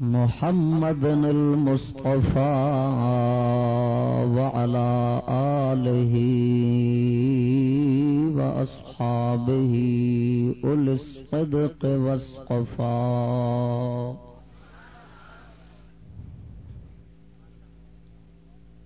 محمد المصطفى وعلى آله وأصحابه أولي الصدق والصفاق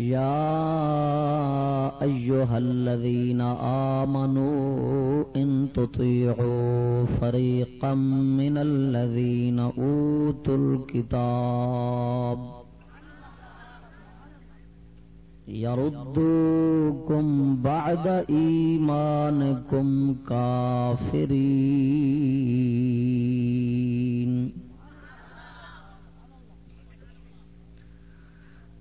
يا أيها الذين آمنوا إن تطيعوا فريقا من الذين أوتوا الكتاب يردوكم بعد إيمانكم كافرين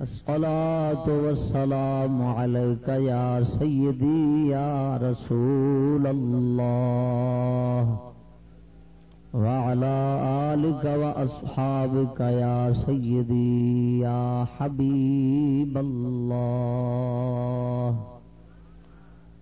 الصلاة والسلام عليك يا سيدي يا رسول الله وعلى آلك وأصحابك يا سيدي يا حبيب الله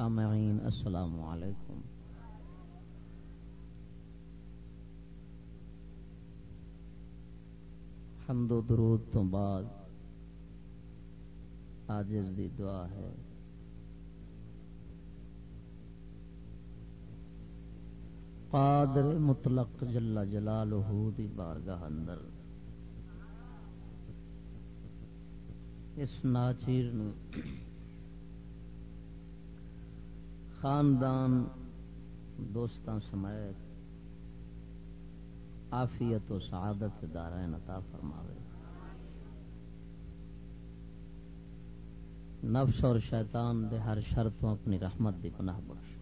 سامعین السلام علیکم۔ حمد و درود تو بعد آجز دی دعا ہے۔ قادر مطلق جلا جلالہ دی بارگاہ اندر اس ناچیر نو خاندان دوستان سمیت آفیت و سعادت دارائن عطا فرماوے۔ نفس اور شیطان دے ہر شرطوں اپنی رحمت دی پناہ بخش۔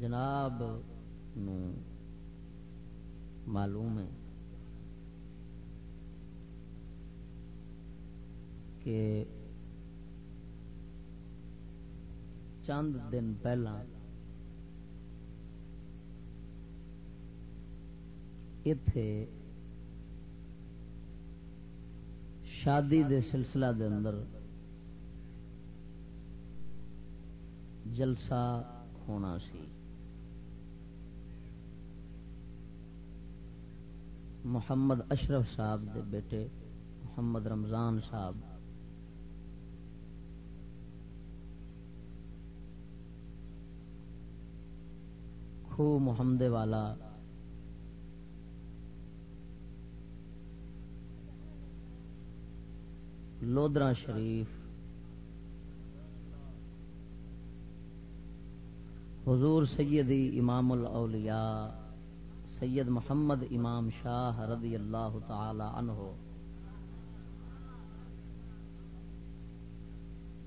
جناب نو معلوم ہے کہ چند دن پہلا اتے شادی دے سلسلہ دے اندر جلسہ ہونا سی۔ محمد اشرف صاحب دے بیٹے، محمد رمضان صاحب۔ خو محمد والا۔ لودرا شریف۔ حضور سیدی امام الاولیاء، سید محمد امام شاہ رضی اللہ تعالی عنہ۔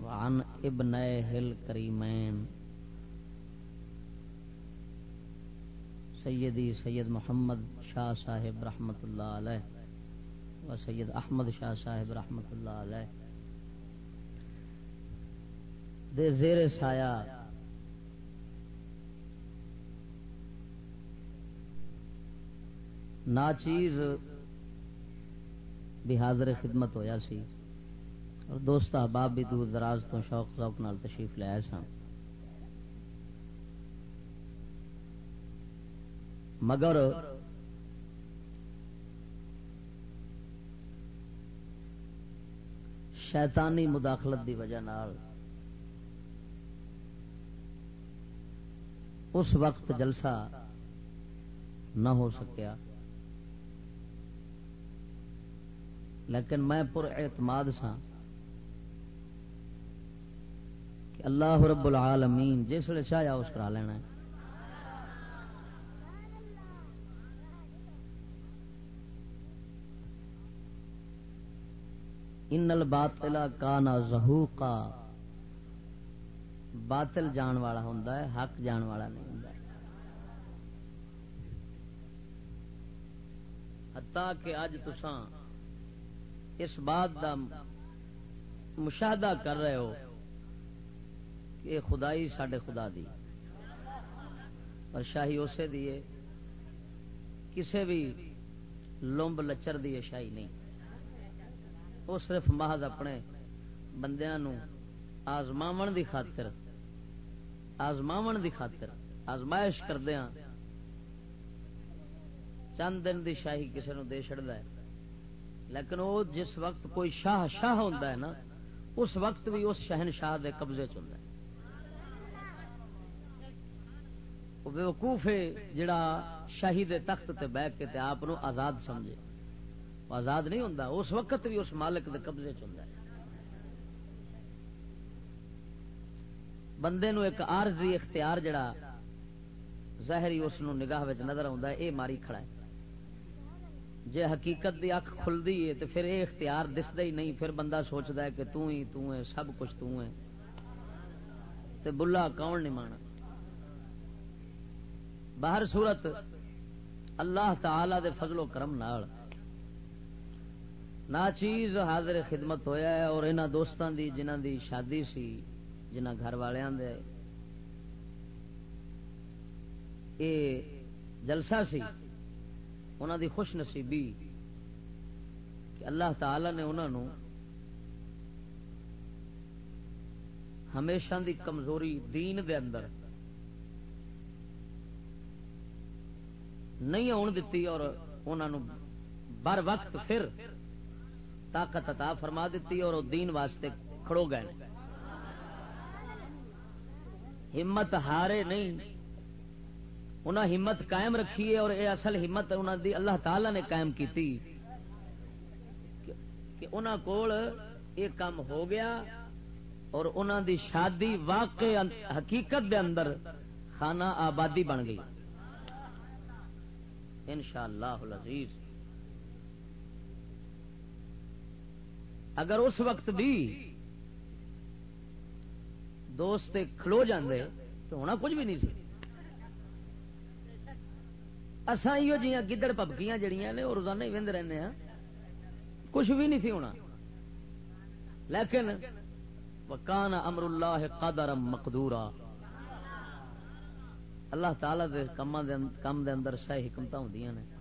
وعن ابن ہل کریمین۔ سیدی سید محمد شاہ صاحب رحمت اللہ علیہ و سید احمد شاہ صاحب رحمت اللہ علیہ۔ دے زیر سایہ ناچیز بھی حاضر خدمت ہویا سی اور دوست احباب بھی دور دراز تو شوق شوق نال تشریف لے آئے سن۔ مگر شیطانی مداخلت دی وجہ نال اس وقت جلسہ نہ ہو سکیا۔ لیکن میں پر اعتماد سا کہ اللہ رب العالمین جس ویل چاہیا اس کرا لینا ہے۔ ان الباطل کانا زہوقا۔ باطل جان والا ہوں حق جان والا نہیں ہوں حتیٰ کہ اج تسان اس بات دا مشاہدہ کر رہے ہو کہ خدائی سڈے خدا دی اور شاہی اسے دیے کسے بھی لمب لچر دی شاہی نہیں۔ وہ صرف محض اپنے بندیا آزماو دی خاطر آزماو دی خاطر، آزمائش کردیا ہاں۔ چند دن دی شاہی کسی نو دے چڑھتا ہے۔ لیکن وہ جس وقت کوئی شاہ شاہ ہوتا ہے نا، اس وقت بھی اس شہن شاہ قبضے چلتا ہے۔ وقوف جڑا شاہی دے تخت تے بہ کے آپ آزاد سمجھے۔ آزاد نہیں ہوتا اس وقت بھی اس مالک دے قبضے چلتا بندے نو ایک عارضی اختیار جڑا ظاہری اس نو نگاہ وچ نظر آتا ہے، یہ ماری کھڑا ہے۔ جے حقیقت دی اکھ کھلدی ہے تو پھر اے اختیار دسدا ہی نہیں، پھر بندہ سوچدا ہے کہ تو ہی، تو ہے سب کچھ تو ہے تے بلا کون نہیں مانا باہر صورت اللہ تعالی دے فضل و کرم نال نا چیز حاضر خدمت ہویا ہے اور انہاں دوستاں دی جنہاں دی شادی سی، جنہاں گھر والیاں دے۔ اے جلسہ سی انہوں دی خوش نصیبی کہ اللہ تعالی نے انہوں ہمیشہ دی کمزوری دین دے اندر نہیں آن دیتی اور انہوں بر وقت پھر طاقت عطا فرما دیتی اور دین واسطے کھڑو گئے۔ ہمت ہارے نہیں۔ انہیں ہمت قائم رکھی ہے اور یہ اصل ہمت انہوں دی اللہ تعالی نے قائم کی کہ انہوں کول یہ کام ہو گیا اور انہوں دی شادی واقع حقیقت دے اندر خانہ آبادی بن گئی۔ ان شاء اگر اس وقت بھی دوست کھلو جاندے تو ہونا کچھ بھی نہیں سی اسان یہ جی گدڑ پبکیاں جڑیاں نے وہ روزانہ ہی وند رہنے ہیں کچھ بھی نہیں تھی ہونا۔ لیکن وکان امر اللہ قدر مقدورا۔ اللہ تعالی دے کم دے اندر سہ حکمت ہوں نے۔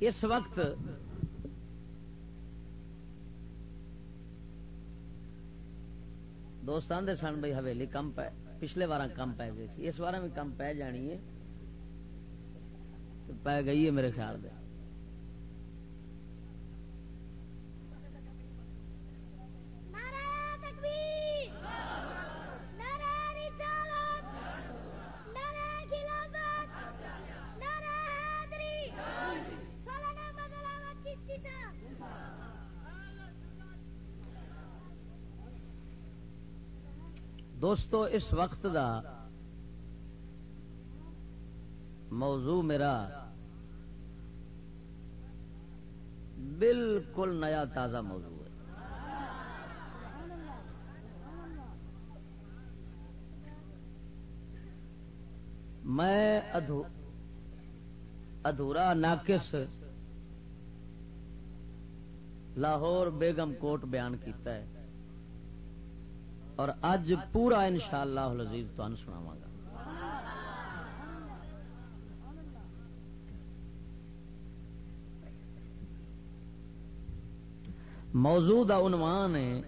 اس وقت دوست آدھے سن بھائی حویلی کم پہ پچھلے بار کم پی گئی اس بار بھی کم پی جانی ہے پی گئی ہے میرے خیال میں دوستو، اس وقت دا موضوع میرا بالکل نیا تازہ موضوع ہے۔ میں ادھورا ناقص لاہور بیگم کوٹ بیان کیتا ہے۔ اور اج پورا ان شاء اللہ لذیذ تمہیں سناوا گا۔ موضوع عنوان ہے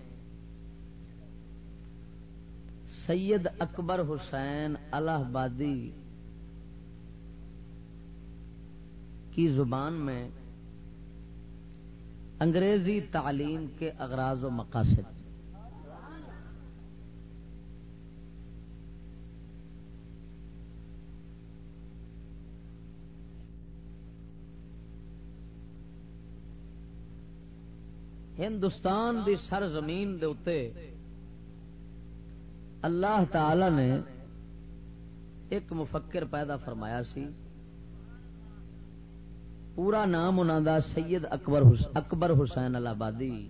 سید اکبر حسین الہ آبادی کی زبان میں انگریزی تعلیم کے اغراض و مقاصد۔ ہندوستان دی سر زمین دے اتے اللہ تعالی نے ایک مفکر پیدا فرمایا سی۔ پورا نام انہوں دا سید اکبر اکبر حسین آبادی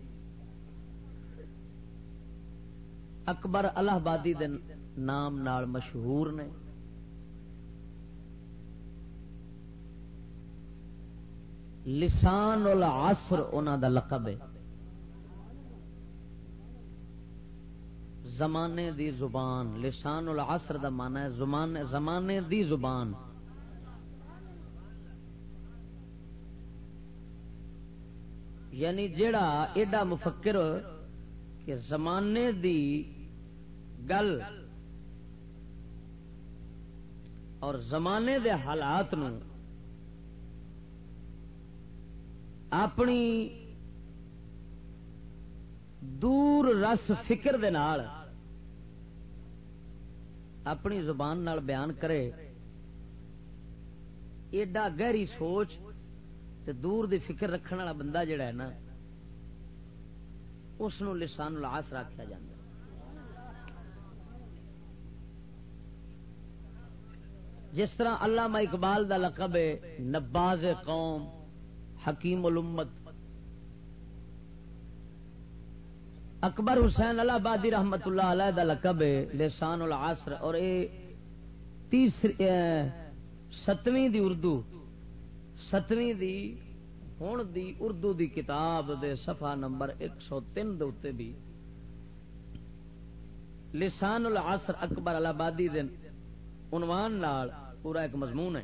اکبر آبادی دے نام نال مشہور نے۔ لسان العصر انہوں دا لقب ہے۔ زمانے دی زبان، لسان العصر دا مانا ہے زمانے زمانے دی زبان۔ یعنی جیڑا ایڈا مفکر کہ زمانے دی گل اور زمانے دے حالات نو اپنی دور رس فکر دے نال اپنی زبان نال بیان کرے، ایڈا گہری سوچ تے دور دی فکر رکھنے والا بندہ جڑا ہے نا، اس لسان العصر آخیا جا جس طرح علامہ اقبال دا لقب ہے، نباز قوم، حکیم الامت اکبر حسین اللہ بادی رحمت اللہ علیہ دا لقب ہے، لسان العصر، اور اے تیسری ستویں دی اردو، ستویں دی ہوں دی اردو دی کتاب دے صفحہ نمبر ایک سو تین دے بھی لسان العصر اکبر الابادی دن عنوان نال پورا ایک مضمون ہے۔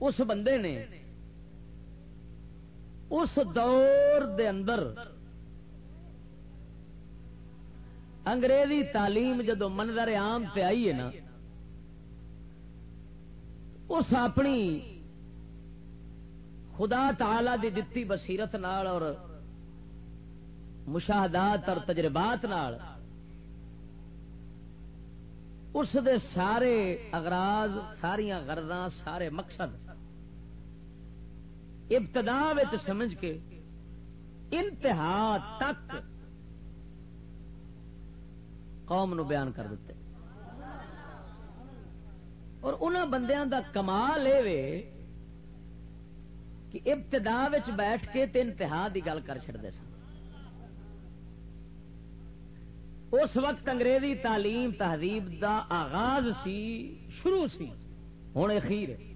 اس بندے نے اس دور دے اندر انگریزی تعلیم جدو منظر عام پہ آئی ہے نا، اس اپنی خدا تعالی دی دتی بصیرت نال اور مشاہدات اور تجربات نال اس دے سارے اغراض ساریا غرضاں، سارے مقصد ابتدا سمجھ کے انتہا تک قوم نو بیان کر دیتے۔ اور ان بندیاں دا کمال یہ کہ ابتدا بیٹھ کے تے انتہا دی گل کر چڑتے سن۔ اس وقت انگریزی تعلیم تہذیب دا آغاز سی، شروع سی ہوں اخیر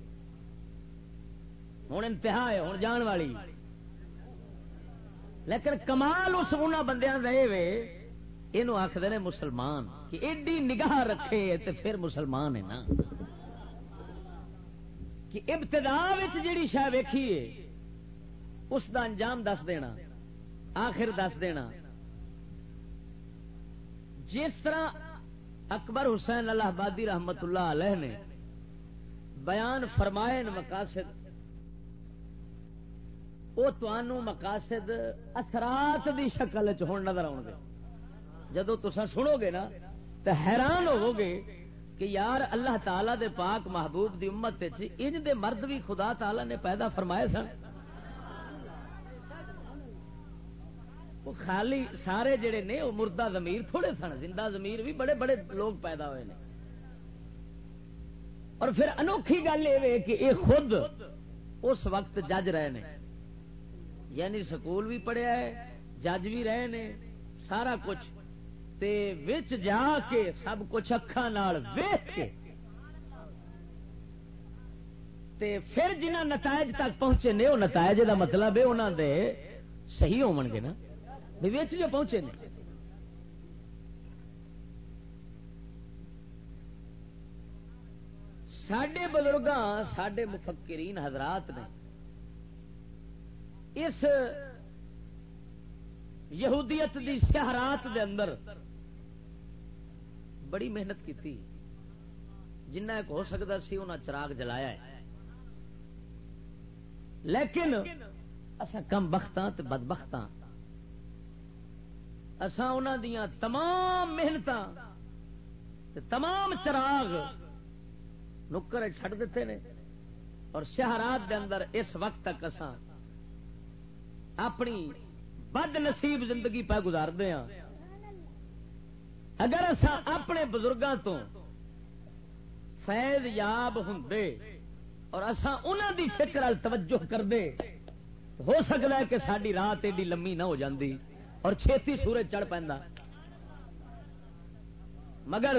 ہوں انتہا ہے، ہوں جان والی۔ لیکن کمال اس بندیاں رہے وے یہ آخر نے مسلمان، کہ ایڈی نگاہ رکھے تے پھر مسلمان ہے نا۔ کہ ابتدا جیڑی شہ ویکھیے اس دا انجام دس دینا، آخر دس دینا۔ جس طرح اکبر حسین اللہ آبادی رحمت اللہ علیہ نے بیان فرمائے مقاصد وہ تنوع مقاصد اثرات دی شکل چ نظر آؤ گے۔ جدو تسا سنو گے نا تو حیران ہوو گے کہ یار اللہ تعالی دے پاک محبوب دی امت انج دے مرد بھی خدا تعالی نے پیدا فرمائے سن۔ وہ خالی سارے جڑے نے، وہ مردہ زمیر تھوڑے سن، زندہ زمیر بھی بڑے بڑے لوگ پیدا ہوئے نے۔ اور پھر انوکھی گل یہ کہ یہ خود اس وقت جج رہے نے۔ یعنی سکول بھی پڑھیا ہے، جج بھی رہے نے، سارا کچھ۔ تے وچ جا کے سب کچھ اکھان ویخ کے۔ تے پھر جنہ نتائج تک پہنچے نے، وہ نتائج دا مطلب ہے انہوں دے صحیح ہو گے نا۔ ویچ جو پہنچے نے۔ سڈے بزرگ سڈے مفکرین حضرات نے اس یہودیت دی سہارات دے اندر بڑی محنت کی جنہ ایک ہو سکتا سی انہیں چراغ جلایا ہے۔ لیکن اصا کم بخت بد بخت اسان دیا تمام محنت تمام چراغ نکر چھڑ دیتے ہیں اور شہرات دے اندر اس وقت تک اسان اپنی بد نصیب زندگی پہ گزارتے ہاں اگر اصا اپنے بزرگوں تو فیض یاب ہوں اور اصا انہوں دی فکر توجہ کرتے ہو سکتا ہے کہ ساری رات ایڈی لمبی نہ ہو جاندی اور چھتی سورج چڑھ پہ مگر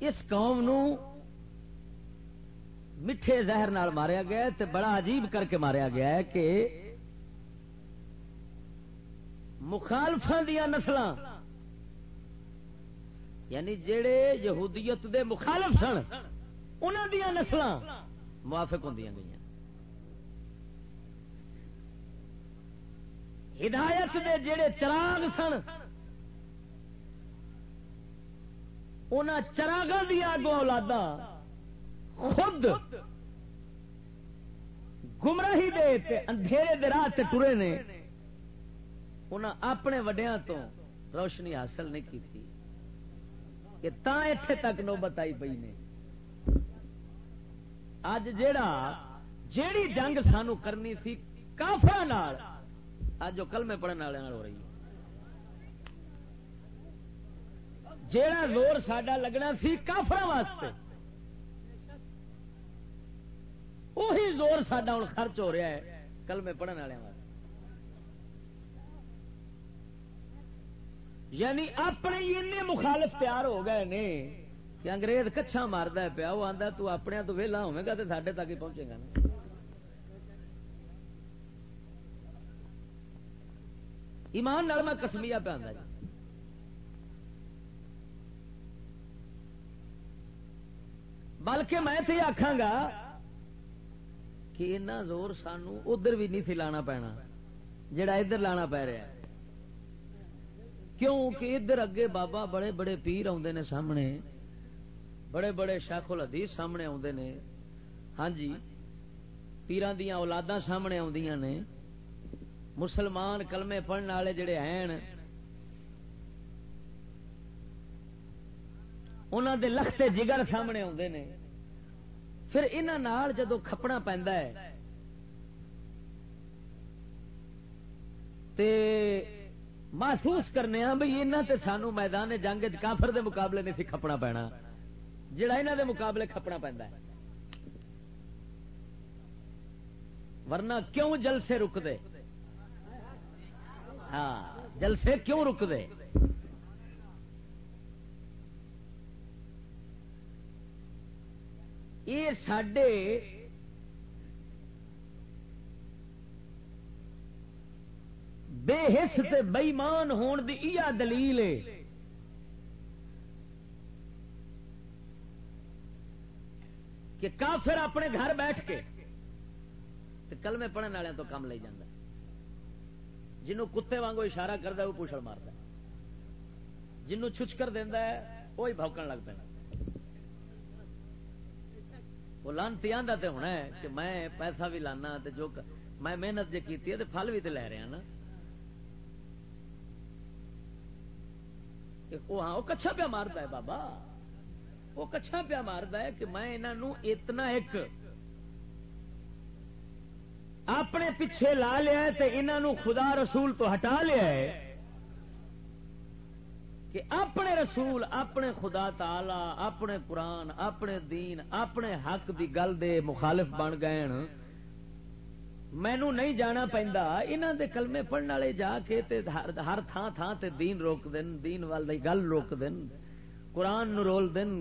اس قوم نو میٹھے زہر نال ماریا گیا تے بڑا عجیب کر کے ماریا گیا ہے کہ مخالف دیا نسل یعنی جڑے یہودیت دے مخالف سن ان دیا نسل موافق ہوں گئی ہدایت دے جڑے چراغ سن ان چراغ دیا اگوں اولادا خود گمراہی دے تے اندھیرے دے راہ تے ٹرے نے، انہاں اپنے وڈیاں تو روشنی حاصل نہیں کی تھی۔ کہ تا ایتھے تک نوبت آئی پئی نے۔ اج جیڑا، جیڑی جنگ سانو کرنی تھی کافر اج جو کلمے پڑھنے والے ہو رہی جیڑا زور ساڈا لگنا سی کافر واسطے۔ وہی زور سڈا ہوں خرچ ہو رہا ہے، کلمے پڑھنے والے یعنی اپنے این مخالف تیار ہو گئے نے کہ انگریز کچھا مارد پیا، وہ آتا تو اپنے تو ویلا ہوگا تو سڈے تک ہی پہنچے گا نا۔ ایمان نال میں کسمیا پہ آتا جی۔ بلکہ میں تو آخا گا کہ اتنا زور سانو ادھر بھی نہیں سی لانا پینا، جڑا ادھر لانا پی رہا ہے۔ کیوں کہ ادھر اگے بابا بڑے بڑے پیر آدھے نے سامنے، بڑے بڑے شاخ الحدیث سامنے آدھے نے۔ ہاں جی پیران دیا اولادا سامنے آدی نے۔ مسلمان کلمے پڑھنے والے جڑے ہیں انہوں دے لختے جگر سامنے آتے ہیں پھر انہوں جدو کھپنا پہنتا ہے، تے محسوس کرنے ہاں تے سانو میدان جنگ کافر دے مقابلے نہیں سی کھپنا پینا۔ جڑا انہوں دے مقابلے کھپنا پہنتا ہے۔ ورنہ کیوں جلسے رک دے ہاں جلسے کیوں رک دے یہ سڈے بے حس بئیمان ہون دی یہ دلیل ہے۔ کہ کافر اپنے گھر بیٹھ کے کلمے پڑھنے والوں تو کم لے جانا جنوں کتے وانگو اشارہ کرتا وہ پوچھل مارتا جنوں چھچکر دینا ہے وہی بھوکن لگ پہ وہ لانتی آدھا تو ہونا ہے کہ میں پیسہ بھی لانا جو میں محنت جی کی پھل بھی تو لے رہا نا۔ وہ ہاں وہ کچھا پیا مارتا ہے بابا۔ وہ کچھا پیا مارتا ہے کہ میں انہوں اتنا ایک اپنے پیچھے لا لیا تے انہوں خدا رسول تو ہٹا لیا ہے۔ کہ اپنے رسول، اپنے خدا تعالی، اپنے قرآن، اپنے دین، اپنے حق دی گل دے مخالف بن گئے مینو نہیں جانا پہنتا انہوں دے کلمے پڑھنے والے جا کے تے ہر تھان تھان تے دین روک دین دین وال گل روک دین، قرآن نو رول دین،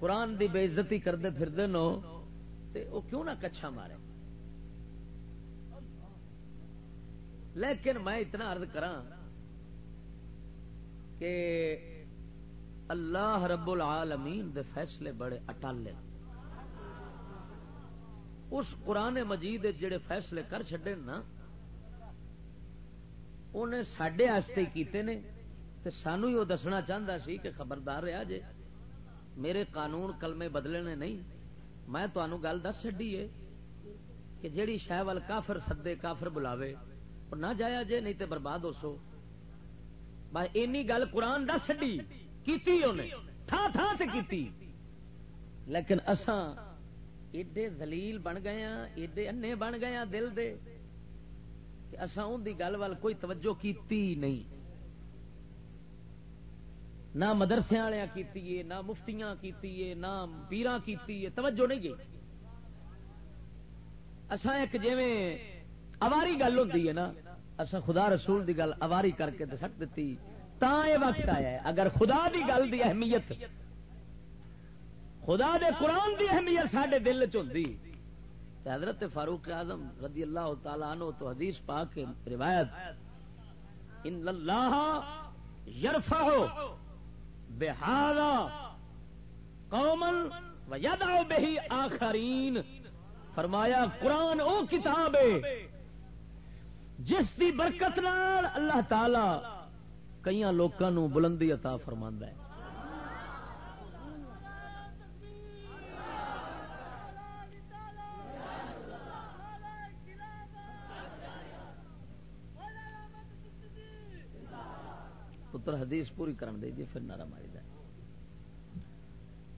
قرآن دی بے عزتی کرتے پھر دن تے او کیوں نہ کچھا مارے؟ لیکن میں اتنا عرض کراں کہ اللہ رب العالمین دے فیصلے بڑے اٹالے اس قرآن مجید جڑے فیصلے کر چڈے نا انہیں سڈے کیتے نے، تے سانو ہی وہ دسنا چاہتا سی کہ خبردار رہا جے، میرے قانون کلمے بدلنے نہیں، میں تمہوں گل دس چڈی ہے کہ جیڑی شہ وال کافر سدے کافر بلاوے اور نہ جایا جے، نہیں تے برباد ہو سو۔ اینی گل قرآن دس چڈی کی تھا تھا تے کیتی۔ لیکن اساں ایڈے دلیل بن گئے ہاں، ایڈے انے بن گئے ہاں دل دے کہ اساں ان دی گل وال کوئی توجہ کیتی نہیں۔ نہ مدرسے والے کی نہ مفتیاں کی نہ پیران کی توجہ نہیں گئی اساں ایک جیویں اواری گل ہوتی ہے نا اساں خدا رسول دی گل اواری کر کے سٹ دیتی تا یہ وقت آیا ہے۔ اگر خدا دی گل دی اہمیت، خدا دے قرآن دی اہمیت سڈے دل چی حضرت فاروق اعظم رضی اللہ تعالی عنہ تو حدیث پا کے روایت، ان اللہ یرفع بہارا قومن و یدعو بہی آخرین فرمایا، قرآن او کتاب ہے جس دی برکت نال اللہ تعالی کئی لوگوں بلندی عطا فرماندا ہے۔ پتر حدیث پوری کرن دے جی پھر نارا ماری دے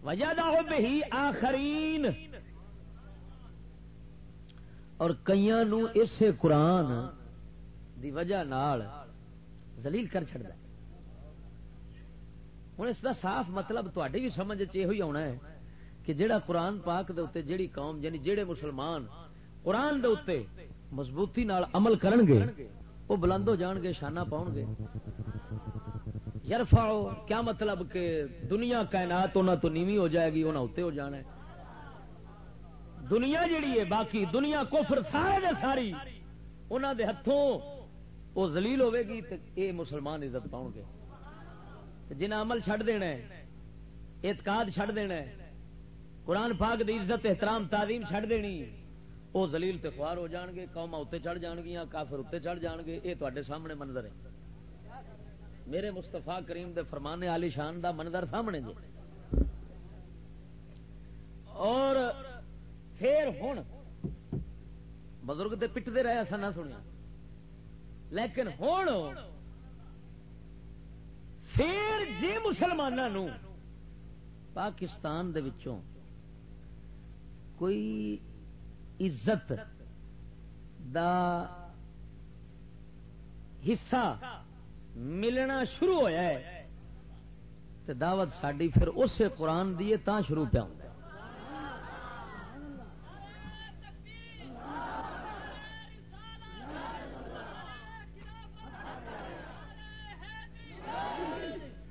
وجہ ہو بہی آخرین۔ اور کئی اسے قرآن دی وجہ نال زلیل کر چڑ ہوں اس کا صاف مطلب تھی بھی سمجھ یہ آنا ہے کہ جڑا قرآن پاک دے اتنے جیڑی قوم یعنی جڑے مسلمان قرآن دے اتنے مضبوطی نال عمل کرن گے وہ بلند ہو جان گے شانہ پاؤ گے یرفاؤ کیا مطلب کہ دنیا کائنات انہوں تو نیوی ہو جائے گی انہیں اتنے ہو جانا ہے۔ دنیا جیڑی ہے، باقی دنیا کفر سارے دے ساری انہوں دے ہاتھوں وہ زلیل ہوے گی تو یہ مسلمان عزت پاؤ گے۔ جنہیں عمل چھڈ دینا ہے، اعتقاد چھڈ دینا ہے، قرآن پاک دی عزت، احترام تعلیم چھڈ دینی وہ زلیل تے خوار ہو جان گے قوما اتنے چڑھ جان گیا کافر اتنے چڑھ جان گے یہ تے سامنے منظر ہے۔ میرے مستفا کریم دے فرمانے علی شان دا منظر سامنے جی اور پھر ہوں بزرگ تے پٹتے رہے ایسا نہ سنیا لیکن ہوں پھر جی مسلمانوں پاکستان دے وچوں کوئی عزت دا حصہ ملنا شروع ہوا ہے تو دعوت ساری پھر اس قرآن دی تا شروع پیا ہوں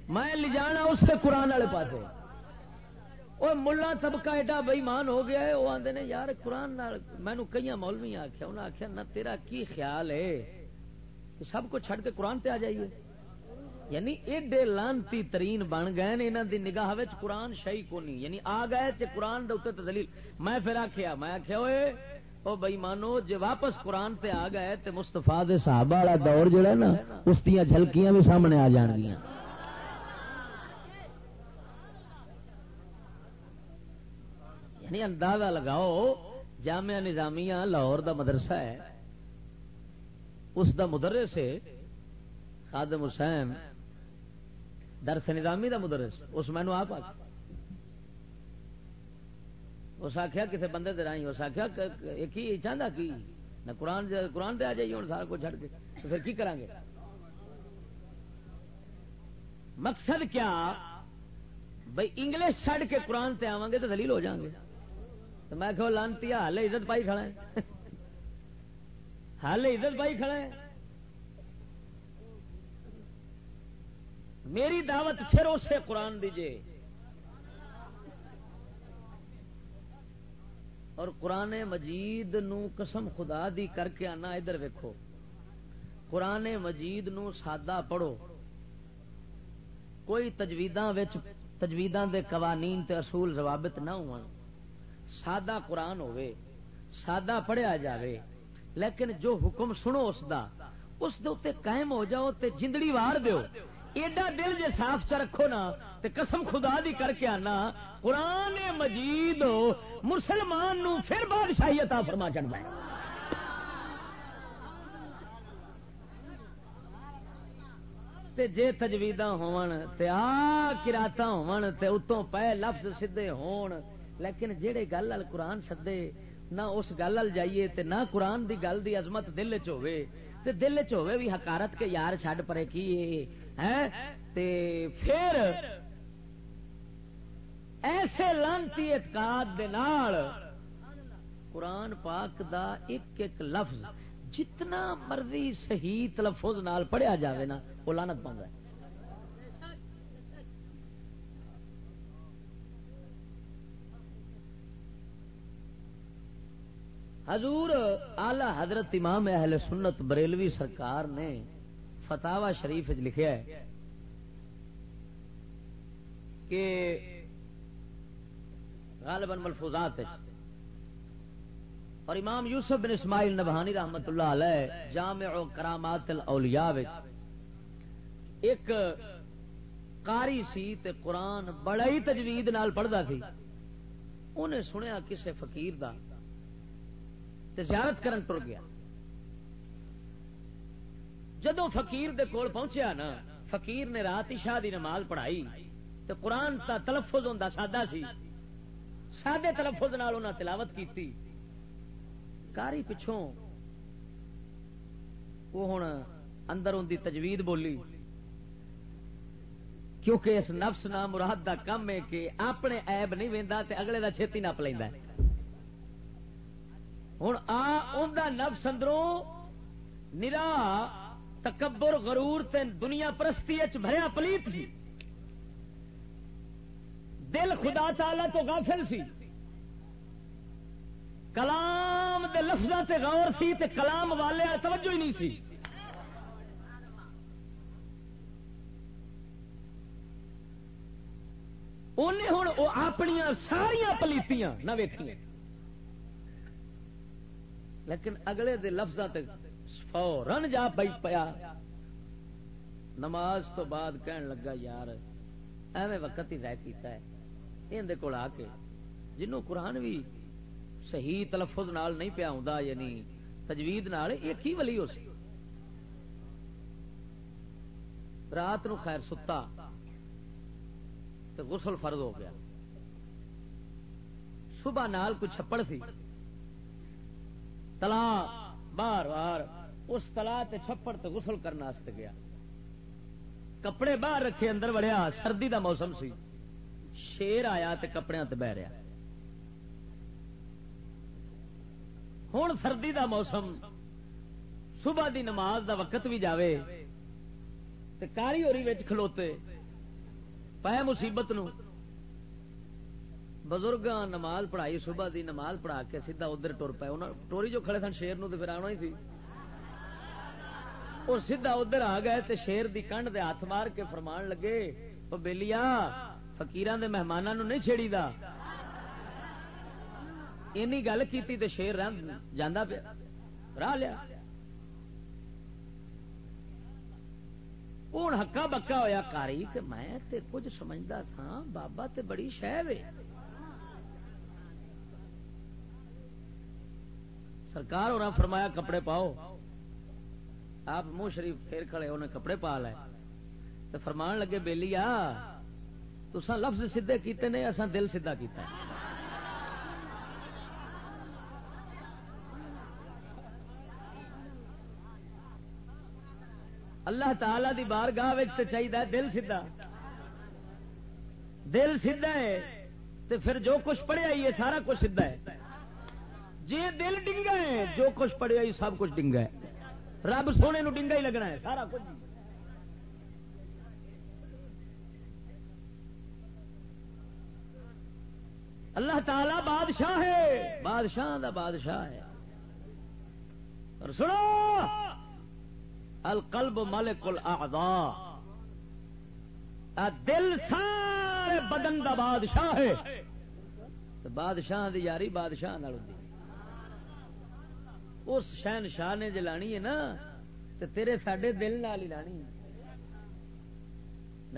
میں لے جانا اس قرآن والے پاس وہ ملا طبقہ ایڈا بئیمان ہو گیا ہے، وہ آدھے نے، یار قرآن مینو کئی مولوی آخیا انہیں آخیا نہ تیرا کی خیال ہے؟ سب کو چھڑ کے قرآن تے آ جائیے۔ یعنی ایڈے لانتی ترین بن گئے انہوں دی نگاہ قرآن شہی کو نہیں یعنی آ گئے قرآن دلیل میں پھر آخیا میں آخیا ہوئے او بئی مانو جی واپس قرآن تے آ گئے تو مستفا صاحب والا دور جڑا نا، اس دیا جھلکیاں بھی سامنے آ جان گیا یعنی اندازہ لگاؤ، جامعہ نظامیہ لاہور دا مدرسہ ہے۔ اس دا مدرس ہے خادم حسین۔ درس نظامی دا مدرس۔ اس مینو آپ اس آخیا کسی بندے دے رائی اس آخیا کی چاہتا کی؟ نہ قرآن قرآن دے آ جائیے ہوں سارا کچھ چڑھ کے۔ تو پھر کی کریں گے؟ مقصد کیا؟ بھائی انگلش چڑھ کے قرآن تے آواں گے تو دلیل ہو جائیں گے۔ تو میں کہ لانتی ہال عزت پائی کھڑا ہے۔ ہال عزت پائی کھڑا ہے۔ میری دعوت پھر اسے قرآن دیجیے اور قرآن مجید نو قسم خدا دی کر کے آنا ادھر ویکو قرآن مجید نو سادہ پڑھو۔ کوئی تجویداں تجویداں دے قوانین تے اصول ضوابط نہ ہو سادہ قرآن ہوئے، سادہ پڑھیا جاوے، لیکن جو حکم سنو اس دا، اس دے اتنے قائم ہو جاؤ تے جندڑی وار دیو۔ ایڈا دل جے صاف چ رکھو نا، تے قسم خدا دی کر کے آنا، قرآن مجید مسلمان نو پھر بادشاہی عطا فرما چڑھتا ہے تے جے تجویداں ہون، تے آ کراتا ہون، تے اتوں پے لفظ سدھے ہون۔ لیکن جیڑے گل ال قرآن سدے، نہ اس گل ال جائیے تے نہ قرآن دی گل دی عظمت دل چ ہوے تے دل چ ہوے بھی حکارت کے یار چھڈ پرے کی تے پھر ایسے لانتی اعتقاد دے نال قرآن پاک دا ایک ایک لفظ جتنا مرضی صحیح تلفظ نال پڑھیا جاوے نا، وہ لانت پاؤں ہے۔ حضور آلہ حضرت امام اہل سنت بریلوی سرکار نے فتوا شریف لکھا ہے کہ غالباً ملفوظات اور امام یوسف بن اسماعیل نبہانی رحمت اللہ علیہ جامع کرامات الاولیاء ایک قاری سی تے قرآن بڑا ہی تجوید نال پڑھتا سی۔ انہیں سنیا کسے فقیر دا تے زیارت کرن ٹر گیا۔ جدو فقیر دے کول پہنچیا نا، فقیر نے رات عشاء دی نماز پڑھائی، تے قرآن تا تلفظ ہوندا سادہ سی۔ سادے تلفظ نال انہاں تلاوت کیتی۔ کاری پچھوں وہ ہوں اندر ان دی تجوید بولی۔ کیونکہ اس نفس نہ مراد دا کم ہے کہ اپنے عیب نہیں ویندا تے اگلے دا چھتی نپ لیندا ہوں آ نفس اندروں نرا تکبر، غرور تے دنیا پرستی بھریا پلیت سی۔ دل خدا تعالی تو غافل سی۔ کلام دے لفظوں تے غور سی تے کلام والے توجہ ہی نہیں سی۔ انہیں ہوں اپنی ساریا پلیتیاں نہ ویکھیاں۔ لیکن اگلے دے لفظ فورن جا پی پیا۔ نماز تو بعد کہن لگا، یار، ایویں وقت ہی رہ کیتا ہے۔ اندر کول آ کے جنوں قرآن بھی صحیح تلفظ نال نہیں پیا ہوں یعنی تجوید نال، ایک ہی ولی ہو سی رات نو خیر ستا تو غسل فرض ہو گیا۔ صبح نال کوئی چھپڑ سی۔ تلا بار بار اس تلا چھپڑ تے غسل کرنے گیا۔ کپڑے باہر رکھے اندر وڑیا، سردی دا موسم سی۔ شیر آیا تے کپڑے بہ رہا ہوں سردی دا موسم، صبح دی نماز دا وقت بھی جاوے۔ تے کاری ہوری کھلوتے۔ پائے مصیبت نو۔ بزرگ نماز پڑھائی، صبح دی نماز پڑھا کے سیدھا ادھر ٹر پائے۔ ٹوری جو کھڑے سن شیر نو تو پھر آنا ہی تھی اور سیدھا ادھر آ گئے تے شیر دی کنڈ دے ہاتھ مار کے فرمان لگے وہ بےلیا فکیران دے مہمانوں نہیں چھیڑی دا. اینی گل کی تے شیر جانا پیا۔ راہ لیا۔ ہوں ہکا بکا ہویا، کاری کہ میں تے کچھ سمجھتا تھا، بابا تے بڑی شہ سرکار اور فرمایا کپڑے پاؤ۔ آپ منہ شریف پھیر کھڑے انہیں کپڑے پا لے تو فرمان لگے بےلی آ تسا لفظ سیدے کیتے نے اصا دل سیدھا کیتا اللہ تعالی دی بار گاہ چاہیے دل سیدھا۔ دل سیدھا ہے تو پھر جو کچھ پڑھیا یہ سارا کچھ سیدھا ہے۔ جی دل ڈنگا ہے جو کچھ پڑھیا یہ سب کچھ ڈنگا ہے۔ رب سونے نو ڈنگا ہی لگنا ہے، سارا کچھ۔ اللہ تعالی بادشاہ ہے، بادشاہ دا بادشاہ ہے۔ اور سنو، القلب مالک الاعضاء۔ دل سارے بدن دا بادشاہ ہے۔ بادشاہ دی یاری بادشاہ اس شہن شاہ نے جلانی ہے نا، تو تیرے ساڈے دل نال ہی لانی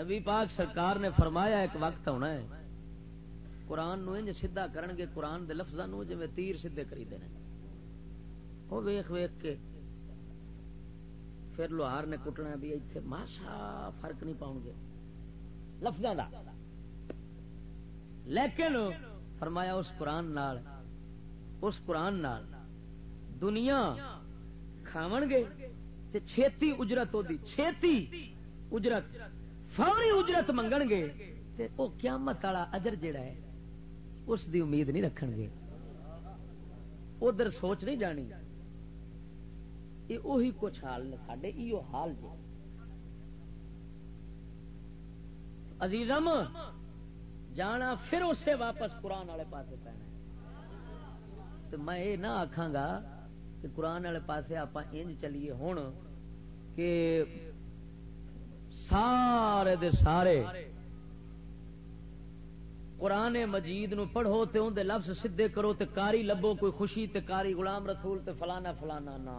نبی پاک سرکار نے فرمایا ایک وقت ہونا ہے۔ قرآن نو انج سیدھا کرن گے، قرآن دے لفظاں جی تیر سیدھے کری دے وہ ویخ ویخ کے پھر لوہار نے کٹنا بھی اتنے ماشا فرق نہیں پاؤ گے۔ لفظاں دا۔ لیکن فرمایا اس قرآن نال، اس قرآن نال دنیا کھاون گے تے چھیتی اجرت ہوتی چھیتی اجرت، فوری اجرت منگن گے تے او قیامت والا اجر جڑا ہے، اس دی امید نہیں رکھ گے۔ ادھر سوچ نہیں جانی۔ یہ اہی کچھ حال نے سڈے ایو حال جی عزیزم جانا پھر اسے واپس قرآن والے پاس پینا تو میں یہ نہ آخا گا قرآن والے پاس آپ انج چلیے ہوں کہ سارے دے سارے قرآن مجید نو پڑھو تے اون دے لفظ سدھے کرو تے کاری لبو کوئی خوشی تے کاری غلام رسول تے فلانا فلانا نا۔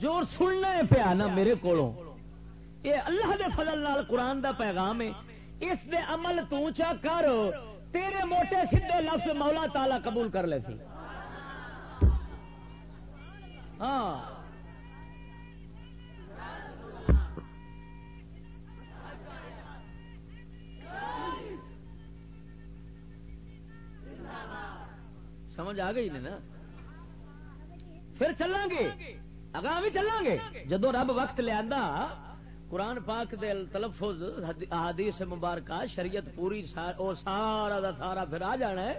جو سننا ہے پیا نا میرے کو اللہ دے فضل نال قرآن دا پیغام ہے۔ اس دے عمل تو چا کر، تیرے موٹے سدھے لفظ مولا تالا قبول کر لے سی۔ ہاں سمجھ آ گئی نا پھر چلیں گے اگاں بھی چلیں گے جدو رب وقت لیا قرآن پاک دے تلفظ حدیث مبارکہ، شریعت پوری سارا دا سارا پھر آ جانا ہے۔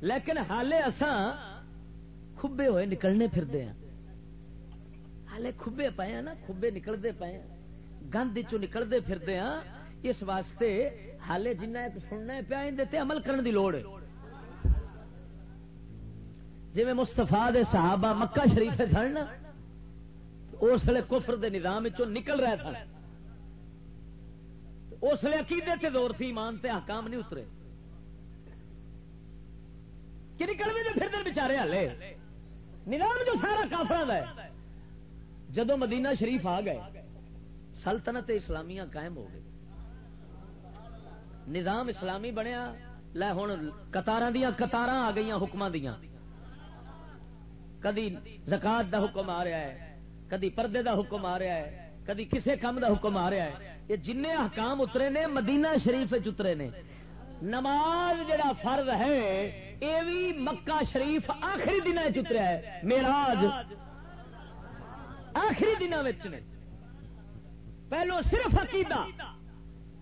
لیکن حالے اساں کھبے ہوئے نکلنے پھرتے ہیں حالے کھبے پے ہیں نا کھبے نکلتے پے ہیں گند چ نکلتے پھرتے ہیں اس واسطے حالے جنہ ایک سننا پیا اندر عمل کرنے دی لوڑ ہے جی مستفا دے صحابہ مکہ شریف سن اس لیے کفر دے نظام چو نکل رہے سن اس لیے عقیدے تے دور سی ایمان تے حکام نہیں اترے کہ نکل بھی پھر دن بچارے ہلے نظام جو سارا کافر ہے۔ جدو مدینہ شریف آ گئے، سلطنت اسلامیہ قائم ہو گئی۔ نظام اسلامی بنیا، لے ہوں قطار دیا قطار آ گئی حکم دیا کدی زکات دا حکم آ رہا ہے، کدی پردے دا حکم آ رہا ہے، کدی کسے کام دا حکم آ رہا ہے۔ یہ جن حکام اترے نے، مدینہ شریف اترے نے۔ نماز جڑا فرض ہے یہ بھی مکہ شریف آخری دن اتریا ہے، میراج۔ آخری دن پہلو صرف عقیدہ۔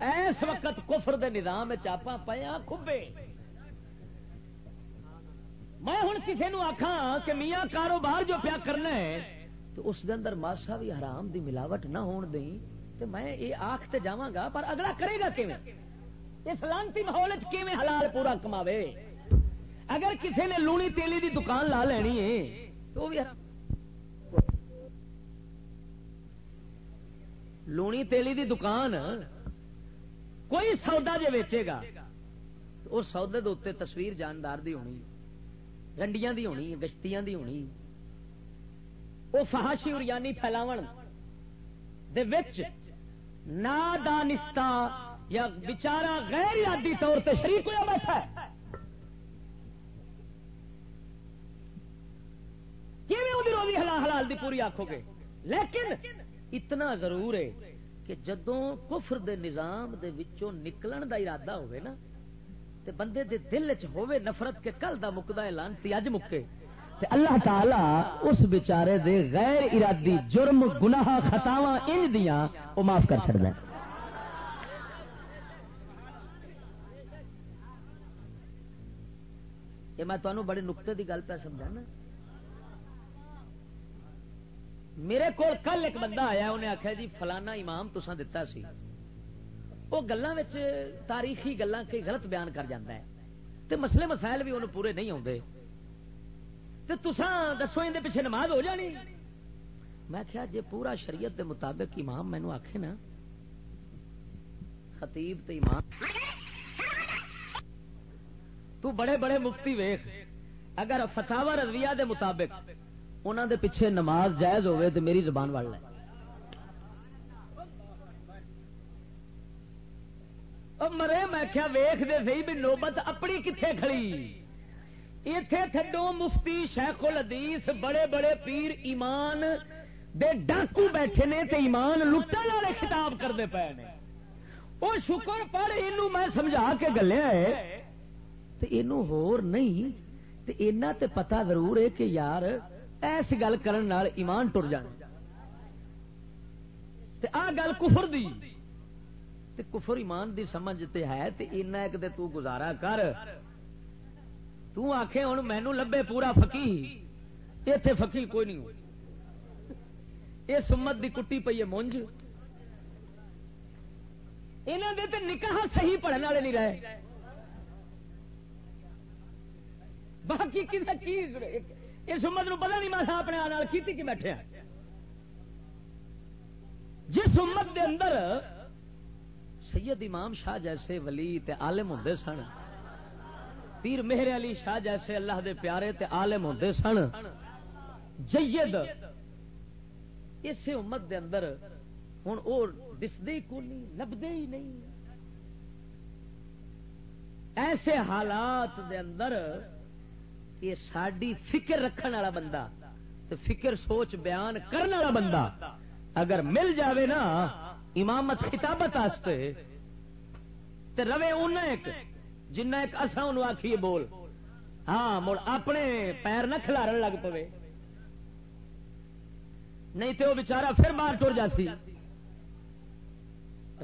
ایس وقت کفر دے نظام چاپا پیا ہاں کھبے۔ میں ہوں کسی نو آخا کہ میاں کاروبار جو پیا کرنا ہے، تو اس دے اندر ماسا بھی حرام دی ملاوٹ نہ ہون دیں تو میں یہ آخ تے جاواں گا، پر اگلا کرے گا کیویں؟ اس لانتی ماحول کیویں حلال پورا کماوے؟ اگر کسی نے لونی تیلی دی دکان لا لینی ہے، تو بھی لونی تیلی دی دکان کوئی سودا جے ویچے گا، تو اس سودے دے تصویر جاندار دی ہونی رنڈیاں دی ہونی گشتیاں دی ہونی۔ وہ فہاشی اور یعنی پھیلاو نادانستہ یا بچارا غیر یادی طور پہ شریف ہوا بیٹھا ہے؟ روزی حلال حلال دی پوری آخو گے؟ لیکن اتنا ضرور ہے کہ جدوں کفر دے نظام دے وچوں نکلن دا ارادہ ہوئے نا، تے بندے دے دل چ ہوئے نفرت کے کل دا مکدا اعلان تی اج مکے۔ تے اللہ تعالی اس بیچارے دے غیر ارادی جرم، گناہ، خطاواں ان دیاں، او معاف کر چھڑدا ہے یہ میں تمہیں بڑے نقطے کی گل پہ سمجھا میرے کو کل ایک بندہ آیا، انہیں آخیا جی فلانا امام تسان دتا سی۔ وہ گلوں تاریخی گلان کئی غلط بیان کر جاتا ہے۔ تے مسئلے مسائل بھی انہوں پورے نہیں آتے تو تسان دسو اندر پیچھے نماز ہو جانی۔ میں کیا جی پورا شریعت دے مطابق امام مینو آخے نا، خطیب تے امام تو بڑے بڑے مفتی ویخ، اگر فتاوا رضویہ دے مطابق انہوں دے پیچھے نماز جائز ہوئے تو میری زبان وڑ لے۔ مرے، میں کیا ویخ دے سی بھی نوبت اپنی کتنے کھڑی؟ اتے تھڈو مفتی شیخ الحدیث بڑے بڑے پیر ایمان دے ڈاکو بیٹھے نے تے ایمان لٹن والے خطاب کرتے پے نے۔ وہ شکر پڑھ یہ میں سمجھا کے گلیا ہے ہور نہیں، تے اینا تے پتا ضرور ہے کہ یار ایس گل کرن نال ایمان ٹر جانا۔ تے آ گل کفر دی۔ تے کفر ایمان دی سمجھ تے ہے، تے اینا ایک دے تو گزارا کر۔ تو آکھے ہن، مینوں لبے پورا فقی ایتھے فقی کوئی نہیں ہو۔ یہ سمت دی کٹی پئی ہے مونج۔ انہاں دے تے نکاح صحیح پڑھن والے نہیں رہے۔ باقی کسی چیز اس امت نو پتا نہیں میں اپنے کی کی بیٹھے ہاں۔ جس امت دے اندر سید امام شاہ جیسے ولی تے عالم ہوں سن، پیر مہر علی شاہ جیسے اللہ دے پیارے تے عالم ہوں سن، جید، اس امت دے اندر ہوں وہ دسدے کو نہیں، لبدے ہی نہیں۔ ایسے حالات دے اندر یہ ساری فکر رکھنے والا بندہ تو فکر سوچ بیان کرنے والا بندہ اگر مل جاوے نا، امامت خطابت روے ان ایک جنہ ایک اصا ان آخیے بول ہاں مڑ اپنے پیر نہ کھلارن لگ پے نہیں تو وہ بچارا پھر باہر ٹر جاتی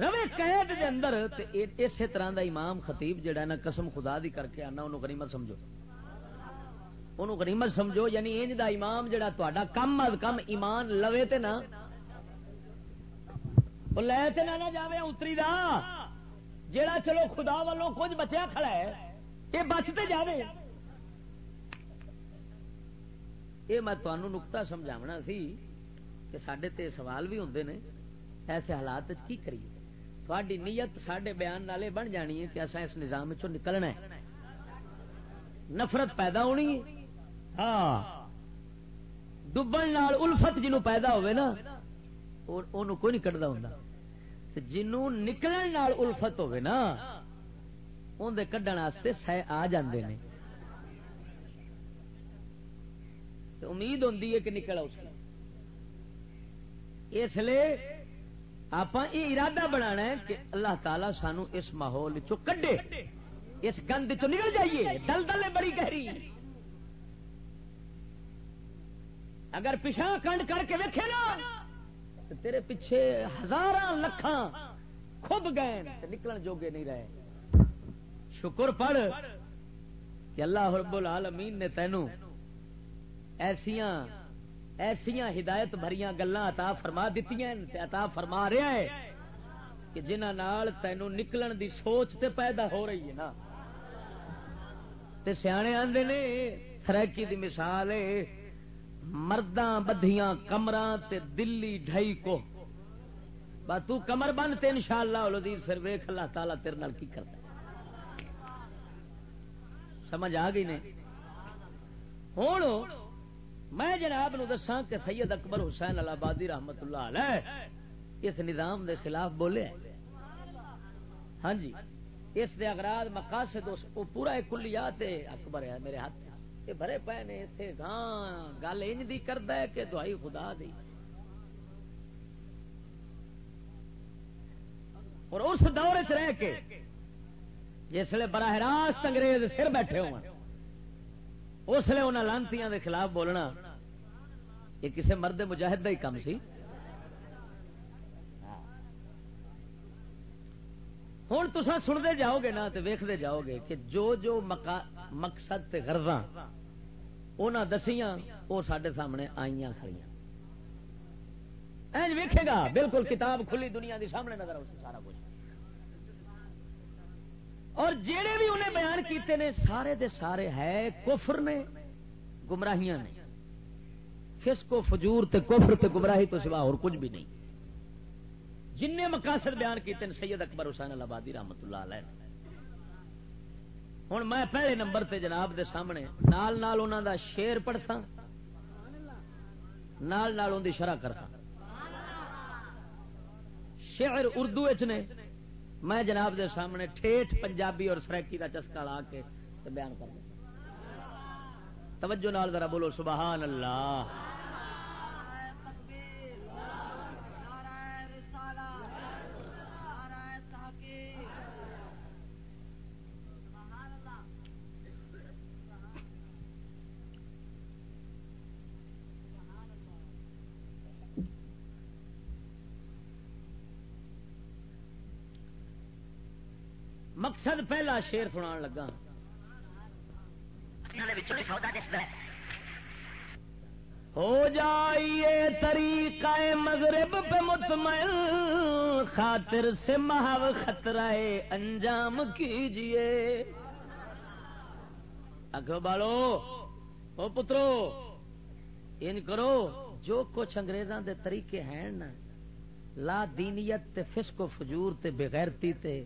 روے قید دے اندر اسی طرح دا امام خطیب جڑا نا، قسم خدا دی کر کے آنا، انہوں غنیمت سمجھو۔ انہوں غنیمت سمجھو یعنی انج دا امام جڑا تا کم از کم ایمان لوے تے نا لے تے نہ جاوے اتری دا جڑا چلو خدا والوں کچھ بچیا کھڑا ہے یہ بچتے جاوے یہ میں تمہوں نکتا سمجھاونا سی کہ سڈے تے سوال بھی ہوں نے ایسے حالات کی کریے تھوڑی نیت سڈے بیان نالے بن جانی ہے کہ اصا اس نظام چ نکلنا ہے نفرت پیدا ہونی ہے ہاں۔ ڈبن الفت جنو پیدا ہوئے نا کوئی نہیں کٹتا ہوں جنو نکلن الفت ہوئے نا اندر کھڈن سہ آ جاندے نے۔ امید ہوں کہ نکل اس اس لیے آپ یہ ارادہ بنا ہے کہ اللہ تعالی سانو اس ماحول چڈے اس گند چ نکل جائیے۔ دل دل بڑی گہری۔ اگر پچھا کنڈ کر کے ویکھے نا تیرے پیچھے ہزار لکھان کھب گئے نکلن جوگے نہیں رہے۔ شکر پڑھ کہ اللہ رب العالمین نے تینوں ایسیاں ایسیاں ہدایت بھریاں گلا عطا فرما دیتی ہیں عطا فرما رہا ہے کہ جنہ نال تینوں نکلن دی سوچ تے پیدا ہو رہی ہے نا۔ تے سیانے آندے نے تھریکی دی مثال ہے مرداں بدھیاں کمراں تے دلی ڈھائی کو۔ با تو کمر بند تے انشاءاللہ العزیز پھر ویکھ اللہ تعالی تیرے نال کی کرتا سمجھ آ گئی نے؟ ہوں میں جناب نو دساں کہ سید اکبر حسین الہبادی رحمت اللہ علیہ اس نظام دے خلاف بولے ہاں جی اس دے اگراد مقاصد وہ پورا کلیات اکبر ہے میرے ہاتھ۔ یہ بھرے پے نے اتنے گان گل انج دی کرد ہے کہ دعائی خدا دی۔ اور اس دور چ رہ کے جسے براہ راست انگریز سر بیٹھے ہو اس لیے انہوں لانتی دے خلاف بولنا یہ کسی مرد مجاہد دا ہی کام سی۔ ہوں تصا سنتے جاؤ گے نا تو ویختے جاؤ گے کہ جو جو مقصد گردا انہیں دسیاں وہ سڈے سامنے آئی کھڑی این ویکھے گا، بالکل کتاب کھلی دنیا دی سامنے نظر آؤ، سارا کچھ۔ اور جڑے بھی انہیں بیان کیتے نے، سارے دے سارے ہے کفر نے، گمراہیاں نے۔ فس کو فجور تے کفر تے گمراہی تو سوا اور کچھ بھی نہیں۔ جن مقاصد بیان کیتے ہیں، سید اکبر حسین آبادی رحمت اللہ علیہ۔ ہوں میں پہلے نمبر تے جناب دے سامنے نال نال انہوں دا شیر پڑھتا نال نال ان دی شرح کرتا شعر اردو اچ نے، میں جناب دے سامنے ٹھیٹ پنجابی اور سریکی دا چسکا لا کے بیان کر توجہ نال ذرا بولو، سبحان اللہ۔ مقصد پہلا شیر سنا لگا۔ ہو جائیے طریقہ مغرب پہ مطمئن خاطر سے محو خطرہ انجام کیجیے۔ اگو بالو او پترو ان کرو جو کچھ انگریزاں دے طریقے ہیں نا لا دینیت تے فسق و فجور تے بغیرتی تے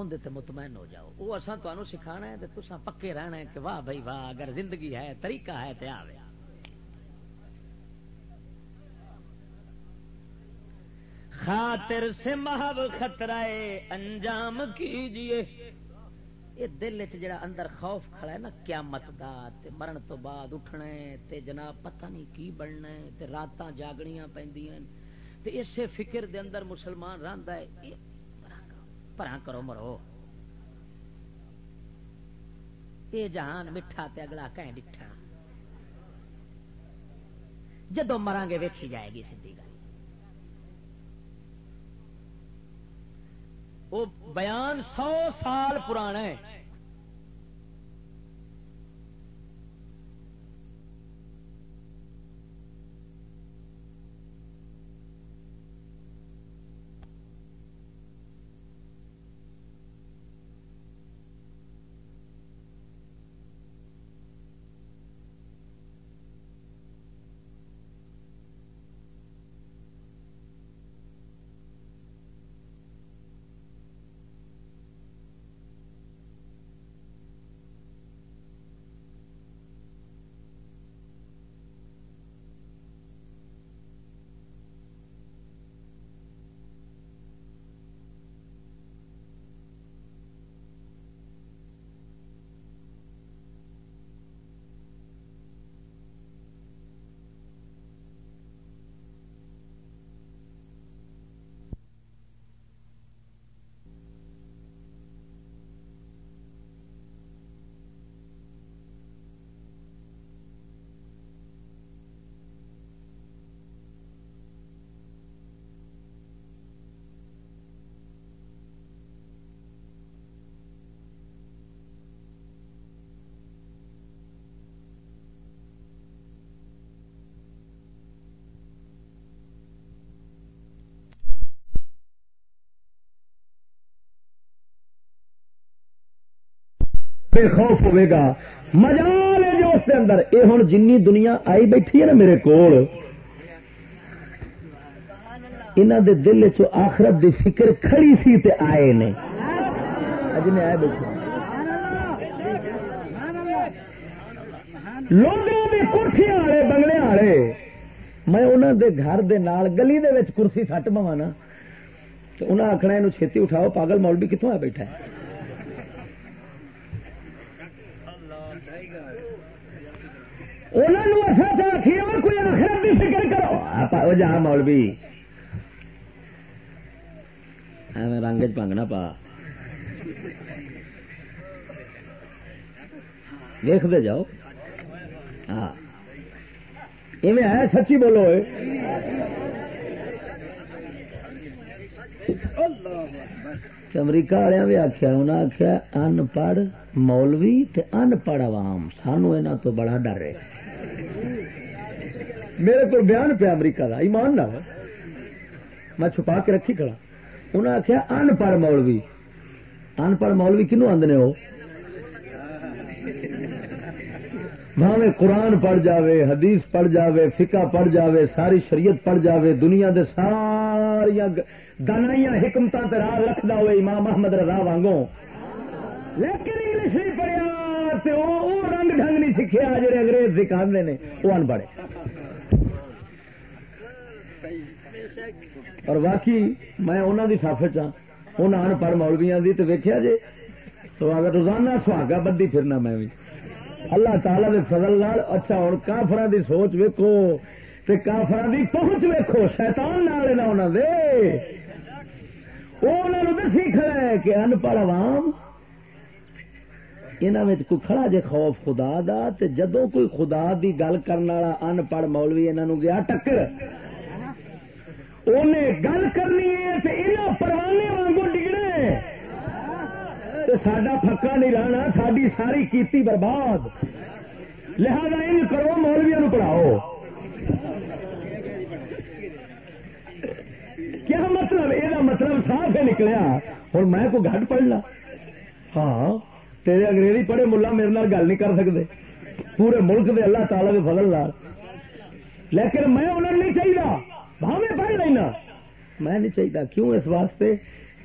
اندر مطمئن ہو جاؤ۔ وہ اصا تمہیں سکھا ہے تو تصا پکے رہنا ہے کہ واہ بھائی واہ، اگر زندگی ہے، طریقہ ہے تو آ خاطر سے محب خطرہ انجام کیجیے۔ یہ دل چ جڑا اندر خوف کھڑا ہے نا، قیامت دا تے مرن تو بعد اٹھنا ہے تے جناب پتہ نہیں کی بننا ہے تے راتاں جاگنیاں پیندیاں تے اسے فکر دے اندر مسلمان رہندا ہے پرا کرو مرو یہ جہان میٹھا تے اگلا کہ ڈٹھا جدو مران گے ویکھی جائے گی سی گل وہ بیان سو سال پرانا ہے پھر خوف ہوئے گا۔ مجال ہے جو اس کے اندر۔ یہ ہوں جن دنیا آئی بیٹھی ہے نا میرے کو دے دل چ آخرت دی فکر کھڑی سی تے آئے نے۔ جن آئے بیٹھے لوگ کرسی والے بنگلے والے میں انہوں دے گھر دے نال گلی دے وچ کرسی سٹ پوا نا۔ تو انہیں آخنا یہ چھتی اٹھاؤ، پاگل مولوی کتوں آ بیٹھا ہے؟ کوئی آخرت کی فکر کرو۔ جہاں مولوی۔ ایویں رنگ چ نہ پا۔ دیکھتے جاؤ۔ ہاں۔ ایویں ہے، سچی بولو امریکہ والے بھی آخیا انہیں آخیا ان پڑھ مولوی ان پڑھ عوام، سانو یہاں تو بڑا ڈر ہے میرے کو بیان پیا امریکہ کا ایمان نہ میں چھپا کے رکھی کھڑا۔ انہیں آخیا ان پڑھ مولوی۔ ان پڑھ مولوی کنو آدھے وہ بھاوے قرآن پڑھ جاوے، حدیث پڑھ جاوے، فقہ پڑھ جاوے، ساری شریعت پڑھ جاوے، دنیا دے ساری دنائیاں حکمت راہ رکھدا ہوئے امام محمد رضا وانگوں۔ لیکن انگلش نہیں پڑھیا۔ وہ رنگ ڈھنگ نہیں سیکھا جڑے انگریز سکھا نے وہ ان پڑھے اور باقی میں انہوں کی سف چاہ ہاں، ان پڑھ مولویا کی تو ویکیا جی روزانہ سہاگا بدی پھرنا میں بھی اللہ تعالی دے فضل لال اچھا ہوں کافر دی سوچ ویکو تے کافر دی پہنچ ویکو شیطان نال انہوں دے۔ وہ انہوں دسی کھڑا ہے کہ ان پڑھ عوام انہوں کوئی کھڑا جے خوف خدا دا تے جدو کوئی خدا دی گل کرنے والا ان پڑھ مولوی انہوں گیا ٹکر۔ انہیں گل کرنی ہے تے انہوں پروانے وانگو ڈگنے سڈا پکا نہیں رہنا ساری ساری کیتی برباد۔ لہذا ان کرو مولویا نو پڑھاؤ۔ کیا مطلب؟ یہ مطلب صاف ہے نکلیا۔ ہوں میں کوئی گھٹ پڑھنا؟ ہاں۔ تیرے انگریزی پڑھے ملا میرے گل نہیں کر سکتے۔ پورے ملک دے اللہ تعالی کے فضل لال لیکن میں انہوں نہیں چاہیے بھاوے پڑھ لینا۔ میں نہیں چاہیے کیوں اس واسطے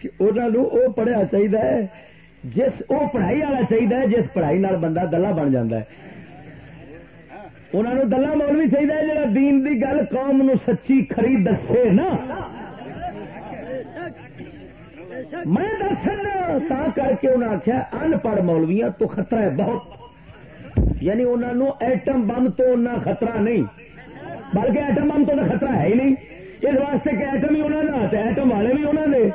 کہ انہوں وہ پڑھیا چاہیے جس وہ پڑھائی والا چاہیے جس پڑھائی نال بندہ دلہا بن جا انہوں دلہا مول بھی چاہیے جا دین دی گل قوم نو سچی خری دسے نا۔ میں دس تا کر کے انہیں آخیا ان پڑھ مولویاں تو خطرہ ہے بہت۔ یعنی انہوں ایٹم بم تو خطرہ نہیں، بلکہ ایٹم بم تو خطرہ ہے ہی نہیں۔ اس واسطے کہ ایٹم ہی انہوں نے ایٹم والے بھی انہوں نے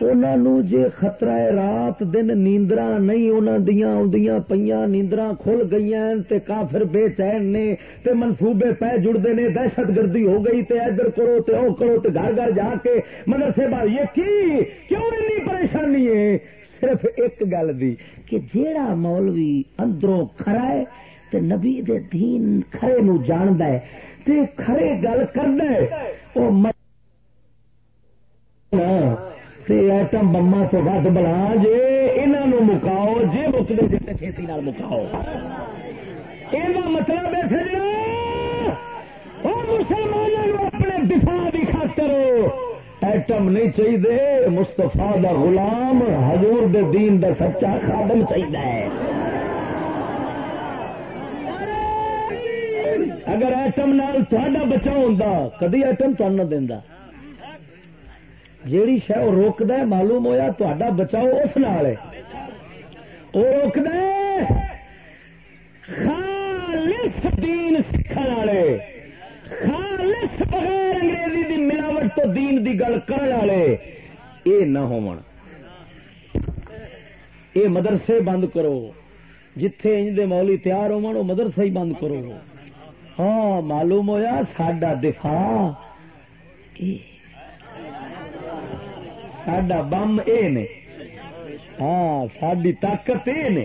انہوں جے خطرہ رات دن نیندرا نہیں انہوں دیا آدیاں پہ نیندرا کھل گئی تے کافر بے چین نے تے منصوبے پہ جڑتے نے دہشت گردی ہو گئی تے ادھر کرو تے او کرو تے گھر گھر جا کے مدرسے بار یہ کی؟ کیوں اتنی پریشانی ہے؟ صرف ایک گل دی کہ جیڑا مولوی اندروں کھرا ہے تے نبی دے دین کھرے نو جاند ہے تے کھرے گل کرد وہ ایٹم بما تو ود بلا جے انہوں مکاؤ جے مکتے جتنے چھتی نال مکاؤ۔ یہ مطلب ہے سجنا مسلمانوں اپنے دفاع کی خاطر ایٹم نہیں چاہیے مستفا دا غلام حضور دے دین دا سچا خادم چاہیے اگر ایٹم نال تا بچاؤ ہوں کدی ایٹم تن دینا جیڑی شہ وہ روکد معلوم ہوا تا بچاؤ اس نال وہ روکد خالص دین سکھ والے، خالص بغیر انگریزی دی ملاوٹ تو دین دی گل کرنے والے۔ یہ نہ ہو مدرسے بند کرو۔ جتھے انج دے مولی تیار ہو مدرسے ہی بند کرو۔ ہاں معلوم ہویا ساڈا دفاع ساڈا بم اے نے ہاں ساری طاقت اے نے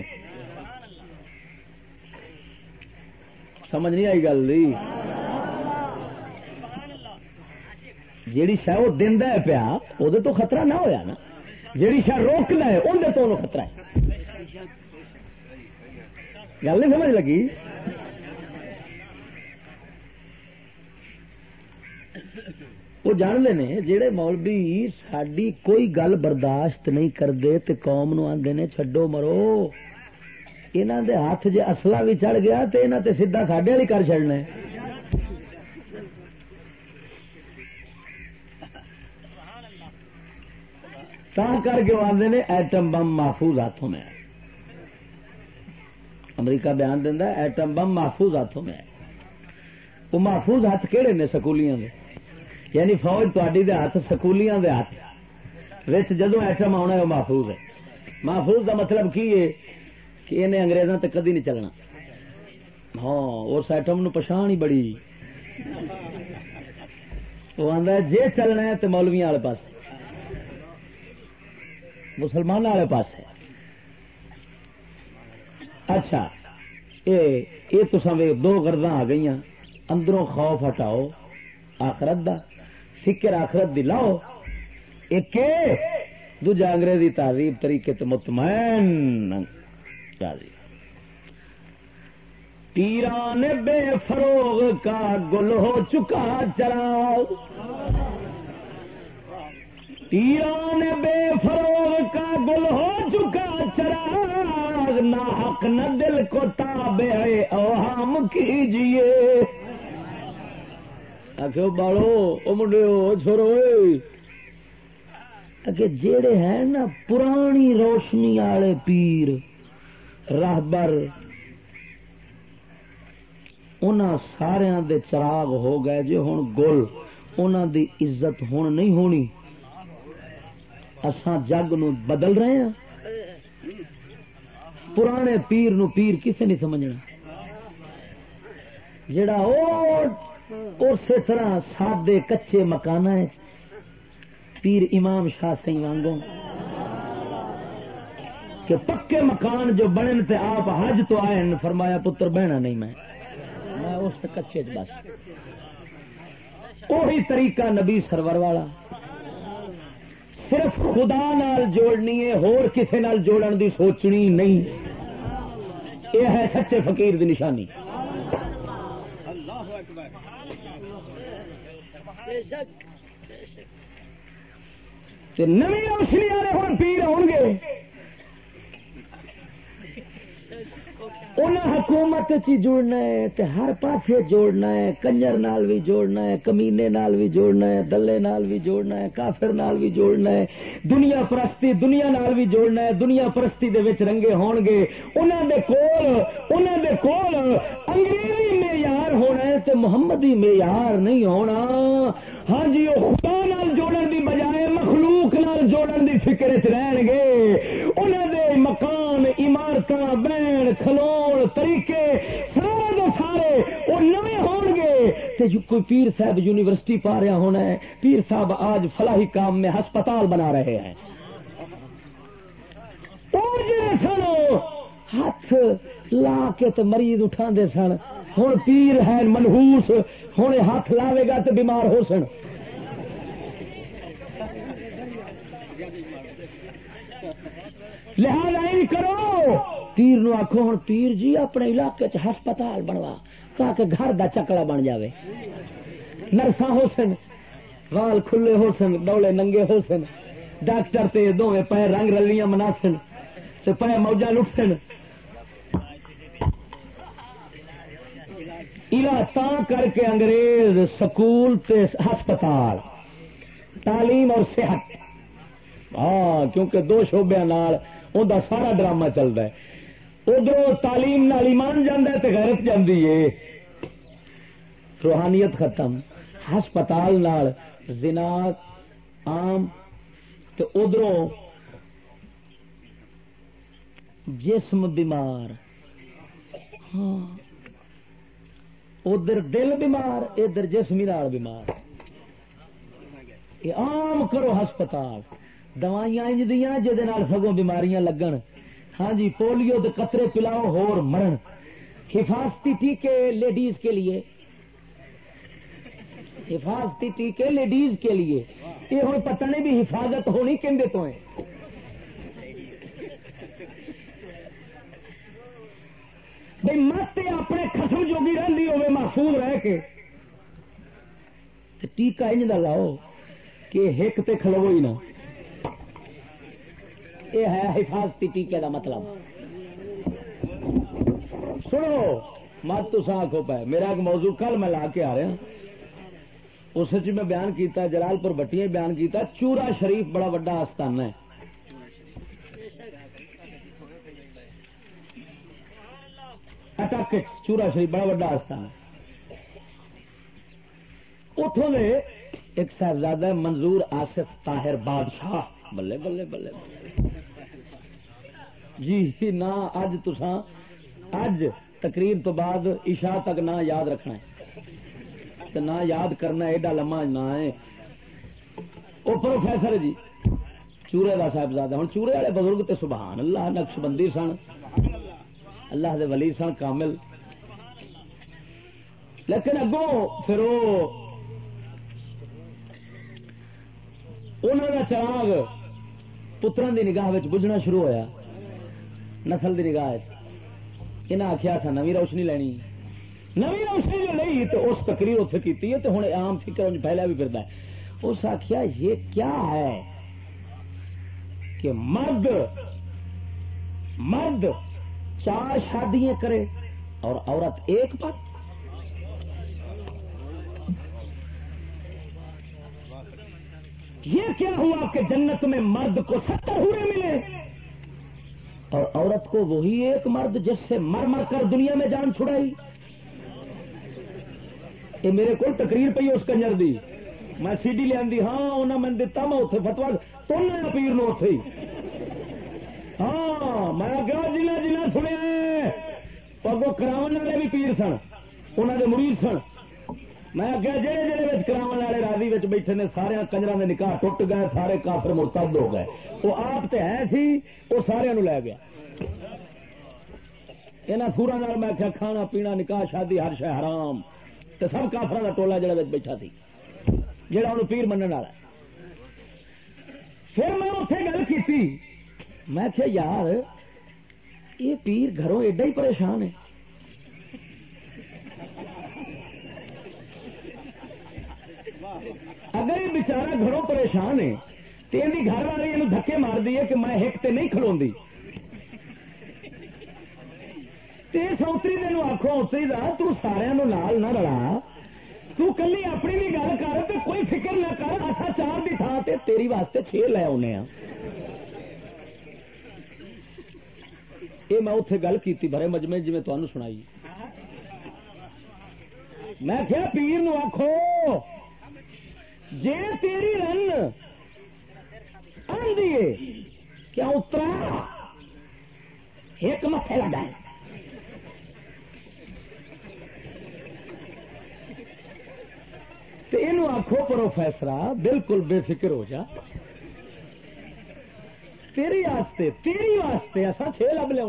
سمجھ نہیں آئی گل جیڑی شہ وہ دینا پیا وہ تو خطرہ نہ ہویا نا جیڑی شہ روکنا ہے اندر تو خطرہ ہے گل نہیں سمجھ لگی وہ جانتے ہیں جہے مولوی ساری کوئی گل برداشت نہیں کرتے تو قوم نو آدھے نے چڈو مرو. یہاں دے ہاتھ جی اصلا بھی چڑھ گیا تو یہاں تے سیدا ساڈے والی کر چڑنا تا کر کے وہ آدھے نے ایٹم بم محفوظ ہاتھوں میں. امریکہ بیان دینا ایٹم بم محفوظ ہاتھوں میں. وہ محفوظ ہاتھ کہڑے نے سکولیاں کے یعنی فوج تاری ہاتھ سکولیاں دے ہاتھ جدو ایٹم آنا ہے وہ محفوظ ہے۔ محفوظ دا مطلب کی ہے؟ کہ انہیں انگریزوں تے کدی نہیں چلنا۔ ہاں اس ایٹم نو پچھان ہی بڑی۔ وہ آدھا جے چلنا ہے تو مولویا والے پاس مسلمان والے پاس ہے اچھا یہ تو دو گرداں آ گئی اندروں خوف ہٹاؤ، آخرت دا۔ فکر آخرت دی لاؤ۔ ایک دوجا انگریزی تعریف طریقے تو مطمئن۔ پیران بے فروغ کا گل ہو چکا، چراؤ۔ پیران بے فروغ کا گل ہو چکا، چراغ۔ نہ حق نہ دل کو تابے اوہام کیجیے آخو بالو او منڈے چھوڑو کہ جڑے ہیں نا پرانی روشنی والے پیر راہبر ان سارا دے چراغ ہو گئے جی ہوں گل ان دی عزت ہوں نہیں ہونی اسان جگ نو بدل رہے ہیں پرانے پیر نو پیر کسے نہیں سمجھنا جڑا اسی طرح سادے کچے مکان پیر امام شاہ سی وانگوں۔ کہ پکے مکان جو بنے تے آپ حج تو آئے فرمایا پتر بہنا نہیں میں۔ میں اس کچے بس۔ وہی طریقہ نبی سرور والا۔ صرف خدا نال جوڑنی ہے، ہور کسے نال جوڑن دی سوچنی نہیں۔ یہ ہے سچے فقیر دی نشانی۔ نویں روشنی والے ہوں پیر آؤ گے انہیں حکومت چی جوڑنا ہے تے ہر پاسے جوڑنا ہے، کنجر نال بھی جوڑنا ہے، کمینے نال بھی جوڑنا ہے، دلے نال بھی جوڑنا ہے، کافر نال بھی جوڑنا ہے، دنیا پرستی دنیا نال بھی جوڑنا ہے، دنیا پرستی دے وچ رنگے ہون گے۔ انہاں دے کول، انہاں دے کول انگریزی معیار ہونا ہے تے محمدی معیار نہیں ہونا۔ ہاں جی وہ خدا نال جوڑن دی بجائے مخلوق نال جوڑن دی فکر چ رہن گے۔ انہاں دے مکان عمارت بین کھلو طریقے، سارے دے سارے وہ نئے ہون گے۔ تے کوئی پیر صاحب یونیورسٹی پا رہا ہونا ہے، پیر صاحب آج فلاحی کام میں ہسپتال بنا رہے ہیں۔ سن ہاتھ لا کے تو مریض اٹھا دے سن۔ ہوں پیر ہے منہوس ہوں ہاتھ لاوے گا تو بیمار ہو سن۔ لہٰذا کرو پیر نو آخو ہوں پیر جی اپنے علاقے چ ہسپتال بنوا، تاکہ گھر دا چکڑا بن جاوے۔ نرساں ہو سن، وال کھلے ہو سن ڈولے ننگے ہو سن۔ ڈاکٹر تے دونوں پے رنگ رلیاں منا سن پے موجہ لٹ سن۔ تا کر کے انگریز سکول تے ہسپتال، تعلیم اور صحت۔ ہاں کیونکہ دو شعبے سارا ڈرامہ چلتا ہے۔ ادھر تعلیم نال ایمان جانا تو غیرت جاندی ہے۔ روحانیت ختم۔ ہسپتال نال زنا عام۔ تو ادھر جسم بیمار۔ ہاں۔ ادھر دل بیمار، ادھر جسمی نال بیمار۔ یہ عام کرو ہسپتال۔ دوائیاں انج دیا سگوں بیماریاں لگن۔ ہاں جی پولیو دے قطرے پلاؤ ہور مرن۔ حفاظتی ٹیکے لیڈیز کے لیے۔ حفاظتی ٹیکے لیڈیز کے لیے۔ یہ ہوں پتہ نہیں بھی حفاظت ہونی کھے تو ہے بھائی مت اپنے خسم جوگی رہی ہوے محفوظ رہ کے۔ ٹیکا انج کا لاؤ کہ ہک تے کھلو ہی نہ۔ یہ ہے حفاظتی ٹیکے کا مطلب۔ سنو مت تو آخو پہ، میرا ایک موضوع کل میں لا کے آ رہا اس میں بیان کیتا جلال پور بٹیاں بیان کیتا، چورا شریف بڑا وڈا آستان ہے۔ اٹک چورا شریف بڑا وڈا آستان ہے۔ اتوں نے ایک صاحبزادہ منظور آصف طاہر بادشاہ بلے بلے بلے۔ جی نہ اج تسا اج تقریر تو بعد عشاء تک نہ یاد رکھنا ہے۔ نہ یاد کرنا ایڈا لما نہ ہے۔ وہ پروفیسر جی چورے کا صاحبزادہ ہوں چورے والے بزرگ تے سبحان اللہ، نقش بندی سن۔ اللہ دے ولی سن کامل۔ لیکن اگوں پھر انہوں کا چراغ پترا دی نگاہ بجنا شروع ہویا۔ نسل دی نگاہ انہیں آخیا سا نوی روشنی لینی۔ نوی روشنی جو نہیں تو اس تقریر اتنے کی تو ہوں آم فکر پہلے بھی پھرتا ہے۔ اس آخیا یہ کیا ہے کہ مرد مرد چار شادیاں کرے اور عورت ایک پر؟ یہ کیا ہوا کہ جنت میں مرد کو ستر ہوئے ملے؟ اور عورت کو وہی ایک مرد جس سے مر مر کر دنیا میں جان چھڑائی۔ یہ میرے کو تقریر پی اس کنجر دی۔ میں سی ڈی لیا ہاں انہیں میں دتا، میں اتنے فتوا تو پیر نو اتے ہاں میں کیا جنا جنا سنیا پگو کرا والے بھی پیر سن انہوں نے مرید سن۔ میں اگیا جہے جہے کرا والے راضی بیٹھے نے سارے کنجر کے نکاح ٹوٹ گئے، سارے کافر مرتد ہو گئے۔ وہ آپ تو ہے سی، وہ سارے لے گیا۔ یہاں سورا میں کیا کھانا پینا، نکاح، شادی، ہر شہ حرام۔ تو سب کافر کا ٹولا جڑا بیٹھا سی جہاں انہوں پیر من والا پھر میں اتنے گل کی میں کیا یار، یہ پیر گھروں ایڈا ہی پریشان ہے۔ اگر یہ بچارا گھروں پریشان ہے تو یہ گھر والی یہ دھکے مار دی ہے کہ میں ہک تے نہیں کھلو سوتری تین آخو اتری دا تارا نال نہ رلا۔ تو کلی اپنی بھی گل کر تو کوئی فکر نہ کر اچھا چار کی تھان سے تیری واسطے چھ لے آنے یہ میں اتے گل کی بڑے مجمے جی میں تمہیں سنائی۔ میں کیا پیر نو آخو جی تیری رن آدھی کیا اترا؟ ایک متے لگا تو یہ آخو پروفیسرا بالکل بے فکر ہو جا۔ تیری واسطے تیری واسطے ایسا چھ لب لیا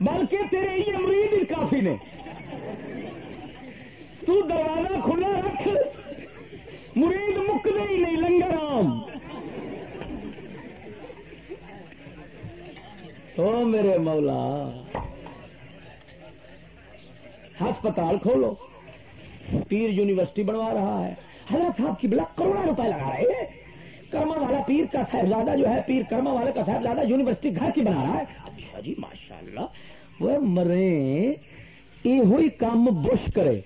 بلکہ تیرے یہ امرید کافی نے۔ تو دروازہ کھلا رکھ۔ مرید مک ہی نہیں، لنگر آم تو میرے مولا، ہسپتال کھولو۔ پیر یونیورسٹی بنوا رہا ہے۔ حضرت صاحب کی بلا کروڑوں روپے لگا رہے ہیں۔ کرما والا پیر کا صاحبزادہ جو ہے، پیر کرما والے کا صاحبزادہ یونیورسٹی گھر کی بنا رہا ہے۔ اچھا جی ماشاء اللہ وہ مرے، یہ کام بش کرے۔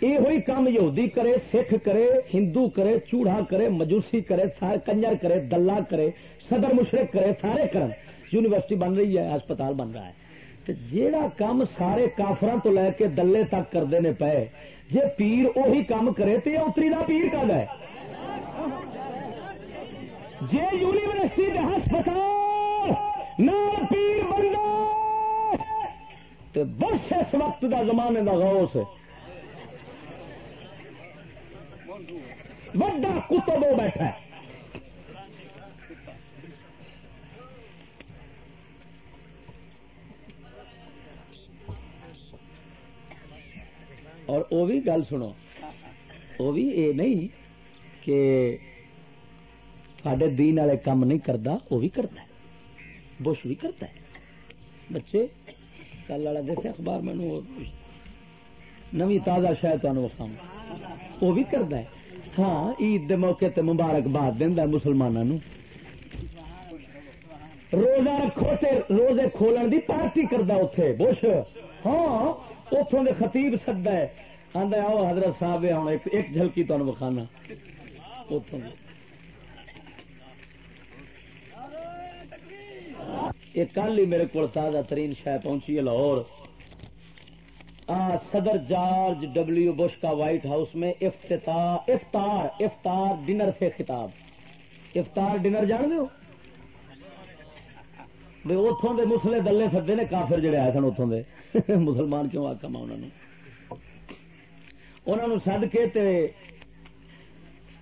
یہ ہوئی کام یہودی کرے، سکھ کرے، ہندو کرے، چوڑا کرے، مجوسی کرے کنجر کرے، دلہ کرے، صدر مشرق کرے، سارے کرن۔ یونیورسٹی بن رہی ہے، ہسپتال بن رہا ہے۔ جیڑا کام سارے کافران تو لے کے دلے تک کرتے ہیں پے جی پیر اہی کام کرے تو یہ اتری کا پیر کد ہے۔ جی یونیورسٹی کے ہسپتال نہ پیر بن بس اس وقت دا زمانے کا غوث ہے۔ وڈا کتب وہ بیٹھا ہے۔ اور وہ بھی گل سنو، وہ بھی یہ نہیں کہ سڈے دین والے کام نہیں کرتا وہ بھی کرتا ہے۔ بش بھی کرتا ہے۔ بچے کل والا دیکھے، اخبار مینو نوی تازہ شاید تمہیں وہ بھی کرتا ہے۔ ہاں عید دے موقع تے مبارکباد دینا مسلمانوں روزہ رکھو تے روزے کھولن دی پارٹی کرتا اتے بش ہاں اتوں دے خطیب سدا ہے۔ آدھا آؤ حضرت صاحب ہوں ایک جھلکی تمہیں بخانا اتوں یہ کل ہی میرے کو تازہ ترین شہ پہنچی ہے لاہور۔ صدر جارج ڈبلیو بش کا وائٹ ہاؤس میں افتتاح، افطار افطار ڈنر سے خطاب۔ افطار ڈنر جان دو بھائی اتوں کے مسلے دلے سدے نے کافر جڑے آئے سن اتوں کے مسلمان کیوں آخا میں انہوں نے انہوں سد کے تے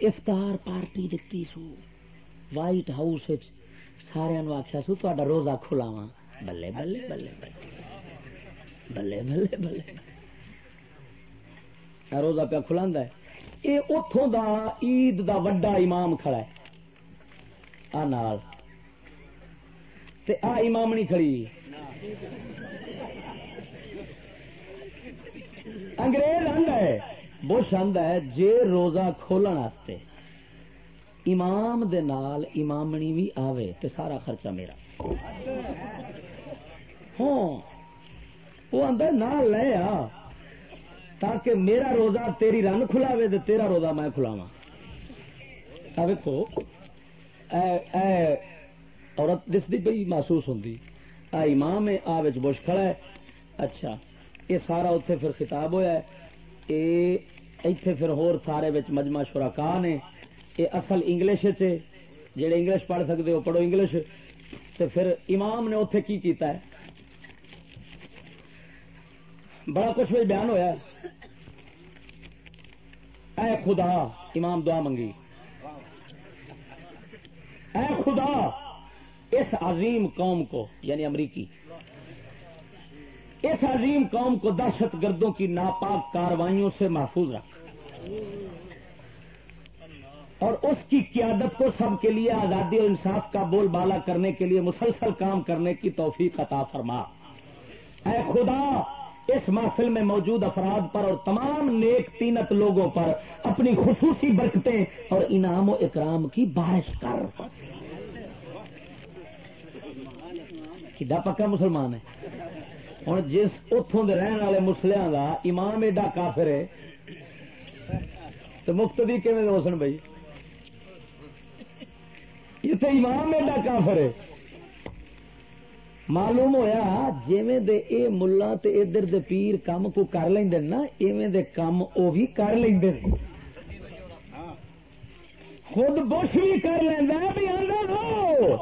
افطار پارٹی دتی سو۔ وائٹ ہاؤس سارا آخیا سو تا روزہ کھلاوا بلے بلے بلے بلے۔ بلے بلے بلے۔ روزہ پیا کھلا یہ اتوں دا عید دا وڈا امام کھڑا ہے۔ آ نال۔ تے آ امامنی کھڑی۔ انگریز آند ہے، بش آند ہے جے روزہ کھولن واسطے۔ امام دے نال امامنی بھی آوے تے سارا خرچہ میرا۔ ہاں۔ وہ آدھا نہ لے آ، تاکہ میرا روزہ تیری رن کھلاوے تے تیرا روزہ میں کھلاوا ویکو عورت دستی پی محسوس ہوں امام ہے، آ بش کھڑا ہے۔ اچھا یہ سارا اتے پھر خطاب ہوا ہے۔ اتے پھر ہور سارے مجمع شرکا نے۔ یہ اصل انگلش جڑے انگلش پڑھ سکتے ہو، پڑھو انگلش۔ تو پھر امام نے اتے کی کیتا ہے؟ بڑا کچھ بھی بیان ہوا اے خدا، امام دعا منگی۔ اے خدا، اس عظیم قوم کو یعنی امریکی، اس عظیم قوم کو دہشت گردوں کی ناپاک کاروائیوں سے محفوظ رکھ۔ اور اس کی قیادت کو سب کے لیے آزادی اور انصاف کا بول بالا کرنے کے لیے مسلسل کام کرنے کی توفیق عطا فرما۔ اے خدا اس محفل میں موجود افراد پر اور تمام نیک تینت لوگوں پر اپنی خصوصی برکتیں اور انعام و اکرام کی بارش کر۔ پکا مسلمان ہے؟ ہوں جس اتوں کے رہن والے مسلیاں کا امام ایڈا کافر ہے، تو مفت بھی کھے ہو سن بھائی؟ یہ تو امام ایڈا کافر ہے۔ معلوم ہوا جیویں دے اے ملا تے ادھر دے پیر کام کو کر لیں نا، ایویں دے کام او بھی کر لیں خود بش بھی کر لینا بھی آدھا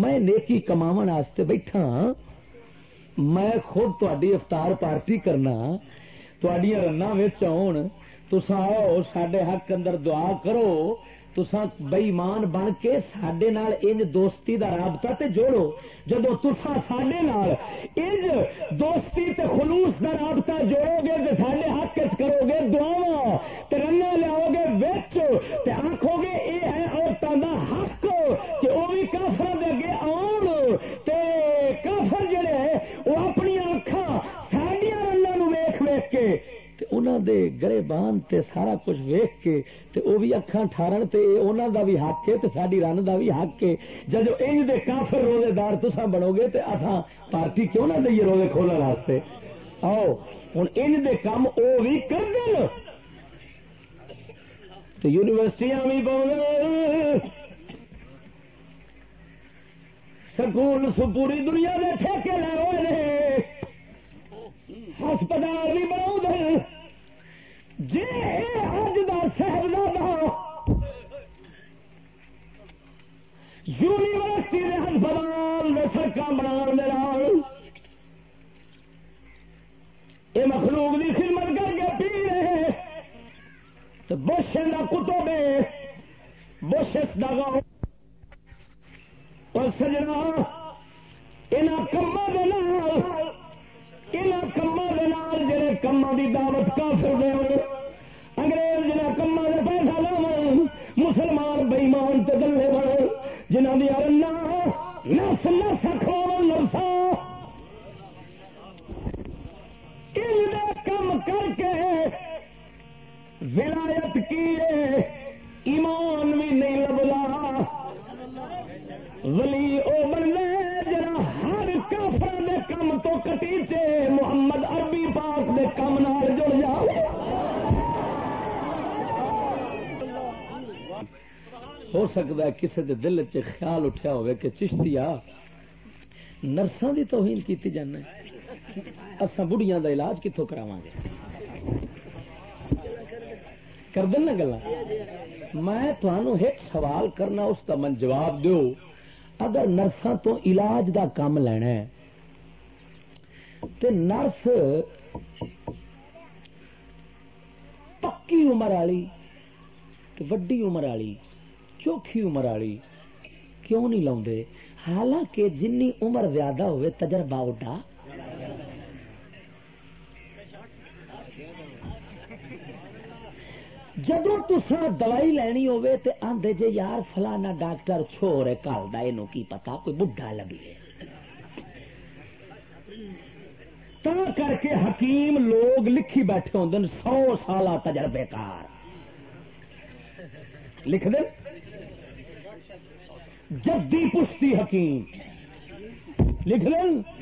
میں نیکی کماون واسطے بیٹھا ہاں۔ میں خود تاری افطار پارٹی کرنا تڈیا رن آن تسا آؤ سڈے حق اندر دعا کرو۔ تسا بئیمان بن کے سڈے انج دوستی دا رابطہ تے جوڑو۔ جب تسا سڈے انج دوستی تے خلوص دا رابطہ جوڑو گے تو سڈے حق کرو گے دعوا ترنا لیاؤ گے بچ آخو گے انہوں دے گرے بان تے سارا کچھ ویخ کے تے او بھی اکھان ٹھارن تے انہوں دا بھی حق ہے تے ساری رن دا بھی حق ہے۔ جب انج دے کافر روزے دار تسا بنو گے تے اتھا پارٹی کیوں نہ دئیے روزے کھولنے واسطے؟ آؤ ہوں انج دے کام او بھی کر دیں تو یونیورسٹیاں بھی بہت سکول پوری دنیا کے ٹھیکے لے ہوئے ہسپتال بھی بناؤ بنا جی اج کا صاحبزادہ یونیورسٹی کے ہسپتال میں سڑک بنا یہ مخلوق کی خدمت کر کے پی رہے تو بش کا کتو بے بش کا گاؤں۔ اور سجنا یہاں کما ان کما جڑے کما کی دعوت جنہوں نے ارنا نس نس کھو نسا کم کر کے ولایت کی ایمان بھی نہیں لبلا ولی او بننے جرا ہر کافر دے کم تو کٹیچے محمد عربی پاک دے کم نال جڑ جا ہو سکتا ہے کسی دے دل چ خیال اٹھا ہوئے کہ چشتی آ نرساں دی توہین کیتی جانا اصا بڑھیا کا علاج کتوں کرا گے؟ کر دیں گلا۔ میں ایک سوال کرنا، اس کا من جواب دو اگر نرساں تو علاج دا کام لینا ہے، تے نرس پکی عمر والی وڈی عمر والی چوکھی عمر والی؟ کیوں نہیں لاؤ حالانکہ جنی عمر زیادہ ہوئے، تجربہ اڈا جدو تسا دوائی لینی ہوئے تے آندے جے، یار فلانا ڈاکٹر چھوڑ کل دا؟ یہ کی پتا کوئی بڈھا لگے تا کر کے حکیم لوگ لکھی بیٹھے ہوں سو سال تجربے کار۔ لکھ دیں جدی پشتی حکیم۔ لکھ لیں؟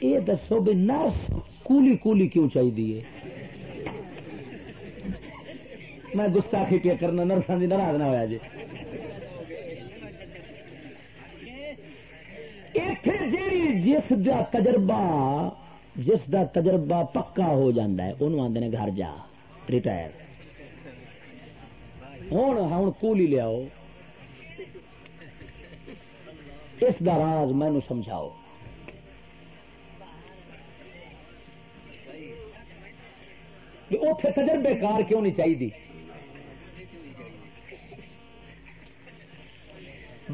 یہ دسو بھی نرس کولی کولی کیوں چاہیے میں گستاخی پیا کرنا نرسان کی ناراض نہ ہوا جی جی جس دا تجربہ، جس دا تجربہ پکا ہو جاتا ہے انہوں آدھے گھر جا، ریٹائر۔ ہوں ہاں، ہوں کولی لیاؤ اس دا راز مینو سمجھاؤ۔ اتے تجربے کار کیوں نہیں چاہیے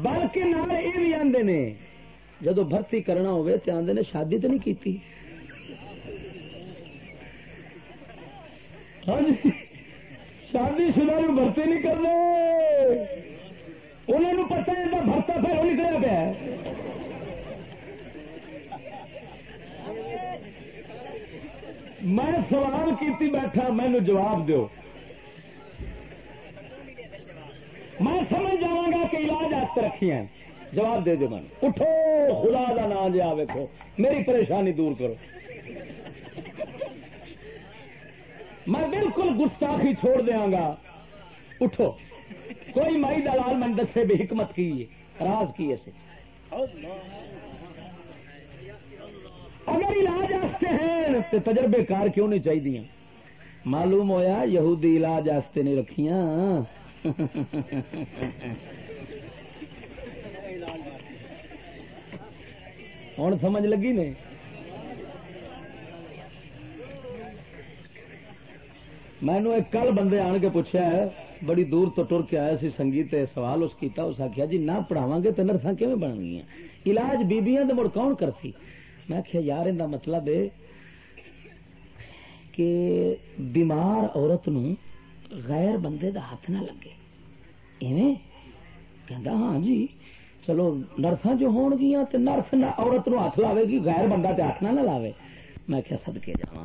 بلکہ نال یہ بھی آدھے نے، جدو بھرتی کرنا ہوئے تو آدھے نے شادی تو نہیں کی ہاں جی، شادی شدہ بھرتی نہیں کرنا انہوں پتا ہے بھرتا پھر نکلیا پیا میں سوال کیتی بیٹھا مینو جواب دیو۔ میں سمجھ جا گا کہ علاج آپ رکھی ہیں۔ جواب دے دو من اٹھو، خدا کا نام جا ویکو میری پریشانی دور کرو۔ میں بالکل گستاخی چھوڑ دیا گا۔ اٹھو۔ کوئی مائی دلال من دسے بھی حکمت کی ہے، راز کی ایسے اگر علاج آستے ہیں تو تجربے کار کیوں نہیں چاہیے معلوم ہویا یہودی علاج آستے نہیں رکھیاں۔ ہوں سمجھ لگی نے؟ مینو ایک کل بندے آن کے پوچھا ہے بڑی دور تو ٹر کے آیا سی، سنگیت سوال اس کیتا اس آخیا جی نہ پڑھاوا گے تو نرساں کیون بن گئی علاج بیبیاں تو مڑ کون کرتی میں آخیا یار، ان مطلب ہے کہ بیمار عورت نو غیر بندے دا ہاتھ نہ لگے۔ ایویں؟ کہ ہاں جی چلو نرساں جو ہون گیا تو نرس عورت نو ہاتھ لاوے گی، غیر بندہ تے ہاتھ نہ لاوے۔ میں کیا سدکے جا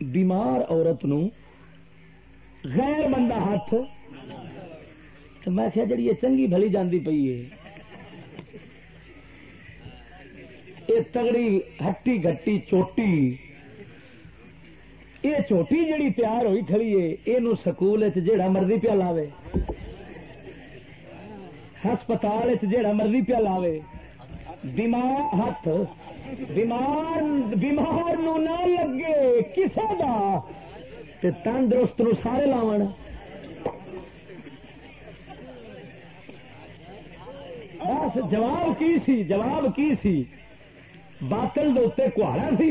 بیمار عورت نو غیر بندہ ہاتھ تو میں کیا جڑی یہ چنگی بھلی جاندی پئی ہے۔ یہ تگڑی ہٹی گٹی چوٹی، یہ چوٹی جڑی تیار ہوئی کھڑی ہے یہ سکول جہا مرضی پیا لاوے، ہسپتال جہا مرضی پیا لاوے۔ دماغ ہاتھ، بیمار بیمار نو نہ لگے، کسے دا تے تندرست نو سارے لاو بس جواب کی سی؟ جواب کی سی؟ باطل دے کہاڑا سی؟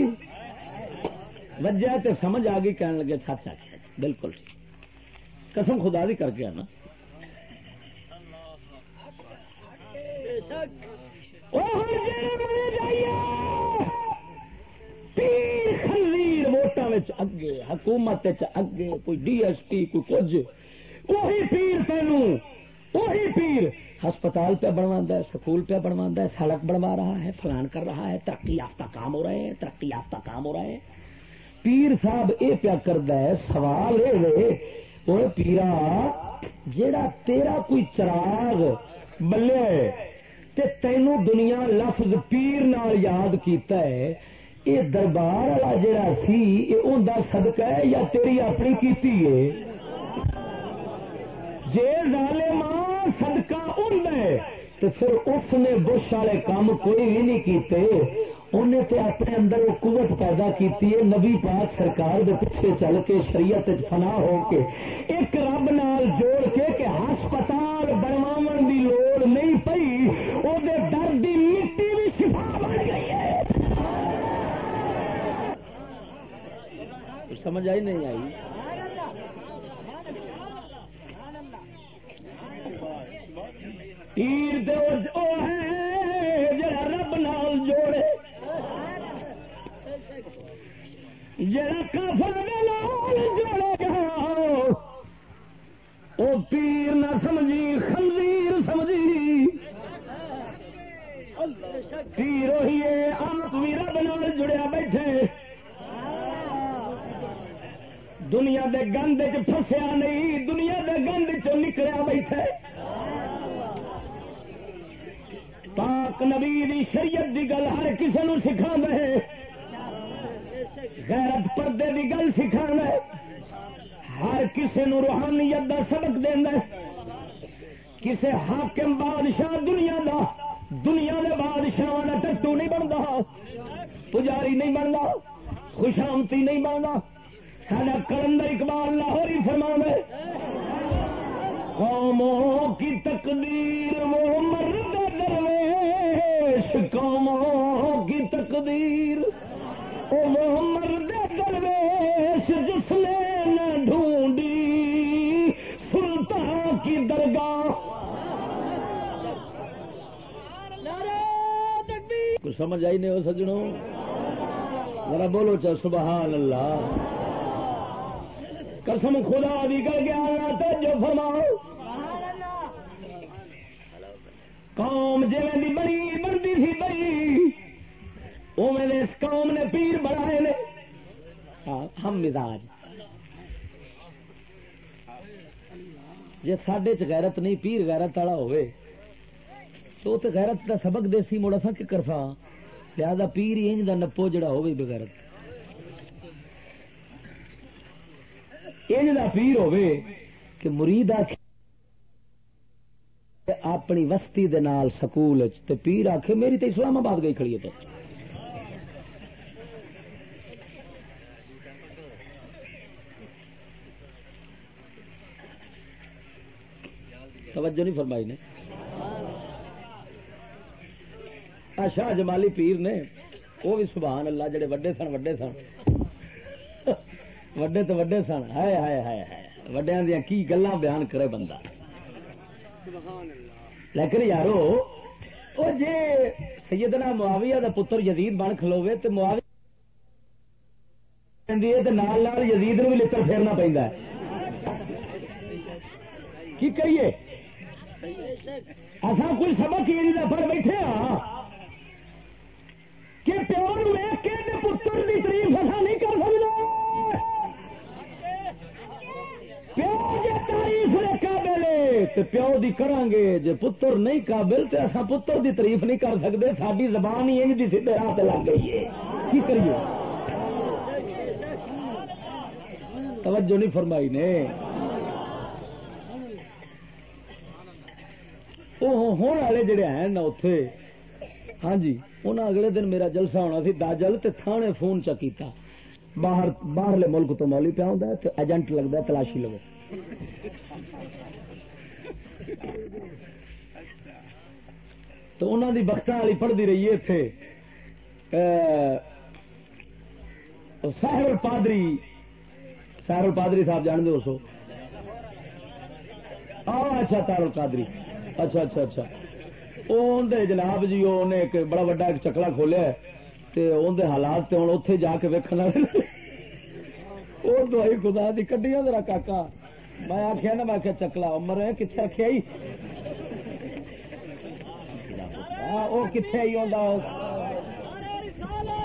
وجہ تے سمجھ آ گئی کہنے لگے سچ آخیا بالکل ٹھیک۔ قسم خدا دی کر کے آنا۔ پیر اگے، حکومت اگے، کوئی ڈی ایس پی کوئی کچھ۔ وہی پیر تینوں وہی پیر۔ ہسپتال پہ بنوا ہے، سکول پہ بنوا ہے، سڑک بنوا رہا ہے، فلان کر رہا ہے، ترقی یافتہ کام ہو رہے ہیں، ترقی یافتہ کام ہو رہے ہیں۔ پیر صاحب یہ پیا کرتا ہے، سوال یہ پیرا، جیڑا تیرا کوئی چراغ بلے تے تینوں دنیا لفظ پیر نال یاد کیتا ہے یہ دربار والا جڑا سی یہ انہ صدقہ ہے یا تیری اپنی کیتی ہے؟ جے ظالمان صدقہ ان ہے تو پھر اس نے بش والے کام کوئی بھی نہیں کیتے۔ انہیں تے اپنے اندر وہ قوت پیدا کیتی ہے، نبی پاک سرکار دے پیچھے چل کے شریعت فنا ہو کے، ایک رب نال جوڑ کے سمجھ آئی نہیں آئی۔ پیر ہے، جڑا رب نال جوڑے۔ جڑا کافر نال جوڑے گا۔ وہ پیر نہ سمجھی، خنزیر سمجھی۔ پیر وہی آپ بھی رب نال جڑیا بیٹھے۔ دنیا دے گند چ نہیں، دنیا دے گند چ نکلیا بیٹھے۔ پاک نبی دی شریعت دی گل ہر کسی نو سکھا ہے غیرت پردے دی گل سکھا ہے ہر کسی نو روحانیت دا سبق دینا کسے حاکم بادشاہ دنیا دا، دنیا دے بادشاہ کا ٹٹو نہیں بنتا پجاری نہیں بنتا خوشامتی نہیں بنتا سارا کلندر اقبال لاہور ہی فرما ہے قوموں کی تقدیر وہ مرد درویش قوموں کی تقدیر وہ مرد درویش جس نے نہ ڈھونڈی سلطان کی درگاہ۔ کچھ سمجھ آئی نہیں ہو سجنوں؟ ذرا بولو چا سبحان اللہ۔ قسم خدا بھی کر گیا تو جو فرماؤ۔ قوم جی بڑی بنتی تھی بڑی اوے اس قوم نے پیر بنائے نے۔ ہاں، ہم مزاج۔ جی سڈے چیرت نہیں، پیر غیرت والا ہوئے، تو وہ تو غیرت کا سبق دیسی موڑا تھا کہ کرفا لہذا پیر ہی انج کا نپو جڑا ہوئے بغیرت۔ انج کا پیر ہوئے کہ مرید آ اپنی وستی دے نال سکول تے پیر آخ میری تو اسلام آباد گئی کھڑی ہے تو توجہ نہیں فرمائی نے۔ شاہ جمالی پیر نے، وہ بھی سبحان اللہ جڑے وڈے سن وڈے سن۔ وڈے تو وڈے سن ہائے ہائے ہائے ہائے وڈیا دیا کی گلا بیان کرے بندہ لیکن یارو وہ جی سیدنا معاویہ دا پتر یزید بن کھلوے تو معاویہ نال نال یزید نو بھی لڑ پھیرنا پہنتا ہے کی کریے اصا کوئی سبق ہی پڑھ بیٹھے ہاں کہ پیو ویک کے پتر کی تاریف اصا نہیں کر سکتا پیو جی تعریف نے قابل پیو دی کران گے جی پتر نہیں قابل تو اصا پتر دی تعریف نہیں کر سکتے ساری زبان ہی انج دی سیدھے راہ لگ گئی ہے۔ کی کریے؟ توجہ نہیں فرمائی نے۔ ہونے والے جڑے ہیں نا اتے ہاں جی انہیں اگلے دن میرا جلسہ ہونا سی، داجل تے تھانے فون چکیتا باہر، باہرلے ملک تو مولی پیا ہوں تو ایجنٹ لگتا تلاشی لو۔ تو انہوں دی بخت والی پڑھتی رہی ہے اتنے سہر پادری سہر پادری صاحب جان دو سو؟ اچھا تارل قادری اچھا اچھا اچھا۔ وہ جناب جی وہ ایک بڑا وا ایک چکلا کھولیا اندر حالات ہوں اتے جا کے ویکن وہ دوائی خدا دی کڈیا ذرا کاکا۔ میں آخیا نا، میں آخیا چکلا امر ہے کتنے رکھے آئی ہاں، وہ کتنے آئی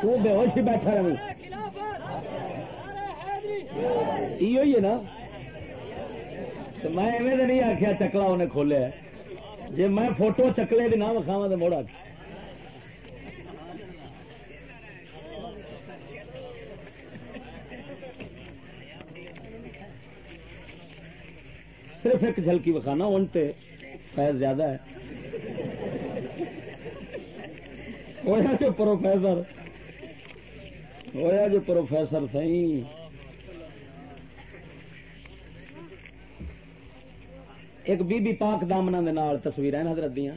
تو بے ہوش ہی بیٹھا رہے یہ ہے نا؟ میں ایویں نہیں آخیا چکلا انہیں کھولیا جی میں فوٹو چکلے بھی نہ وکھاوا تو موڑا صرف ایک جھلکی وکھانا ان تے فیض زیادہ ہے۔ ہویا جو پروفیسر، ہویا جو پروفیسر سی ایک بی بی پاک دامنا دے نال تصویر حضرت دیا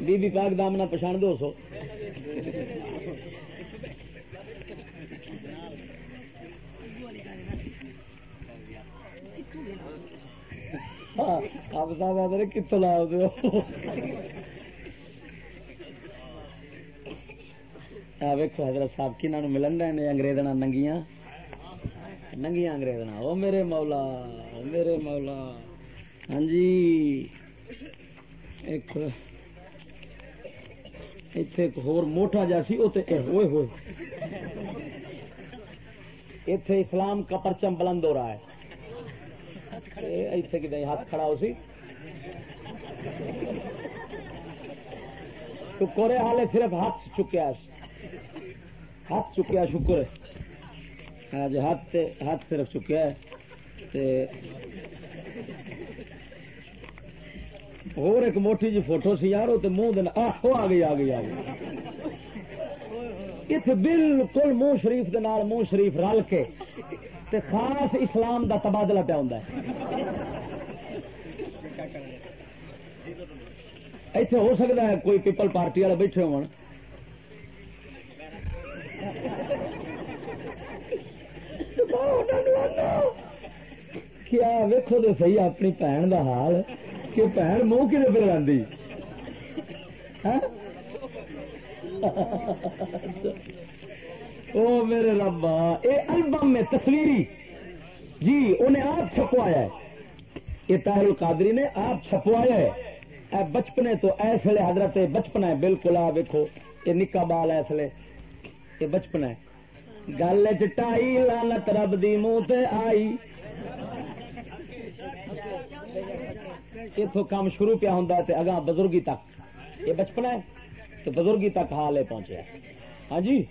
بی بی پاک دامنا پچھان دو سو۔ آپ صاحب آدھے کتوں لاؤ دو ویکو حضرت صاحب کی ملن رہے ہیں انگریز ننگیاں؟ ننگیاں انگریز او میرے مولا، او میرے مولا۔ ہاں جی۔ ایک ایک ہور موٹا جا سی ہوئے ہوئے۔ اتے اسلام کا پرچم بلند ہو رہا ہے۔ اتنے کتنے ہاتھ کھڑا ہو سی؟ تو کورے حالے صرف ہاتھ چکیا ہاتھ چکیا شکر ہاں جی ہاتھ ہاتھ صرف چکیا ہے۔ اور ایک موٹی جی فوٹو سی یار وہ منہ دن آ گئی آ گئی آ گئی۔ اتنے بالکل منہ شریف دے نال منہ شریف رل کے تے خاص اسلام دا تبادلہ پیا ہوں ایتھے ہو سکتا ہے کوئی پیپل پارٹی والے بیٹھے ہو کیا ویکو تو سی اپنی بھن کا حال کہ بھن منہ کھے پہ لاندی او میرے ربا اے البم میں تصویری۔ جی انہیں آپ چھپوایا ہے۔ یہ طاہر القادری نے آپ چھپوایا ہے۔ بچپنے تو ایس لے حضرت بچپنا ہے بالکل آ ویکو یہ نکا بال ایس لے یہ بچپنا ہے گل چٹائی لانت رب دی منہ تے آئی۔ اتو کام شروع پیا ہوں اگاں بزرگی تک۔ یہ بچپنا ہے تو بزرگی تک حال ہے پہنچے ہاں جی؟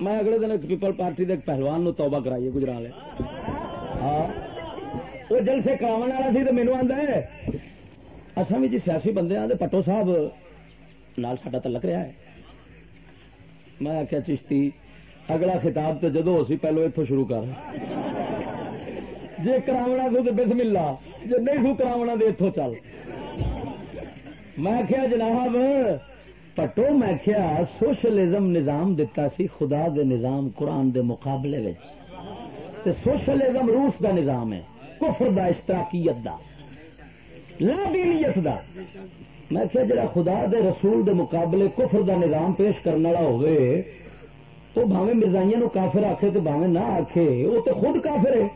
میں اگلے دن پیپل پارٹی کے پہلوان نو توبہ کرائیے گجرا لے ہاں۔ وہ جلسے کرا والا سی تو مینو آدھا ہے اصل بھی جی سیاسی بندے آدھے پٹو صاحب نال ساڈا تلک رہا ہے میں آخیا چشتی اگلا خطاب تو جدو ہو سی پہلو اتو شروع کر جی کرا تو بسم اللہ جی نہیں سو کرا تو اتو چل میں کیا جناب پٹو میں کیا سوشلزم نظام دتا سی خدا دے نظام قرآن دے مقابلے سوشلزم روس دا نظام ہے کفر دا، اشتراکیت دا۔ لابیلیت دا۔ میں کیا جڑا خدا دے رسول دے مقابلے کفر دا نظام پیش کرنے والا ہوئے، تو بھاوے مرزائیاں نو کافر آکھے تو بھاوے نہ آکھے وہ تو خود کافر ہے۔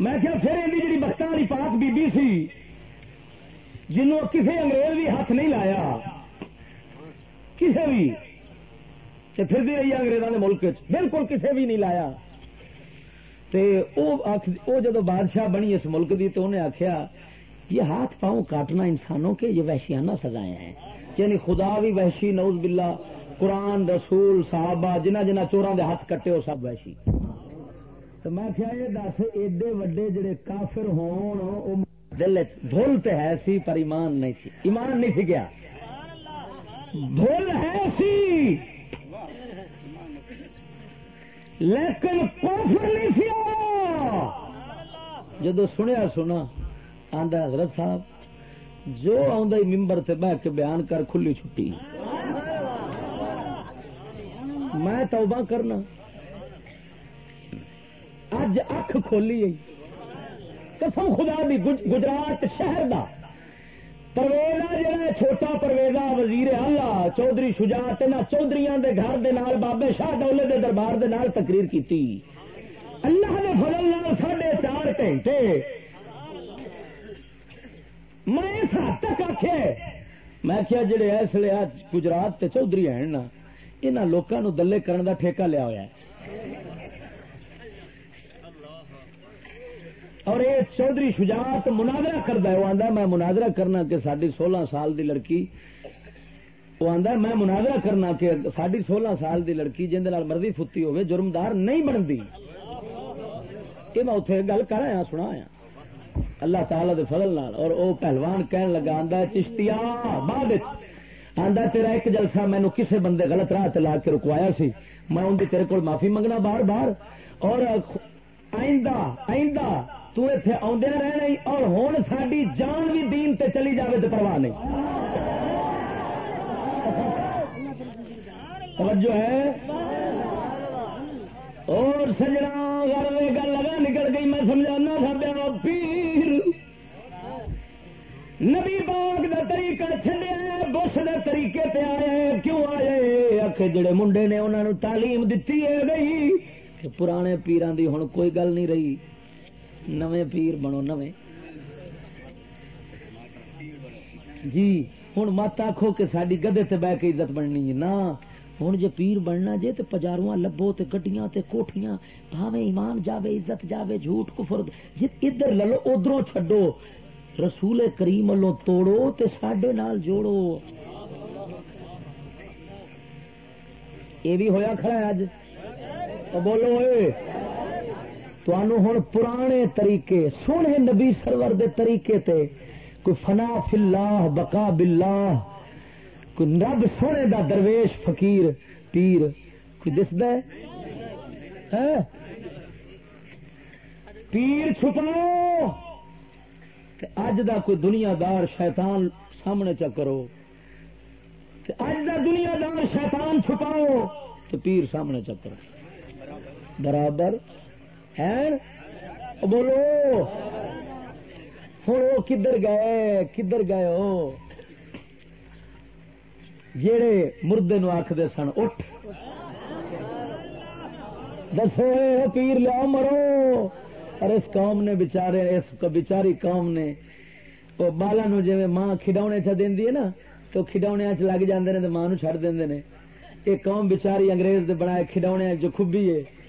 میں کیا پھر یہ جی بختہ والی پاک بی بی سی جنوں کسی انگریز بھی ہاتھ نہیں لایا کسی بھی۔ پھر بھی رہی اگریزوں کے ملک بالکل کسی بھی نہیں لایا۔ جدو بادشاہ بنی اس ملک کی تو انہیں آخیا یہ ہاتھ پاؤں کاٹنا انسانوں کے یہ وحشیانہ سزائیں ہیں۔ یعنی خدا بھی وحشی نوز باللہ، قرآن، رسول، صحابہ، جنہ جنہ چوران دے ہاتھ کٹے ہو سب وحشی۔ تو میں کیا یہ دس، ایڈے وڈے جڑے کافر ہون دل دھول تو ہے سی، پر ایمان نہیں سی ایمان نہیں سی گیا دھول ہے سی! لیکن کوفر نہیں سی جدو سنیا سنا آدھا حضرت صاحب، جو ممبر سے بہ کے بیان کر، کھلی چھٹی۔ میں توبہ کرنا۔ اج اکھ کھولی قسم خدا دی گجرات شہر دا۔ پرویزا جہاں چھوٹا پرویزا وزیر اللہ چودھری شجاعت نہ چودھری دے گھر دے نال، بابے شاہ ڈولے دے دربار دے نال تقریر کی اللہ نے فضل نال ساڑھے چار گھنٹے میں اس حد تک آخ میں کیا جڑے اس لیے گجرات تے چودھری ہیں نا یہاں لوگوں دلے کرن دا ٹھیکہ لیا ہوا ہے۔ اور یہ چودھری شجاعت مناظرہ کرتا ہے، وہ آدھا میں مناظرہ کرنا کہ ساری سولہ سال دی لڑکی، وہ آدھا میں مناظرہ کرنا کہ ساری سولہ سال دی لڑکی جن مرضی فتی ہوے جرمدار نہیں بنتی۔ یہ میں اتنے گل کر آیا، سنا آیا۔ اللہ تعالی دے فضل نال، اور او پہلوان کہن لگا، آندا چشتیا بعد آندا تیرا ایک جلسہ مینو کسے بندے غلط راہ لا کے رکوایا سی۔ میں ان کی تیرے کو معافی منگنا بار بار۔ اور آئندہ آئندہ تو اتنے آدھے رہنا اور ہوں ساری جان بھی دین تے چلی جاوے تو پرواہ نہیں۔ توجہ ہے؟ اور سجنا گھر گل لگا نکل گئی، میں سمجھانا سب پیر۔ نبی باغ دا طریقہ چلے بش دے طریقے تے آئے کیوں آئے آخ، جڑے منڈے نے انہوں نے تعلیم دیتی ہے گئی کہ پرانے پیران دی ہوں کوئی گل نہیں رہی۔ نویں پیر بنو، نویں۔ جی ہوں مت آخو کہ ساری گدے تے بہ کے عزت بننی ہے۔ نہ ہوں جے پیر بننا جے تے پجارواں لبو تے گڈیاں تے کوٹھیاں، بھاویں ایمان جاوے، عزت جاوے، جھوٹ کفر۔ جی ادھر لو ادھروں چھڈو۔ رسول کریم والوں توڑو تے ساڈے نال جوڑو۔ یہ بھی ہویا کھڑا ہے اج تو بولو اے ہوں پرانے طریقے، سونے نبی سرور دے طریقے تے کوئی فنا فلاح بقا باللہ، کوئی رب سونے دا درویش، فقیر، پیر، کوئی دسد ہاں؟ پیر چھپاؤ! اج دا کوئی دنیا دار شیطان سامنے چکرو اج دا دنیا دار شیطان چھپاؤ۔ تو پیر سامنے چکرو برابر؟ ہے بولو۔ ہوں وہ کدھر گئے؟ کدھر گئے ہو؟ جڑے مردے نو آخر سن، اٹھ۔ دسو پیر لیا مرو۔ اور اس قوم نے بچارے، اس بچاری قوم نے، وہ بالا نو جی ماں کھڈونے چ دینی ہے نا، تو کھڈونے چ لگ جاندے نے تو ماں نو چھڑ دے نے۔ یہ قوم بچاری انگریز دے بنائے کھڈونے جو کھبی ہے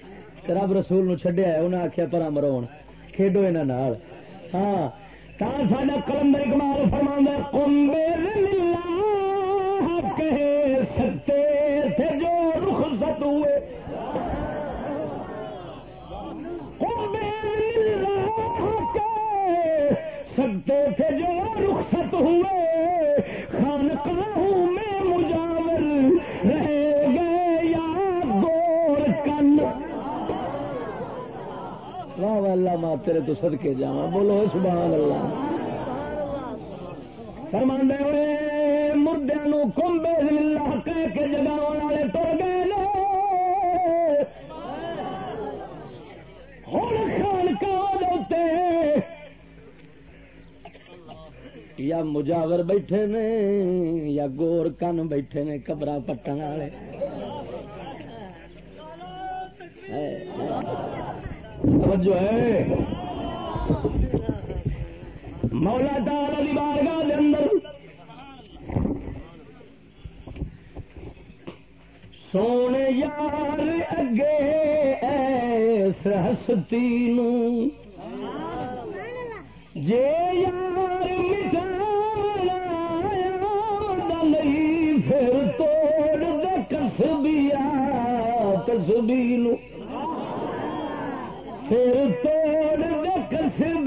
رب رسول نو چڈیا انہیں آخیا پرا مرو کھیڈو یہاں ہاں ساڈا کلندر اقبال فرما کمبے کہے سکتے تھے جو رخصت ہوئے۔ سکتے تھے جو رخصت ہوئے۔ واہ اللہ ماں تیرے تو سد کے جا بولو سبحان اللہ۔ فرماندے ہوئے مردے نو کمبے اللہ کہہ کے جگہ والے تر گئے لو ہوں خان کا یا مجاور بیٹھے نے، یا گور کن بیٹھے نے کبرا پٹن والے۔ جو ہے۔ مولا تعالی بارگاہ دے اندر سونے یار اگے ایس ہستی نو۔ جے یار نہیں پھر توڑ دے کسبیا کسبی نو۔ سر توڑ دے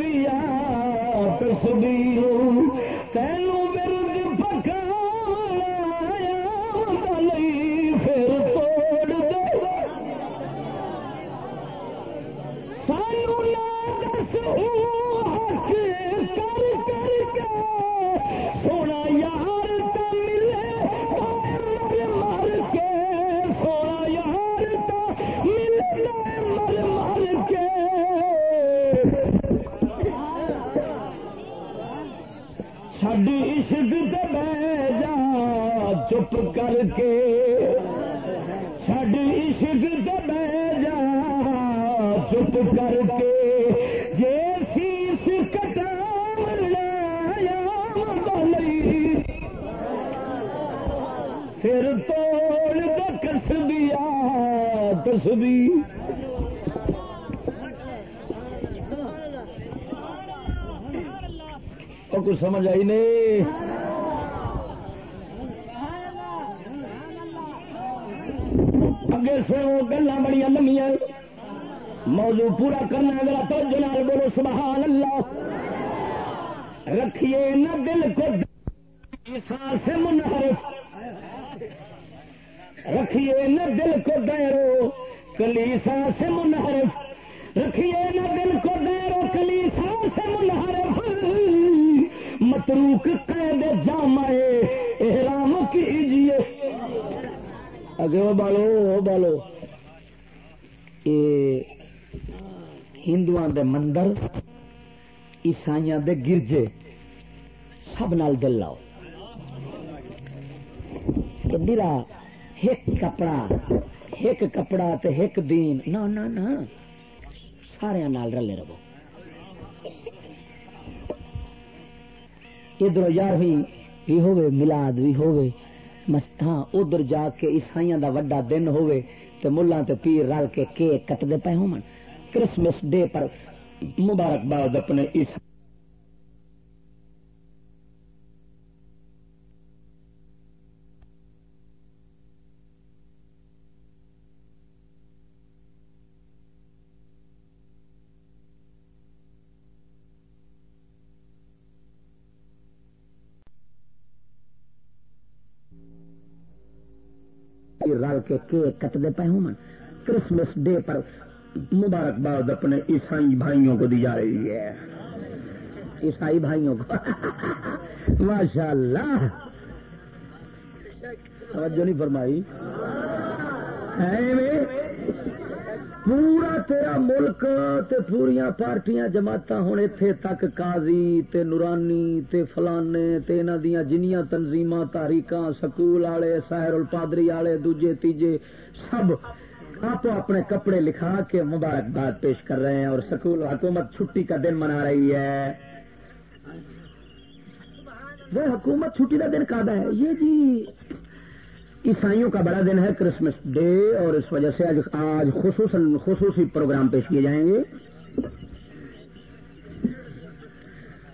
چپ کر کے سڈی عشق تے بہ جا، چپ کر کے جے سیس کٹا لایا نہیں پھر توڑ دے کسبیا تسبی اور کچھ سمجھ آئی نہیں؟ اگے سو گلا بڑی لمیا موضوع پورا کرنا اگر تو جناب بولو، سبحان اللہ۔ رکھیے نہ دل کو سے منحرف۔ رکھیے نہ دل کو دیرو کلیسا سے منحرف۔ رکھیے نہ دل کو دیرو کلیسا سے منحرف۔ متروک قید جامع اگے وہ بالو وہ بالو۔ ہندو دے مندر عیسائی دے گرجے، سب نال دل لاؤ۔ میرا ایک کپڑا ایک کپڑا تے ایک دین، نہ نہ نہ سارے نال رلے رہو۔ ادھر یارویں بھی ہوے ملاد بھی ہوے ہاں ادھر جا کے عیسائی دا وڈا دن ہوئے تے ملا تے پیر رل کے کیک کٹتے پے ہو کرسمس ڈے پر مبارکباد اپنے عیسائی کے کیک کٹتے پے ہوں کرسمس ڈے پر مبارکباد اپنے عیسائی بھائیوں کو دی جا رہی ہے۔ عیسائی بھائیوں کو۔ ماشاء اللہ توجہ نہیں فرمائی۔ پورا تیرا ملک تے پوریا پارٹیاں جماعت ہوں اتے تک قاضی تے نورانی تے فلانے تے انہاں دیاں جنیاں تنظیماں تاریخاں سکول والے ساحر الپادری والے دوجے، تیجے، سب آپ اپنے کپڑے لکھا کے مبارکباد پیش کر رہے ہیں اور سکول حکومت چھٹی کا دن منا رہی ہے۔ وہ حکومت چھٹی کا دن کب ہے؟ یہ جی عیسائیوں کا بڑا دن ہے کرسمس ڈے اور اس وجہ سے آج آج خصوصاً خصوصی پروگرام پیش کیے جائیں گے۔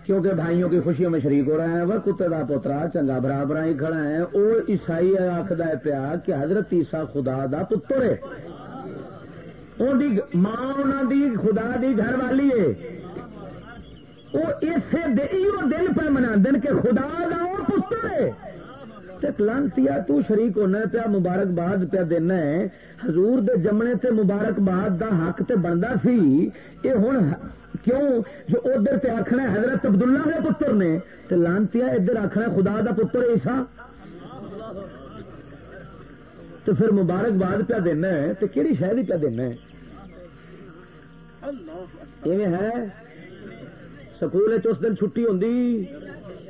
کیونکہ بھائیوں کی خوشیوں میں شریک ہو رہے ہیں وہ کتے کا پوترا، چنگا برابر ہی کھڑا ہے وہ عیسائی آخر پیا کہ حضرت عیسا خدا دا پتر ہے۔ ماں دی، خدا دی گھر والی ہے۔ وہ اسے دن پہ منا دن کہ خدا دا وہ پتر ہے۔ لانتی تو شریک ہونا پیا مبارکباد پیا دینا ہے۔ حضور دے جمنے تے مبارکباد دا حق تے بنتا سی۔ یہ ہوں کیوں؟ جو ادھر تے آخنا حضرت عبداللہ دے پتر نے۔ تے لانتی ادھر آخنا خدا دا پتر ایسا تو پھر مبارکباد پیا دینا ہے تو کہڑی شہر ہی پیا دینا ہے؟ ہے؟ سکول اس دن چھٹی ہوں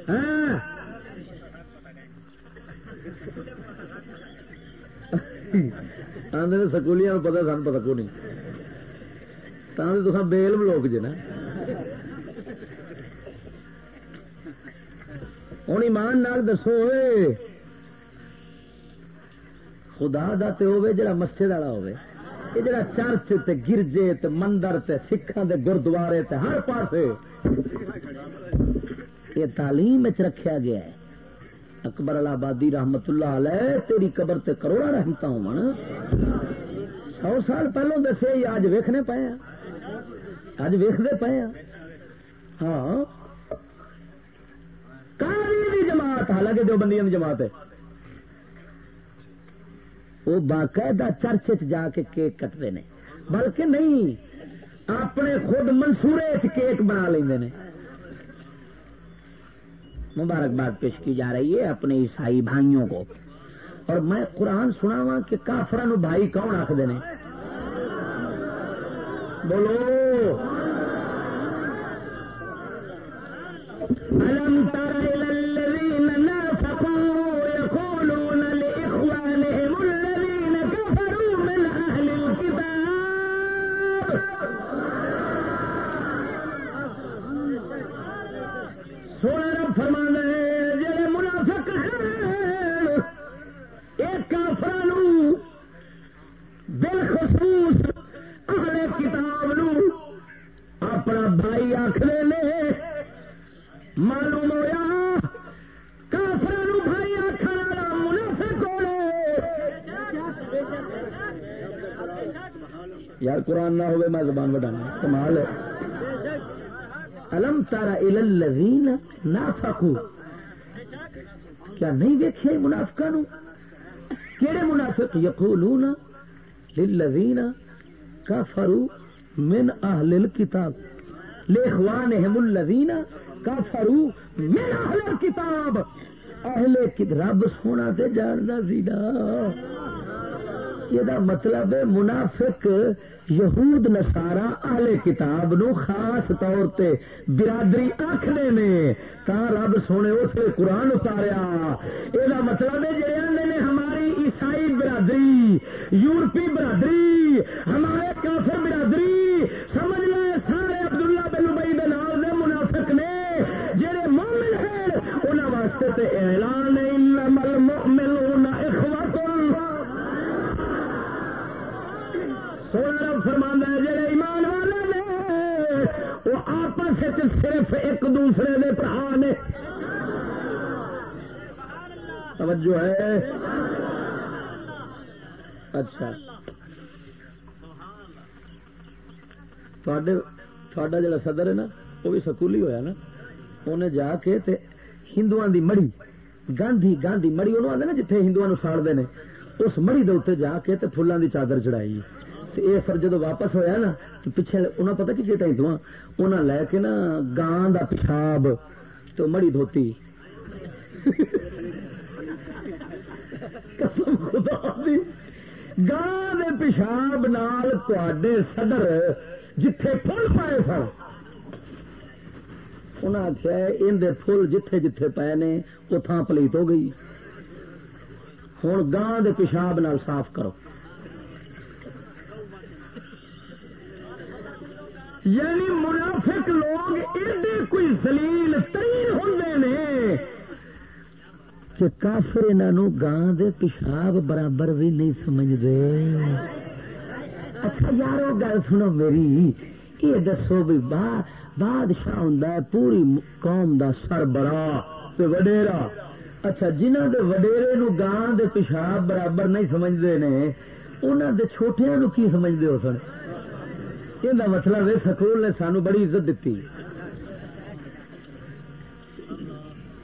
ہاں۔ آدھے سکولیاں پتا سن پتا کو نہیں۔ تو بےل لوگ جی نا۔ ہوں ایمان نال دسو خدا دا تے ہوے جڑا مسجد والا ہوے یہ جڑا چرچ تے گرجے تے مندر تے سکھاں دے گردوارے تے ہر پاسے۔ یہ تعلیم رکھا گیا ہے۔ اکبر آبادی رحمت اللہ علیہ، تیری قبر تے کروڑا رحمتا ہوں سو سال پہلو دسے اج ویخنے پے ہاں۔ اج ویختے پے ہاں۔, ہاں۔ کاری جماعت، حالانکہ جو بندیاں جماعت ہے۔ وہ باقاعدہ چرچ جا کے کیک کٹتے ہیں بلکہ نہیں، اپنے خود منصورے کیک بنا لیں مبارکباد پیش کی جا رہی ہے اپنے عیسائی بھائیوں کو۔ اور میں قرآن سنا ہوا کہ کافران بھائی کون آخر نے؟ بولو۔ الم للذین کفروا من اہل الكتاب لاخوانہم الذین کفروا من اہل الكتاب اہل رب سونا تے جاندا سی دا یہ دا مطلب ہے منافق یہود نسارا اہل کتاب نو خاص طور تے برادری آخنے نے تا رب سونے اسے قرآن اتاریا۔ یہ مطلب ہے آدھے نے ہماری عیسائی برادری، یورپی برادری، ہمارے کافر برادری، سمجھ لے سارے عبداللہ بن بئی دے نال دے منافق نے جہے مومن ہیں انہوں واسطے تے اعلان سونا رب ہے جہے ایمان والے نے، وہ آپس صرف ایک دوسرے کے برا نے۔ توجہ ہے؟ اچھا۔ جڑا صدر ہے نا، وہ بھی سکولی ہویا نا۔ انہیں جا کے تے ہندو دی مڑی، گاندھی گاندھی مڑی، انہوں آدھے نا جتنے ہندو ساڑتے ہیں اس مڑی دے اتنے جا کے تے فلان دی چادر چڑھائی۔ یہ پھر جدو واپس ہویا نا تو پیچھے انہیں پتا کی چیٹا ہندو انہیں لے کے نا گان دا پیشاب تو مڑی دھوتی قسم خدا دی گاں دے پیشاب نال تے صدر جتھے پھل پائے سن انہیں آخیا ان دے پھول جتھے جتھے پائے نے وہ تھان پلیت ہو گئی ہوں گاں دے پیشاب نال صاف کرو یعنی منافق لوگ ایڈے کوئی زلیل ترین ہوں نے کہ کافر انہوں گاں دے پیشاب برابر بھی نہیں سمجھتے اچھا یارو، گل سنو میری، یہ دسو بھی بادشاہ ہوں پوری قوم دا سربراہ وڈیرا۔ اچھا جنہ دے وڈیرے نو گاں دے پیشاب برابر نہیں سمجھتے نے انہوں دے چھوٹیاں نو کی سمجھتے ہو سن؟ یہ مطلب ہے سکول نے سانو بڑی عزت دیتی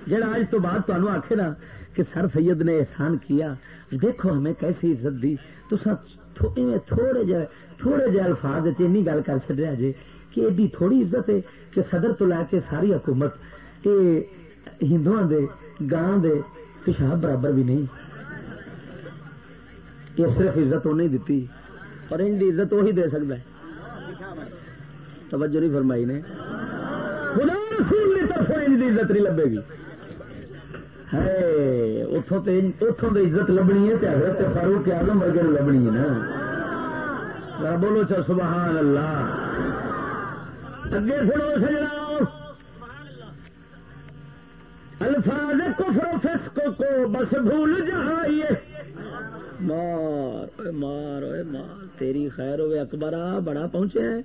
جڑا آج تو بعد تمہیں آخے نا کہ سر سید نے احسان کیا، دیکھو ہمیں کیسی عزت دی۔ تو تھوڑے جہ تھوڑے جہ الفاظ این گل کر چڑیا جی کہ ایڈی تھوڑی عزت ہے کہ صدر تو لے کے ساری حکومت۔ یہ ہندو دے، گاں دے، پیشاب برابر بھی نہیں۔ یہ صرف عزت انہیں دیتی اور ان کی عزت وہی دے سکتا ہے۔ توجہ نہیں فرمائی نے۔ خدا رسول کی طرف عزت نہیں لبے گی۔ اتوں تو عزت لبنی ہے تے حضرت فاروق آزم ورگے لبنی ہے نا۔ بولو چل سبحان اللہ اگے سنو سجنا۔ الفاظ کفر و فسق کو بس بھول جائیے۔ مار مار اے مار، تیری خیر ہوئے اکبرا بڑا پہنچے ہیں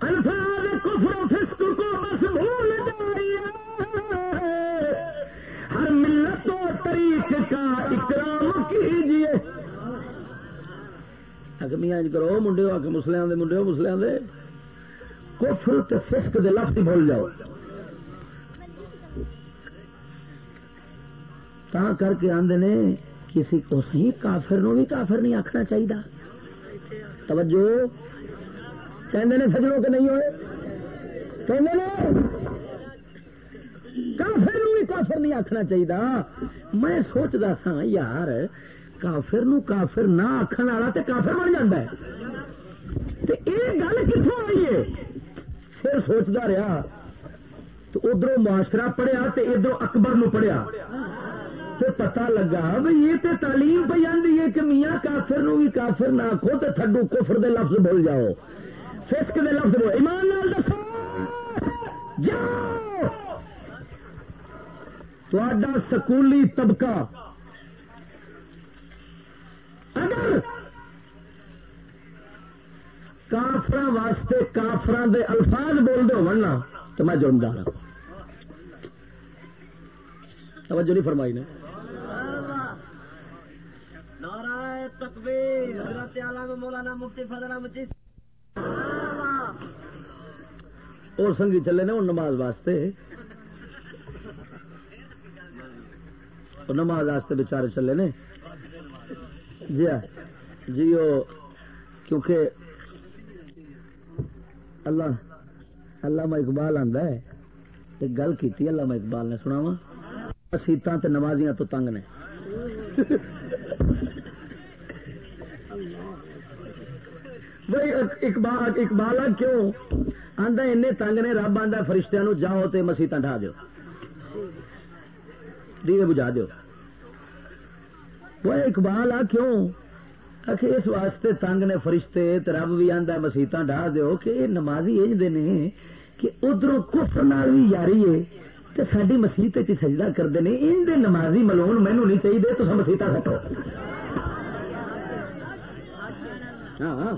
الفاظ کفر و فسق کو بس بھول جائیے ہر ملت و طریق کا اکرام کیجیے۔ اگمیاں جی کرو منڈے ہو کے مسلیاں دے منڈے ہو مسلیاں دے۔ کفر تے فسق دے لفظ بھول جاؤ۔ تا کر کے آندے نے کسی کو صحیح کافر نو بھی کافر نہیں آخنا چاہیے توجہ۔ کہندے نے سجنوں کے نہیں ہوئے۔ کہندے نے کافر نو بھی کافر نہیں آخنا چاہیے میں سوچتا سا یار، کافر نو کافر نہ آخر والا تو کافر بن جاتا ہے۔ یہ گل کتوں آئی ہے؟ پھر سوچتا رہا، تو ادھر معاشرہ پڑھیا تو ادھر اکبر نو پڑھیا۔ تو پتا لگا بھائی یہ تو تعلیم پہ آدھی ہے کہ میاں کافر نو بھی کافر نہ آخو تو تھڈو کفر دے لفظ بول جاؤ۔ فسک دے لفظ بول ایمان لال دسو۔ جاؤ۔ تا سکولی طبقہ۔ اگر کافر واسطے کافران دے الفاظ بول دے ہونا تو میں جرمدار ہوں توجہ نہیں فرمائی نے تکبیر، حضرت عالم مولانا مفتی فضل احمد جی۔ اور سنگھی چلے نے نماز واسطے۔ نماز واسطے بچارے چلے نے۔ جی ہاں۔ جی وہ، کیونکہ اللہ اللہ اقبال آتا ہے۔ ایک گل کی اللہ اقبال نے سنا وا تے نمازیاں تو تنگ نے۔ بھائی، اقبال اقبال کیوں؟ آدھا این تنگ نے، رب آدھا فرشتہ نو جاؤ تے مسیت ڈھا دو دیوے بجا دو وہ اقبال آ کیوں؟ کہ اس واسطے تنگ نے فرشتے تے رب بھی آدھا مسیت ڈھا دو کہ یہ نمازی انج دے نے کہ ادھر کفر نال بھی یاری ہے۔ تو ساری مسیت سجدہ کرتے ہیں ان دے نمازی ملون مینو نہیں چاہیے تو مسیت کٹو ہاں۔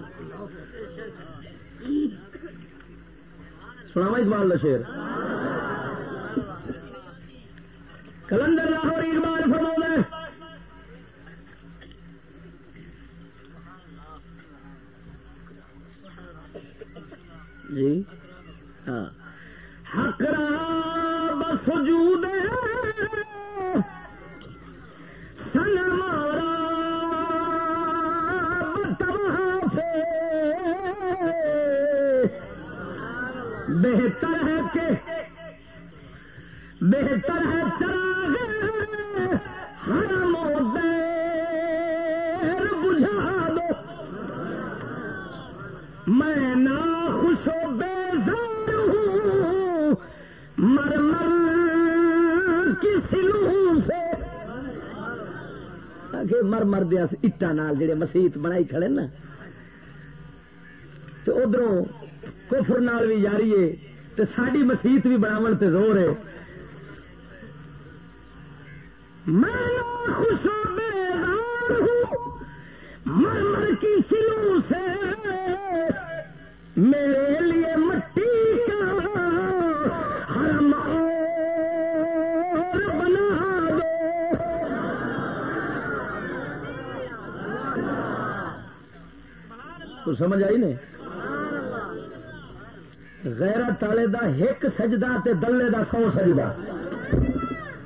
سناوا اقبال شیر کلندر لاہور اقبال فرما جی۔ ہاں۔ حق بس وجود سن مارا بہتر ہے کہ بہتر ہے چراغ مر مر دیا اٹا نال جڑے مسیت بنائی کھڑے نا۔ تو ادھروں کفر نال بھی جاری ہے تو ساری مسیت بھی بناو تے زور ہے۔ میں مر مر کی سلو سے میرے لیے مٹی دو سمجھ آئی نہیں؟ غیرہ تالے دا ایک سجدہ تے دلے دا سو سجدہ۔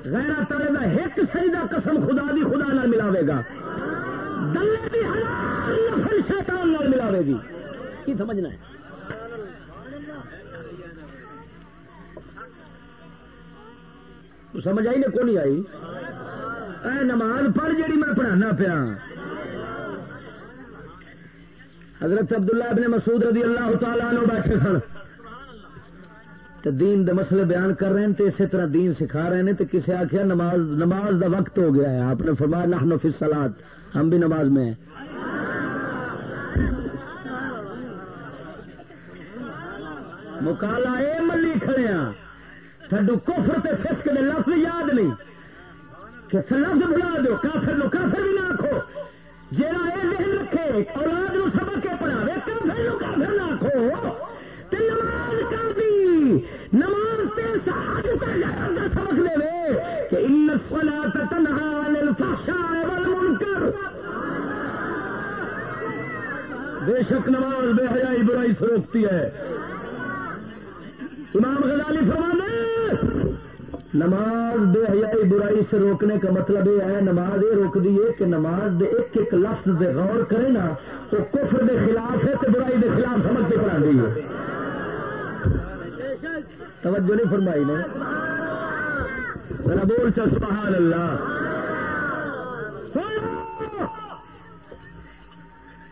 غیرہ تالے دا ایک سجدہ قسم خدا دی خدا نہ ملاوے گا۔ دلے دی حلال نفل شیطان نہ ملاوے گی۔ کی سمجھنا ہے؟ سمجھ آئی نے کو نہیں آئی؟ اے نماز پڑھ جیڑی میں پڑھانا پیا۔ حضرت عبداللہ ابن مسعود رضی اللہ تعالیٰ عنہ بیٹھے سن. تو دین دے مسئلے بیان کر رہے ہیں تو اسی طرح دین سکھا رہے ہیں تو کسی آخیا نماز نماز دا وقت ہو گیا ہے۔ آپ نے فرمایا، نحن فی سلاد ہم بھی نماز میں ہیں۔ مکالا اے ملی کھڑے ہیں۔ تھڈو کفر تے فسق دے لفظ یاد نہیں۔ کہ لفظ بلا دو کافر نو کافر بھی نہ جہاں یہ ذہن رکھے، اولاد نو سبق کے پڑھاوے کافر نو کافر نہ آخو تے نماز کر دی۔ نماز تے ساتھ کا سبق دے وے۔ کہ ان الصلاة تنہا عن الفحشاء والمنکر۔ بے شک نماز، بے حیائی، برائی سے روکتی ہے۔ امام غزالی فرمانے نماز بے حیائی برائی سے روکنے کا مطلب یہ ہے، نماز یہ روک دی ہے کہ نماز دے ایک ایک لفظ دے غور کرے نا تو کفر دے خلاف ہے تو برائی دے خلاف سمجھ کے پڑھا دی ہے۔ توجہ نہیں فرمائی نے۔ ذرا بول چا سبحان اللہ۔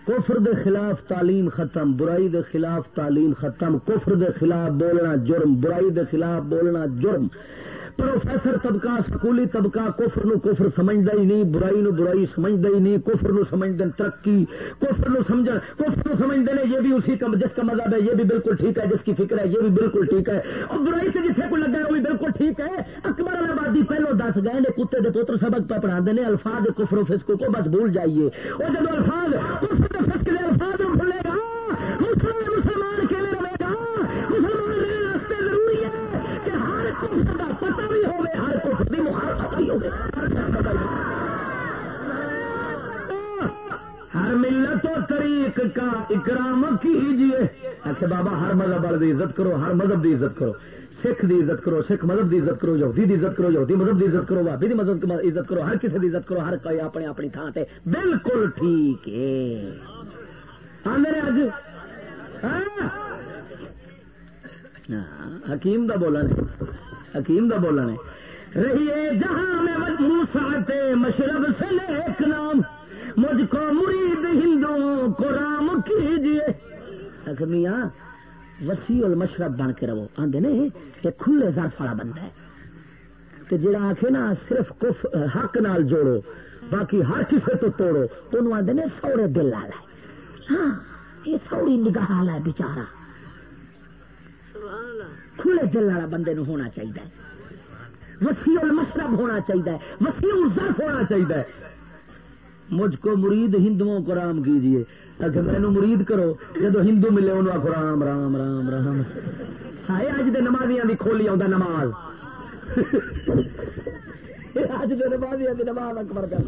کفر دے خلاف تعلیم ختم، برائی دے خلاف تعلیم ختم، کفر دے خلاف بولنا جرم، برائی دے خلاف بولنا جرم۔ پروفیسر طبقہ، سکولی طبقہ کفر نو کفر سمجھتا ہی نہیں، برائی نو برائی سمجھتا ہی نہیں، کفر نو سمجھتے ترقی، کفر نو سمجھ کفر نو سمجھتے ہیں، یہ بھی اسی کا جس کا مذہب ہے، یہ بھی بالکل ٹھیک ہے، جس کی فکر ہے، یہ بھی بالکل ٹھیک ہے۔ اور برائی سے جسے کو لگا ہے، وہ بھی بالکل ٹھیک ہے۔ اکبر آبادی پہلو دس گئے نے کتے دے پوتر سبق پہ پڑھا دے الفاظ کفر و فسکو کو بس بھول جائیے۔ اور جب الفاظ کفر و فسک دے الفاظ بھولے گا، مسلمان کے لیے رہے گا۔ مسلمان رہنے راستے ضروری ہے کہ ہر کفر پتہ بھی ہوگی ہر کفر کی مخالفت بھی ہوگی۔ ہر ملت و طریق کا اکرام کیجیے۔ اچھا بابا، ہر مذہب والے عزت کرو، ہر مذہب کی عزت کرو۔ سکھ دی عزت کرو، سکھ مذہب دی عزت کرو، یہودی دی عزت کرو، یہودی مذہب دی عزت کرو بھابی دی مذہب کی عزت کرو، ہر کسی دی عزت کرو، ہر کوئی اپنے اپنی تھان سے بالکل ٹھیک ہے۔ ہاں آدھے اج ہاں۔ ہاں، حکیم دا بولن حکیم دا بولن رہیے جہاں میں موسا مشرب سے ایک نام۔ مجھ کو مرید ہندوؤں کو رام کیجیے۔ میاں، وسیع المشرب بن کے رہو۔ آدھے نے، یہ کھلے ظرف والا بندہ ہے۔ تے جڑا آخے نا، صرف کف، حق نال جوڑو، باقی ہر کسی تو توڑو انہوں آدھے نے، سوڑے دل والا ہے۔ ہاں یہ سوڑی نگاہ والا ہے بچارا کھلے دل والا بندے نو ہونا چاہیے وسیع المشرب ہونا چاہیے وسیع الظرف ہونا چاہیے مجھ کو مرید ہندوؤں کو رام کیجیے اگر مینو مرید کرو، جدو ہندو ملے انہوں آخو رام رام رام رام۔ ہائے اج دے نمازیاں دی کھولی آ نماز۔ اج دے نمازیاں دی نماز اکبر کر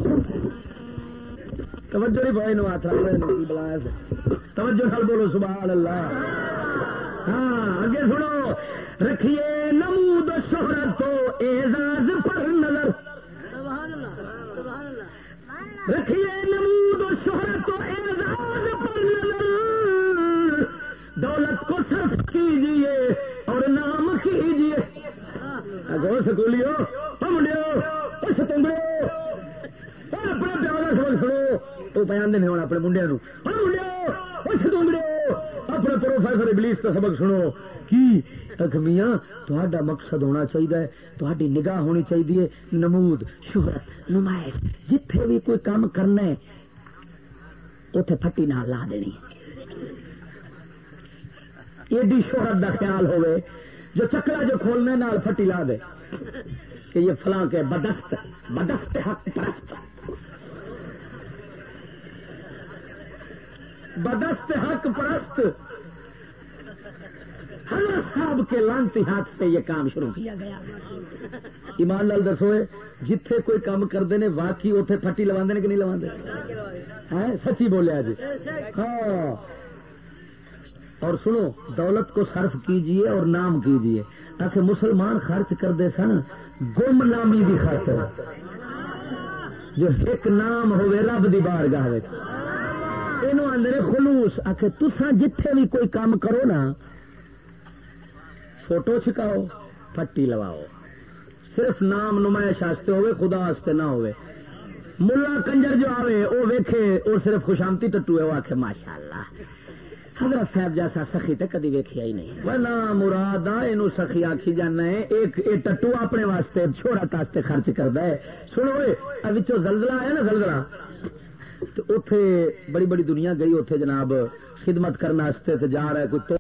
توجہ نہیں بھائی، نو ہاتھ بلایا توجہ نال بولو، سبحان اللہ۔ ہاں اگے سنو، رکھیے نمود شہرت تو اعزاز پر نظر۔ رکھیے نمود شہرت تو اعزاز پر نظر۔ دولت کو صرف کیجیے اور نام کیجیے اگو سکولیو منڈیو اس تمبڑو اپنے پیار کا سبق سنو۔ وہ پہ آدھے ہونا اپنے منڈیا نو منڈیو اس تمبڑو اپنے پروفیسر ابلیس کا سبق سنو۔ کی؟ میاں مقصد ہونا چاہیے تاری نگاہ ہونی چاہیے نمود، شہرت، نمائش، جتھے بھی کوئی کام کرنا ہے اتے پٹی نہ لا دینی۔ ایڈی شہرت کا خیال ہوئے جو چکلا جو کھولنے نال پٹی لا دے، کہ یہ فلاں کے بدست بدست حق پرست۔ بدست حق پرست ہاں، حضرت صاحب کے لانتی ہاتھ سے یہ کام شروع کیا گیا۔ ایمان لال دسو جتھے کوئی کام کرتے ہیں واقعی اتنے پٹی لوا کہ نہیں لوا ہاں، سچی بولیا جی۔ ہاں۔ اور سنو، دولت کو صرف کیجیے اور نام کیجیے۔ تاکہ مسلمان خرچ کرتے سن، گم نامی بھی خرچ جو ایک نام ہوئے، رب دی بار گاہ آدھے خلوص آ کے تسان جتھے بھی کوئی کام کرو نا فوٹو چھکاؤ، پٹی لواؤ۔ صرف نام نمائش آستے ہوئے، خدا آستے نہ ہوئے۔ ملا کنجر جو آوے وہ ویکھے وہ صرف خوشامتی ٹٹو ہے وہ آخے ماشاء اللہ حضرت صاحب جیسا سخی تو کدی ویکیا ہی نہیں۔ وہ مراد یہ سخی آخی جانا ہے، ایک یہ ٹٹو اپنے واسطے، چھوڑا تاستے خرچ کرتا ہے۔ سنو ابھی زلزلہ آیا نا زلزلہ؟ تو اتے بڑی بڑی دنیا گئی اتے جناب خدمت کرنے جا رہا ہے، کوئی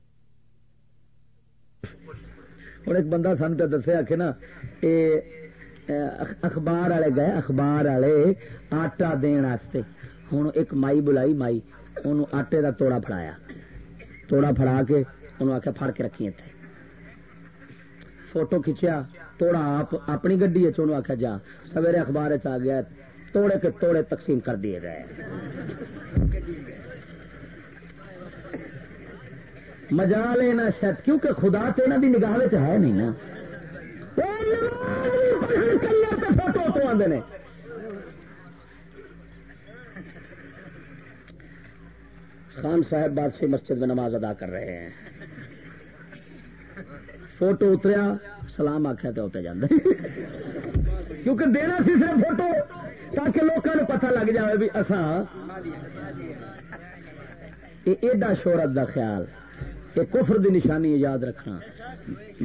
ہوں ایک بندہ سن پہ دسیا کہ نا اخبار والے گئے، اخبار والے آٹا دن ہوں ایک مائی بلائی، مائی ان آٹے کا توڑا فڑایا توڑا فڑا کے انہوں آخیا فڑ کے رکھی اتنے فوٹو کھچیا، توڑا آپ اپنی گڈی آخیا جا۔ سویرے اخبار آ گیا، توڑے کے توڑے تقسیم کر دیے گئے۔ مزا لینا شاید کیونکہ خدا تو یہاں کی نگاہ ہے نہیں نا۔ فوٹو تو آدھے خان صاحب بادشاہ مسجد میں نماز ادا کر رہے ہیں۔ فوٹو اتریا، سلام آخیا تو اتر جانا کیونکہ دینا سی صرف فوٹو، تاکہ لوگوں کو پتہ لگ جائے بھی اسان ایڈا شہرت دا خیال۔ یہ کفر دی نشانی یاد رکھنا۔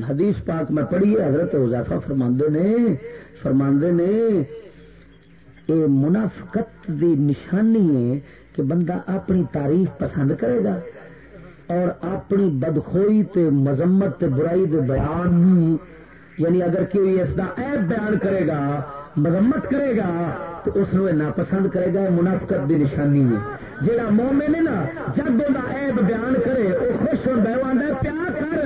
حدیث پاک میں پڑھی ہے، حضرت حضافہ فرماندے نے فرماندے نے یہ منافقت دی نشانی ہے کہ بندہ اپنی تعریف پسند کرے گا اور اپنی بدخوئی تے مذمت تے برائی دے بیان یعنی اگر کوئی اس کا ایپ بیان کرے گا مذمت کرے گا تو اس کو ناپسند کرے گا منافقت دی نشانی ہے۔ جہاں مومن ہے نا، جب وہ ایب بیان کرے وہ خوش ہوتا ہے وہ آدھا پیار کر۔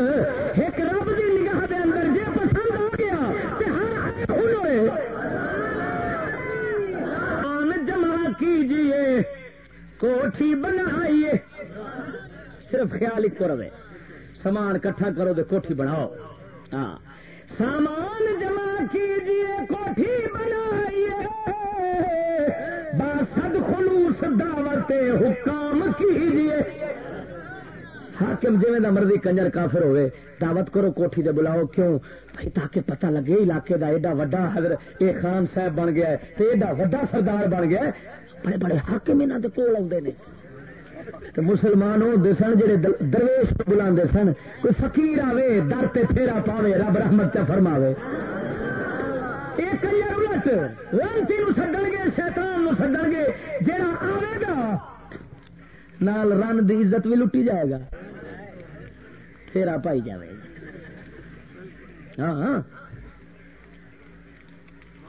ایک رب کی نگاہ دے اندر جی پسند ہو گیا ہر ہوئے۔ آن جمع کیجیے کوٹھی بنائیے۔ صرف خیال ایک رہے۔ سامان کٹھا کرو تو کوٹھی بناؤ۔ ہاں۔ سامان جمع کیجیے کوٹھی بنائیے۔ باسد خلوص دعوت حکام کیجیے حاکم جی دا مرضی کنجر کافر ہوئے، دعوت کرو کوٹھی دے بلاؤ کیوں؟ بھائی تاکہ پتہ لگے علاقے دا ایڈا وڈا حضرت، اے خان صاحب بن گیا ہے، تے ایڈا وڈا سردار بن گیا ہے۔ بڑے بڑے حاکم انہاں دے کول آوندے نے۔ تے مسلمان ہوندے سن جڑے درویش بلاندے سن، کوئی فقیر آوے، در تے پھیرا پاوے، رب رحمت تے فرماوے۔ لانتی نو گے، شیطان نو گے جڑا آوے گا، نال رن دی عزت بھی لٹی جائے گا۔ پھیرا پائی جائے گا۔ ہاں ہاں۔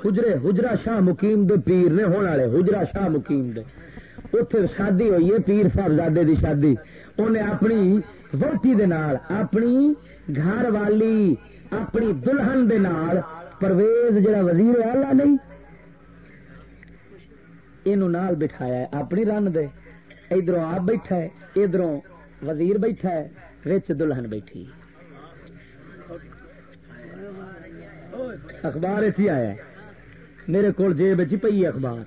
حجرے حجرا شاہ مقیم دے پیر نے ہونے والے حجرا شاہ مقیم دے۔ اتے شادی ہوئی ہے پیر صاحبزادے دی شادی انہیں اپنی ووٹی دے نال اپنی گھر والی اپنی دلہن دے نال پرویز جڑا وزیر والا نہیں یہ نال بٹھایا ہے اپنی رن دے ادھر آپ بیٹھا ہے ادھر وزیر بیٹھا ہے وچ دلہن بیٹھی اخبار اتھی آیا ہے میرے کو جیب چ پی اخبار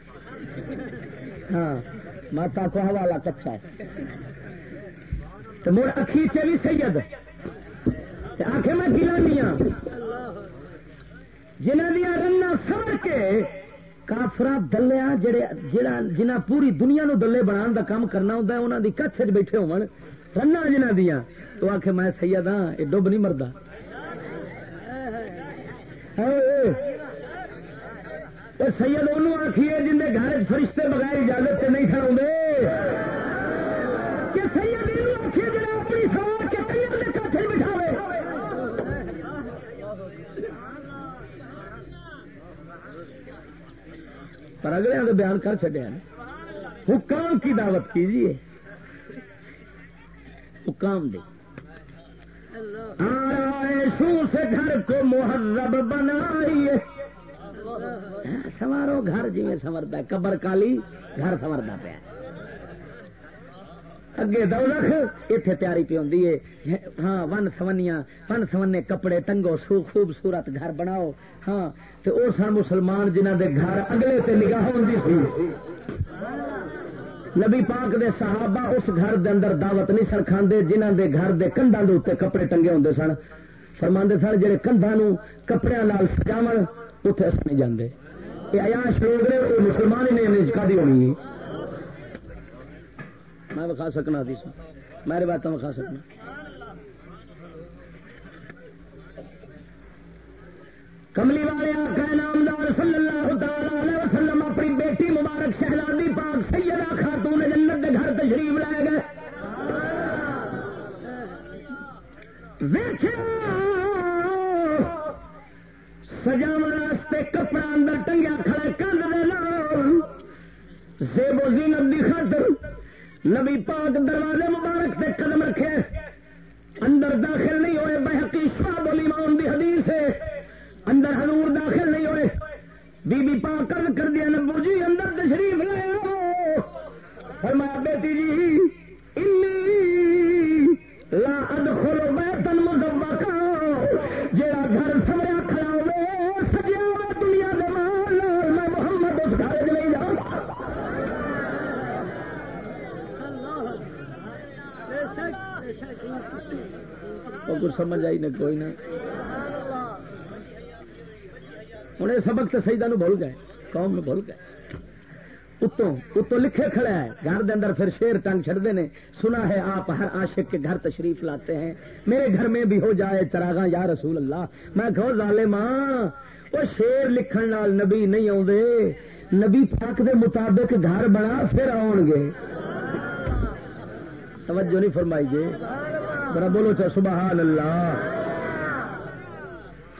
ہاں ماتا کو حوالہ کچا ہے۔ تو مڑ اکھی چ بھی سید۔ آخ میں گلانی ہوں جنہ دیا رنا سمر کے کافرا دلیا جنہ پوری دنیا نو دلے بنا دا کام کرنا ہوں انہوں دی کچھ بیٹھے ہو رنا جنہ دیا تو آخ میں سید ہاں یہ ڈب نہیں مرد سید ان آخیے جن کے گھر فرشتے بغیر اجازت سے نہیں کہ سید آخیے جا اپنی سوار کے کئی کچھ بٹھاوے۔ پر اگلے تو بیان کر چڈیا حکام کی دعوت کیجیے حکام دے۔ سو سے گھر کو مہذب بنائیے۔ سوارو گھر جی سمرتا قبر کالی گھر سمرتا پیا اگے دولت اتے تیاری پی ہوں ہاں ون سونیاں ون سونے کپڑے ٹنگو، سو خوبصورت گھر بناؤ۔ ہاں تو وہ سن مسلمان جنہ دے گھر اگلے تے نگاہ ہوتی سی۔ نبی پاک دے صحابہ اس گھر دے اندر دعوت نہیں سن کھاندے جنہ دے گھر دے کنڈا دے اتنے کپڑے ٹنگے ہوں سن۔ فرماندے سن جہے کنڈا نو کپڑے سجاو اتنے اصل نہیں جاندے۔ یہ عیاش لوگ نے وہ مسلمان ہی نہیں کا ہونی میں بخا سکنا دی میرے باتیں بخا سکنا۔ کملی والے آخر نامدار صلی اللہ تعالی علیہ وسلم، اپنی بیٹی مبارک شہزادی پاک سیدہ خاتون جنت کے گھر تشریف لائے گئے۔ سجا واسطے کپڑا اندر ٹنگیا کھڑے کند زیب و زینت دی خاطر نبی پاک دروازے مبارک سے قدم رکھے۔ اندر داخل نہیں ہوئے بحقی شاہ بولی دی حدیث ہے۔ اندر حضور داخل نہیں ہوئے۔ بی بی پا کر کر دیا نبو جی اندر تشریف لے فرمایا، بیٹی جی انی لا کچھ سمجھ آئی نہ کوئی نہ۔ ہوں یہ سبق تو سیدا نو بھول گئے، قوم نو بھول گئے۔ اتوں اتوں لکھے کھڑا ہے گھر دے اندر پھر شیر ٹنگ چڑھتے ہیں سنا ہے آپ ہر عاشق کے گھر تشریف لاتے ہیں۔ میرے گھر میں بھی ہو جائے چراغا یا رسول اللہ۔ میں کہو ظالماں وہ شیر لکھن نال نبی نہیں آدھے نبی پاک دے مطابق گھر بنا، پھر آن گے۔ توجہ نہیں فرمائی جی ذرا بولو چا، سبحان اللہ۔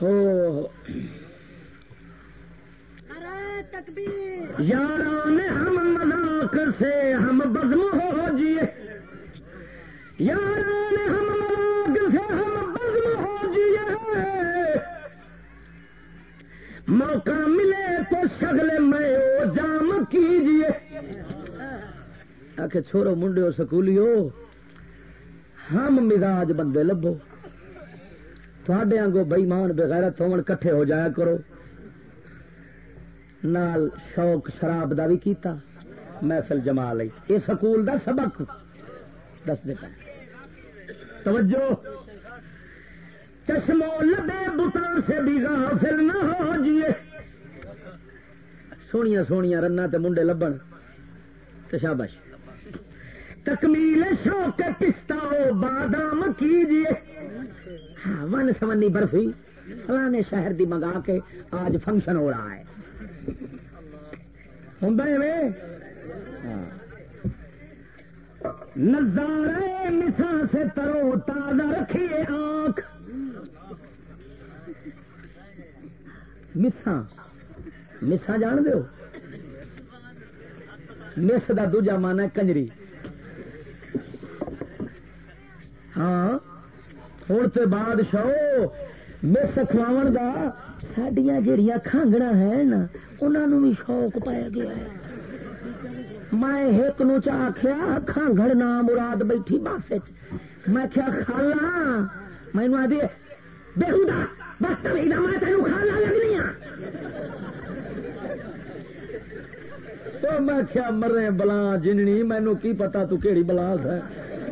ہو یاران ہم مذاق سے ہم بزم ہو جیے یاران ہم مذاق سے ہم بزم ہو جیے موقع ملے تو شگل میں او جام کیجیے کہ چھوڑو منڈے سکولی ہو ہم مزاج بندے لبو تھوڑے آنگو بئیمان بغیرت ہون کٹھے ہو جایا کرو۔ نال شوق شراب دا بھی کیتا، محفل جما لی یہ سکول دا سبق۔ دس دیتا توجہ۔ چشمو لبے بتان سے بھی غافل نہ ہو جیے۔ سونیا سونیا رنا تے منڈے لبن تے شابش تکمیل شوق پستا ہو بادام کیجیے۔ ہاں ون سمنی برفی فلانے شہر دی منگا کے آج فنکشن ہو رہا ہے۔ ہوں ہاں۔ نظارے مسا سے ترو تازہ رکھیے آنکھ۔ مسا مسا جان دو مس کا دوجا من ہے کنجری۔ ہاں ہوں تو بادشاہ مس کھواو کا سڈیا جہیا کانگڑا ہے نا انہوں بھی شوق پایا گیا ہے میں ایک نو چاخیا کانگڑ نام مراد بیٹھی بس میں کیا کھالا مینو آدھی بےحدا بس میں تینوں کھالا لگنی تو میں کیا مرے بلا جننی مینو کی پتا تو کیڑی بلاس ہے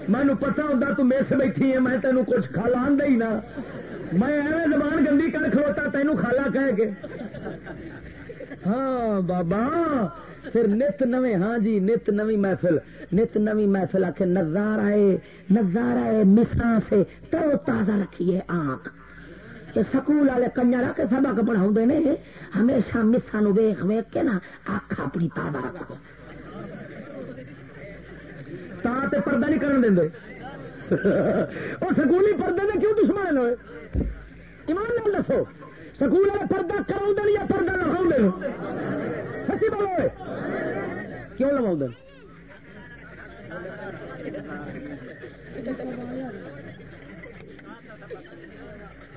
مینو پتا ہوں تو میس بیٹھی ہے، میں تینوں کچھ کھالا ہی نہ۔ میں ایویں زبان گندی کر کھلوتا تینوں کھالا کہہ کے۔ ہاں بابا، پھر نت نویں ہاں جی نت نوی محفل، نت نوی محفل آ کے نظار آئے نظار آئے مسا سے تو تازہ رکھیے آنکھ۔ سکول والے کنجر کے سبق پڑھاؤ نے، ہمیشہ مسا نو ویخ ویخ کے نا اکھ اپنی تازہ رکھو۔ تے پردہ نہیں کرن دیں وہ سکولی پردے نے کیوں دشمن ہوئے ایمان نال دسو، سکول والے پردہ کرا یا پردہ لگاؤ سچی بولو کیوں لگاؤ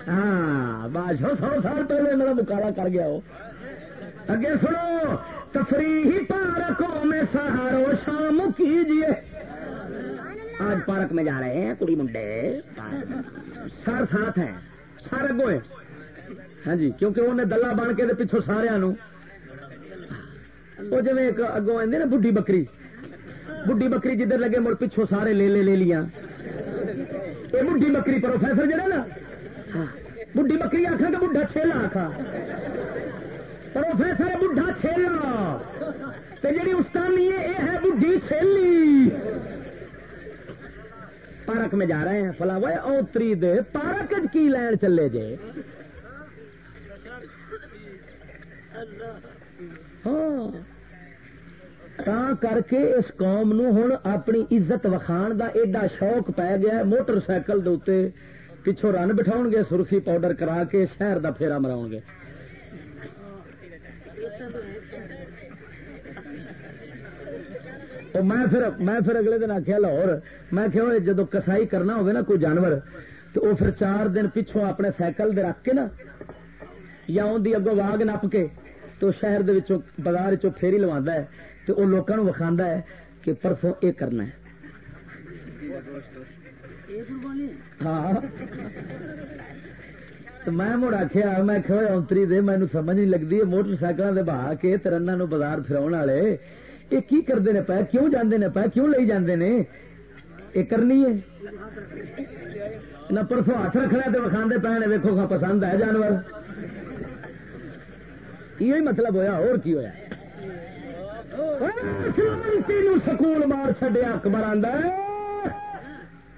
ہاں بادشاہ سو سال پہلے میرا مکالا کر گیا وہ۔ اگے سنو تفریح پارکوں میں سہارو شام کیجیے آج پارک میں جا رہے ہیں، کڑی منڈے۔ سر ساتھ ہیں، سر اگو ہاں جی کیونکہ انہیں دلہ بن کے پچھو سارا وہ جی اگوں آدھے نا بڈی بکری۔ بڈی بکری جدھر لگے مڑ پچھو سارے لے لے لے لیا یہ بڈی بکری پروفیسر جڑا نا۔ ہاں، بڈی بکری آخا کہ بڈھا چھیلا آخا پروفیسر بڈھا چھیلا۔ جی استانی ہے یہ ہے بڈھی چھیلی۔ پارک میں جا رہے ہیں فلا وہ اوتری دے پارک کی لین چلے جے؟ ہاں کر کے اس قوم نو ہوں اپنی عزت وکھان دا ایڈا شوق پی گیا موٹر سائیکل دے پچھو رن بٹھاؤ گے، سرخی پاؤڈر کرا کے شہر دا پھیرا مراؤ گے۔ تو میں پھر میں پھر اگلے دن آخیا لاہور، میں کہ جدو کسائی کرنا ہوگا نا کوئی جانور، تو وہ پھر چار دن پچھوں اپنے سائیکل دے رکھ کے نا، یا ان کی اگوں واگ نپ کے، تو شہر دے بازار پھیری لوا ہے، تو وہ لوگوں وکھا ہے کہ پرسوں یہ کرنا ہے۔ ہاں۔ تو میں مڑ آخیا میں اونتری دے مینو سمجھ نہیں لگتی موٹر سائیکل دے بہا کے ترنا نو بازار فراؤ والے۔ یہ کی کرتے ہیں پہ کیوں جانے نے پہ کیوں لے جاندے نے یہ کرنی ہے۔ نہ پرسوں ہاتھ رکھنا تو وکھا پے ویکو کا پسند ہے جانور۔ یہ مطلب ہویا، اور کی ہوا سکول مار چڈیا اکبر آدھا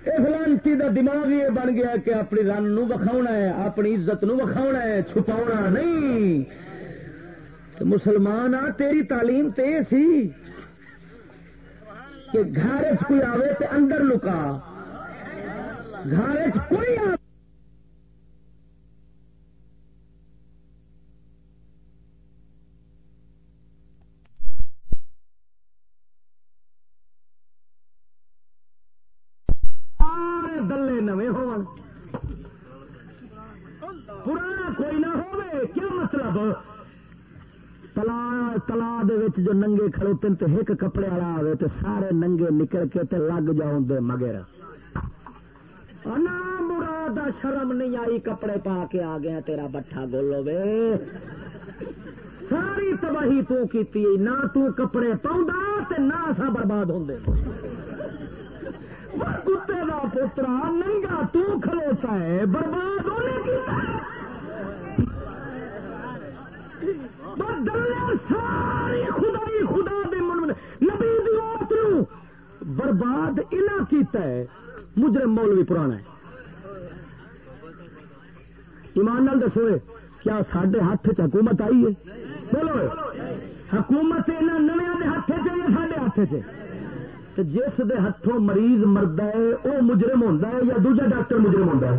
اس لانتی کا دماغ یہ بن گیا کہ اپنی رن نو وکھاؤنا ہے، اپنی عزت نو وکھاؤنا ہے چھپاؤنا نہیں۔ مسلمان آ، تیری تعلیم تے سی کہ گھر کوئی آوے تے اندر لکا۔ گھر کوئی آ جو ننگے کھڑوتے تے ایک کپڑے والا آئے تو سارے ننگے نکل کے تے لگ جاؤ دے مگر۔ مراد شرم نہیں آئی کپڑے پا کے آ گیا تیرا بٹھا گولو وے ساری تباہی تو کی نہ تو کپڑے پاؤں تے نہ سا برباد ہوں کتے کا پوترا، ننگا تو کھلوتا ہے، برباد ہونے کی ساری خدائی خدا دے نبی دی برباد انہ کیتا ہے، مجرم مولوی پرانا ہے۔ ایمان نال دسو کیا سڈے ہاتھ چ حکومت آئی ہے؟ بولو حکومت یہاں نمیا کے ہاتھ چ یا سڈے ہاتھ چ جس دے ہاتھوں مریض مرد ہے وہ مجرم ہوتا ہے یا دوجا ڈاکٹر مجرم ہوتا ہے؟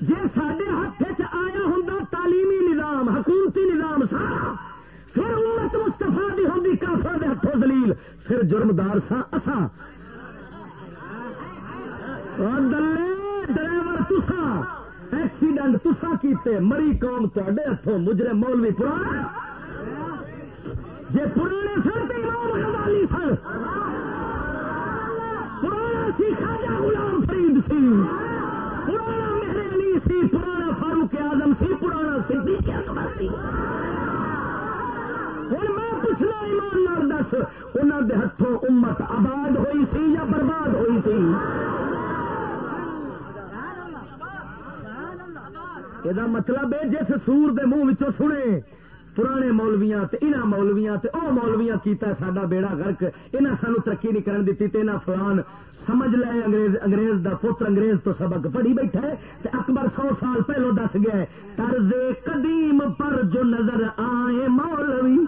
جی سڈے ہاتھ آیا ہوں تعلیمی نظام، حکومتی نظام سارا، پھر امت مستفا بھی ہوتی کافر دے ہاتھوں دلیل پھر جرمدار سا اصا دلے، ڈرائیور تسا ایکسیڈنٹ تسا کیتے، مری قوم تے ہاتھوں مجرے مولوی پرانا جی پرانے سر تو امام غزالی سر پرانا سی خاجا غلام فرید سی۔ پرانا علی سی پرانا فاروق آزم سی پرانا صدیق اکبر سی۔ ہوں میں پوچھنا ایمان نال دس انہوں دے ہاتھوں امت آباد ہوئی سی یا برباد ہوئی سی؟ یہ مطلب ہے جس سور دے منہ سنے پرانے مولویاں تے انہاں مولویاں تے او مولویاں کیتا ساڈا بیڑا گرک انہاں سانو ترقی نہیں کرن دتی تے انہاں فلان سمجھ لے، انگریز انگریز دا پتر انگریز تو سبق پڑھی بیٹھا ہے تے اکبر سو سال پہلو دس گیا ہے۔ طرز قدیم پر جو نظر آئے مولوی۔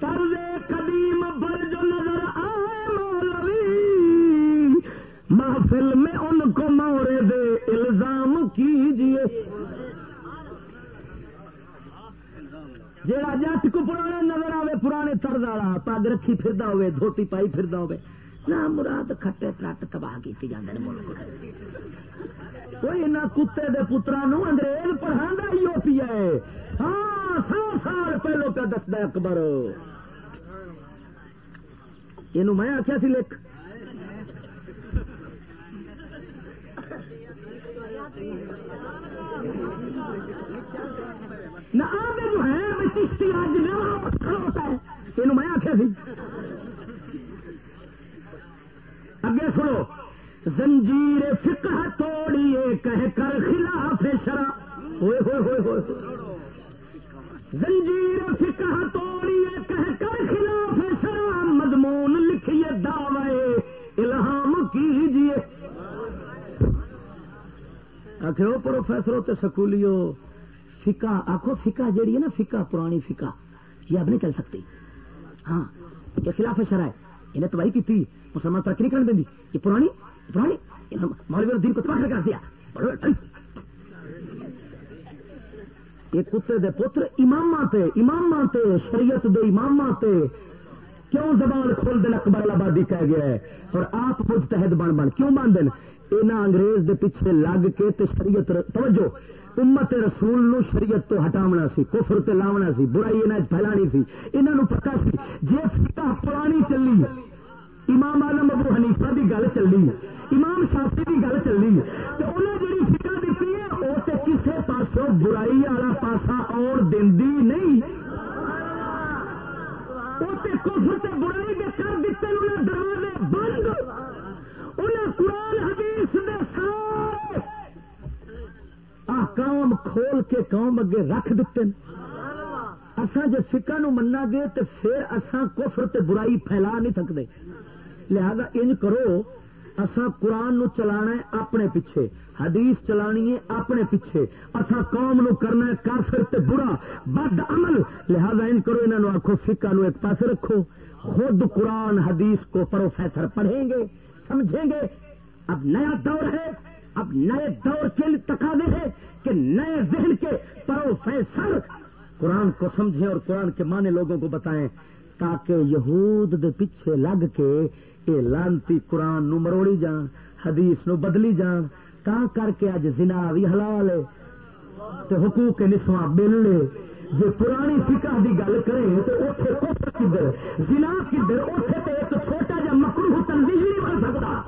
طرز قدیم پر جو نظر آئے مولوی۔ محفل میں ان کو مورے دے الزام کیجیے۔ جا جٹ کو پرانے نظر آئے پرانے ترد والا پگ رکھی پھر ہوئے دھوتی پائی پھر ہوئے نہ مراد کھٹے ترٹ تباہ کی جانے ملک۔ کوئی نہ کتے دے پترا نو انگریز پڑھا ہی ہو پی ہے۔ ہاں سو سال پہلو پہ دستا اکبر۔ یہ میں آخیا سی، لکھ۔ نہ جو ہے چشتی آج ہوتا ہے یہ میں آخیا سی اگے سنو، زنجیر فکر توڑیے کہہ کر خلاف شرا ہوئے ہوئے ہوئے ہوئے زنجیر فکر توڑیے کہہ کر خلاف شرا مضمون لکھیے دعوے، الہام کیجیے۔ آخر پروفیسروں تے سکولیوں۔ فکا آخو فکا جیڑی ہے نا فکا پرانی فکا یہ اب نہیں چل سکتی ہاں یہ خلاف شرح ہے۔ انہیں تباہی کی تھی مسلمان ترقی نہیں کرنے دیں یہ پرانی پرانی؟ مولوی دین کو تباہ کر دیا۔ یہ کتے دے پتر امام امام شریعت دے امام کیوں زبان کھول دین اکبر آبادی کہہ گیا ہے؟ اور آپ مجتہد بن بن کیوں مان دین اینا انگریز دے پیچھے لگ کے تے شریعت توجہ۔ امت رسول نو شریعت تو ہٹاونا سی، کفر تے لاونا سی، برائی انہیں پھیلانی سی۔ انہوں پتا سی جی فکا پرانی چلی امام آلم ابو حنیفہ دی گل چلی امام شافی دی گل چلی تو انہیں جی فکا دیتی ہے وہ تو کسے پاسوں برائی والا پاسا اور دندی نہیں۔ وہ کفر تے برائی دے کر دیتے انہیں دروازے بند۔ انہیں قرآن حدیث دے کام کھول کے قوم اگے رکھ دیتے اصا جی فکا نو منا گے تو پھر اصا کفر تے برائی پھیلا نہیں سکتے لہذا انج کرو اصا قرآن نو چلانا ہے اپنے پیچھے، حدیث چلانی ہے اپنے پیچھے۔ اصا قوم نو کرنا ہے کافر تے برا، بد عمل۔ لہذا ان کرو انہوں آخو فکا نو ایک پاس رکھو۔ خود قرآن حدیث کو پروفیسر پڑھیں گے، سمجھیں گے۔ اب نیا دور ہے۔ اب نئے دور کے تقاضے ہیں کہ نئے ذہن کے پروفیسر قرآن کو سمجھیں اور قرآن کے معنی لوگوں کو بتائیں تاکہ یہود دے پیچھے لگ کے یہ لانتی قرآن نو مروڑی جان حدیث نو بدلی جان تا کر کے اج زنا بھی حلال ہے حقوق نسواں مل لے۔ جی پرانی فکر کی گل کرے تو اتنے کفر کدھر؟ زنا کدھر؟ اتنے تو ایک چھوٹا جا مکرو تنظیم نہیں بن سکتا۔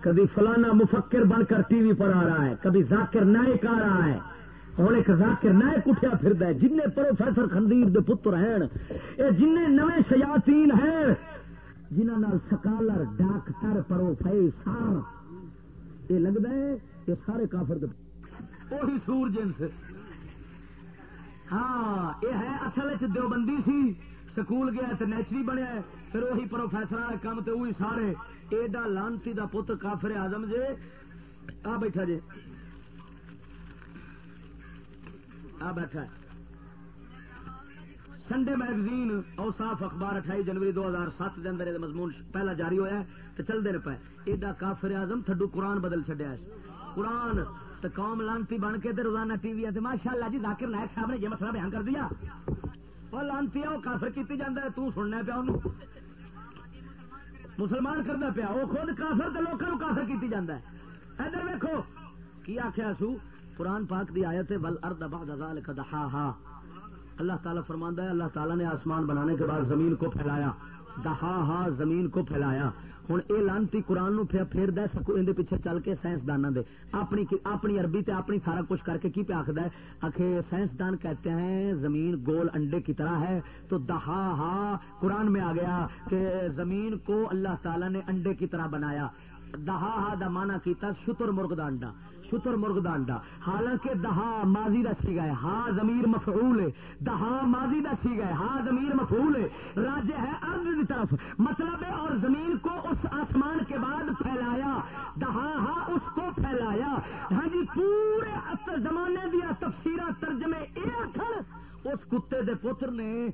کبھی فلانا مفکر بن کر ٹی وی پر آ رہا ہے کبھی ذاکر نائک آ رہا ہے۔ ہوں ایک ذاکر نائک اٹھیا پھر جن پروفیسر خندیر دے پتر ہیں۔ یہ جن نویں سیاتین ہیں جنہوں سکالر ڈاکٹر پروفیسر۔ یہ لگتا ہے یہ سارے کافر وہی سور جنس ہاں یہ ہے اصل دیوبندی سی۔ سکول گیا تو نیچری بنیا پھر وہی پروفیسر والے کام تو وہی سارے۔ ایڈا لانتی دا پتر کافر آزم جے۔ آ بیٹھا جے۔ آ بیٹھا ہے۔ سنڈے میگزین اوساف اخبار اٹھائی جنوری دو ہزار سات کے اندر مضمون پہلا جاری ہوا ہے تو چلتے رہے پائے۔ ایڈا کافر آزم تھڈو قرآن بدل چڈیا قرآن تو قوم لانتی بن کے روزانہ ٹی وی ماشاء اللہ جی ذاکر نائک صاحب نے یہ مسئلہ بیان کر دیا۔ وہ لانتی وہ کافر کی جانا ہے، تو سننا پیا ان مسلمان کرنا پیا، وہ خود کافر تو لوگوں کافر کی جانا ہے۔ ادھر ویکو کی آخیا سو؟ قرآن پاک دی آیت ول ارد بعد ذلك دحاها اللہ تعالیٰ فرماندا ہے، اللہ تعالیٰ نے آسمان بنانے کے بعد زمین کو پھیلایا۔ دہا ہا زمین کو پھیلایا۔ ہوں یہ لانتی قرآن نو پھیر دے، سکو ان پیچھے چل کے سائنسدانوں دے۔ اپنی اپنی عربی تے اپنی سارا کچھ کر کے کی پہ آخر ہے؟ آخر سائنسدان کہتے ہیں، زمین گول انڈے کی طرح ہے۔ تو دہا، ہا، قرآن میں آ گیا کہ زمین کو اللہ تعالیٰ نے انڈے کی طرح بنایا۔ دہا، ہا دا مانا کیتا شتر مرغ دا انڈا۔ شتر مرغ دا انڈا حالانکہ دہا ماضی دسی گئے۔ ہاں زمیر مفعول ہے۔ دہا ماضی دسی گئے۔ ہاں زمیر مفعول ہے۔ راجے ہے ارض کی طرف۔ مطلب ہے اور زمین کو اس آسمان کے بعد پھیلایا۔ دہا ہاں اس کو پھیلایا۔ ہاں جی پورے زمانے دیا تفسیر ترجمے یہ اس کتے دے پتر نے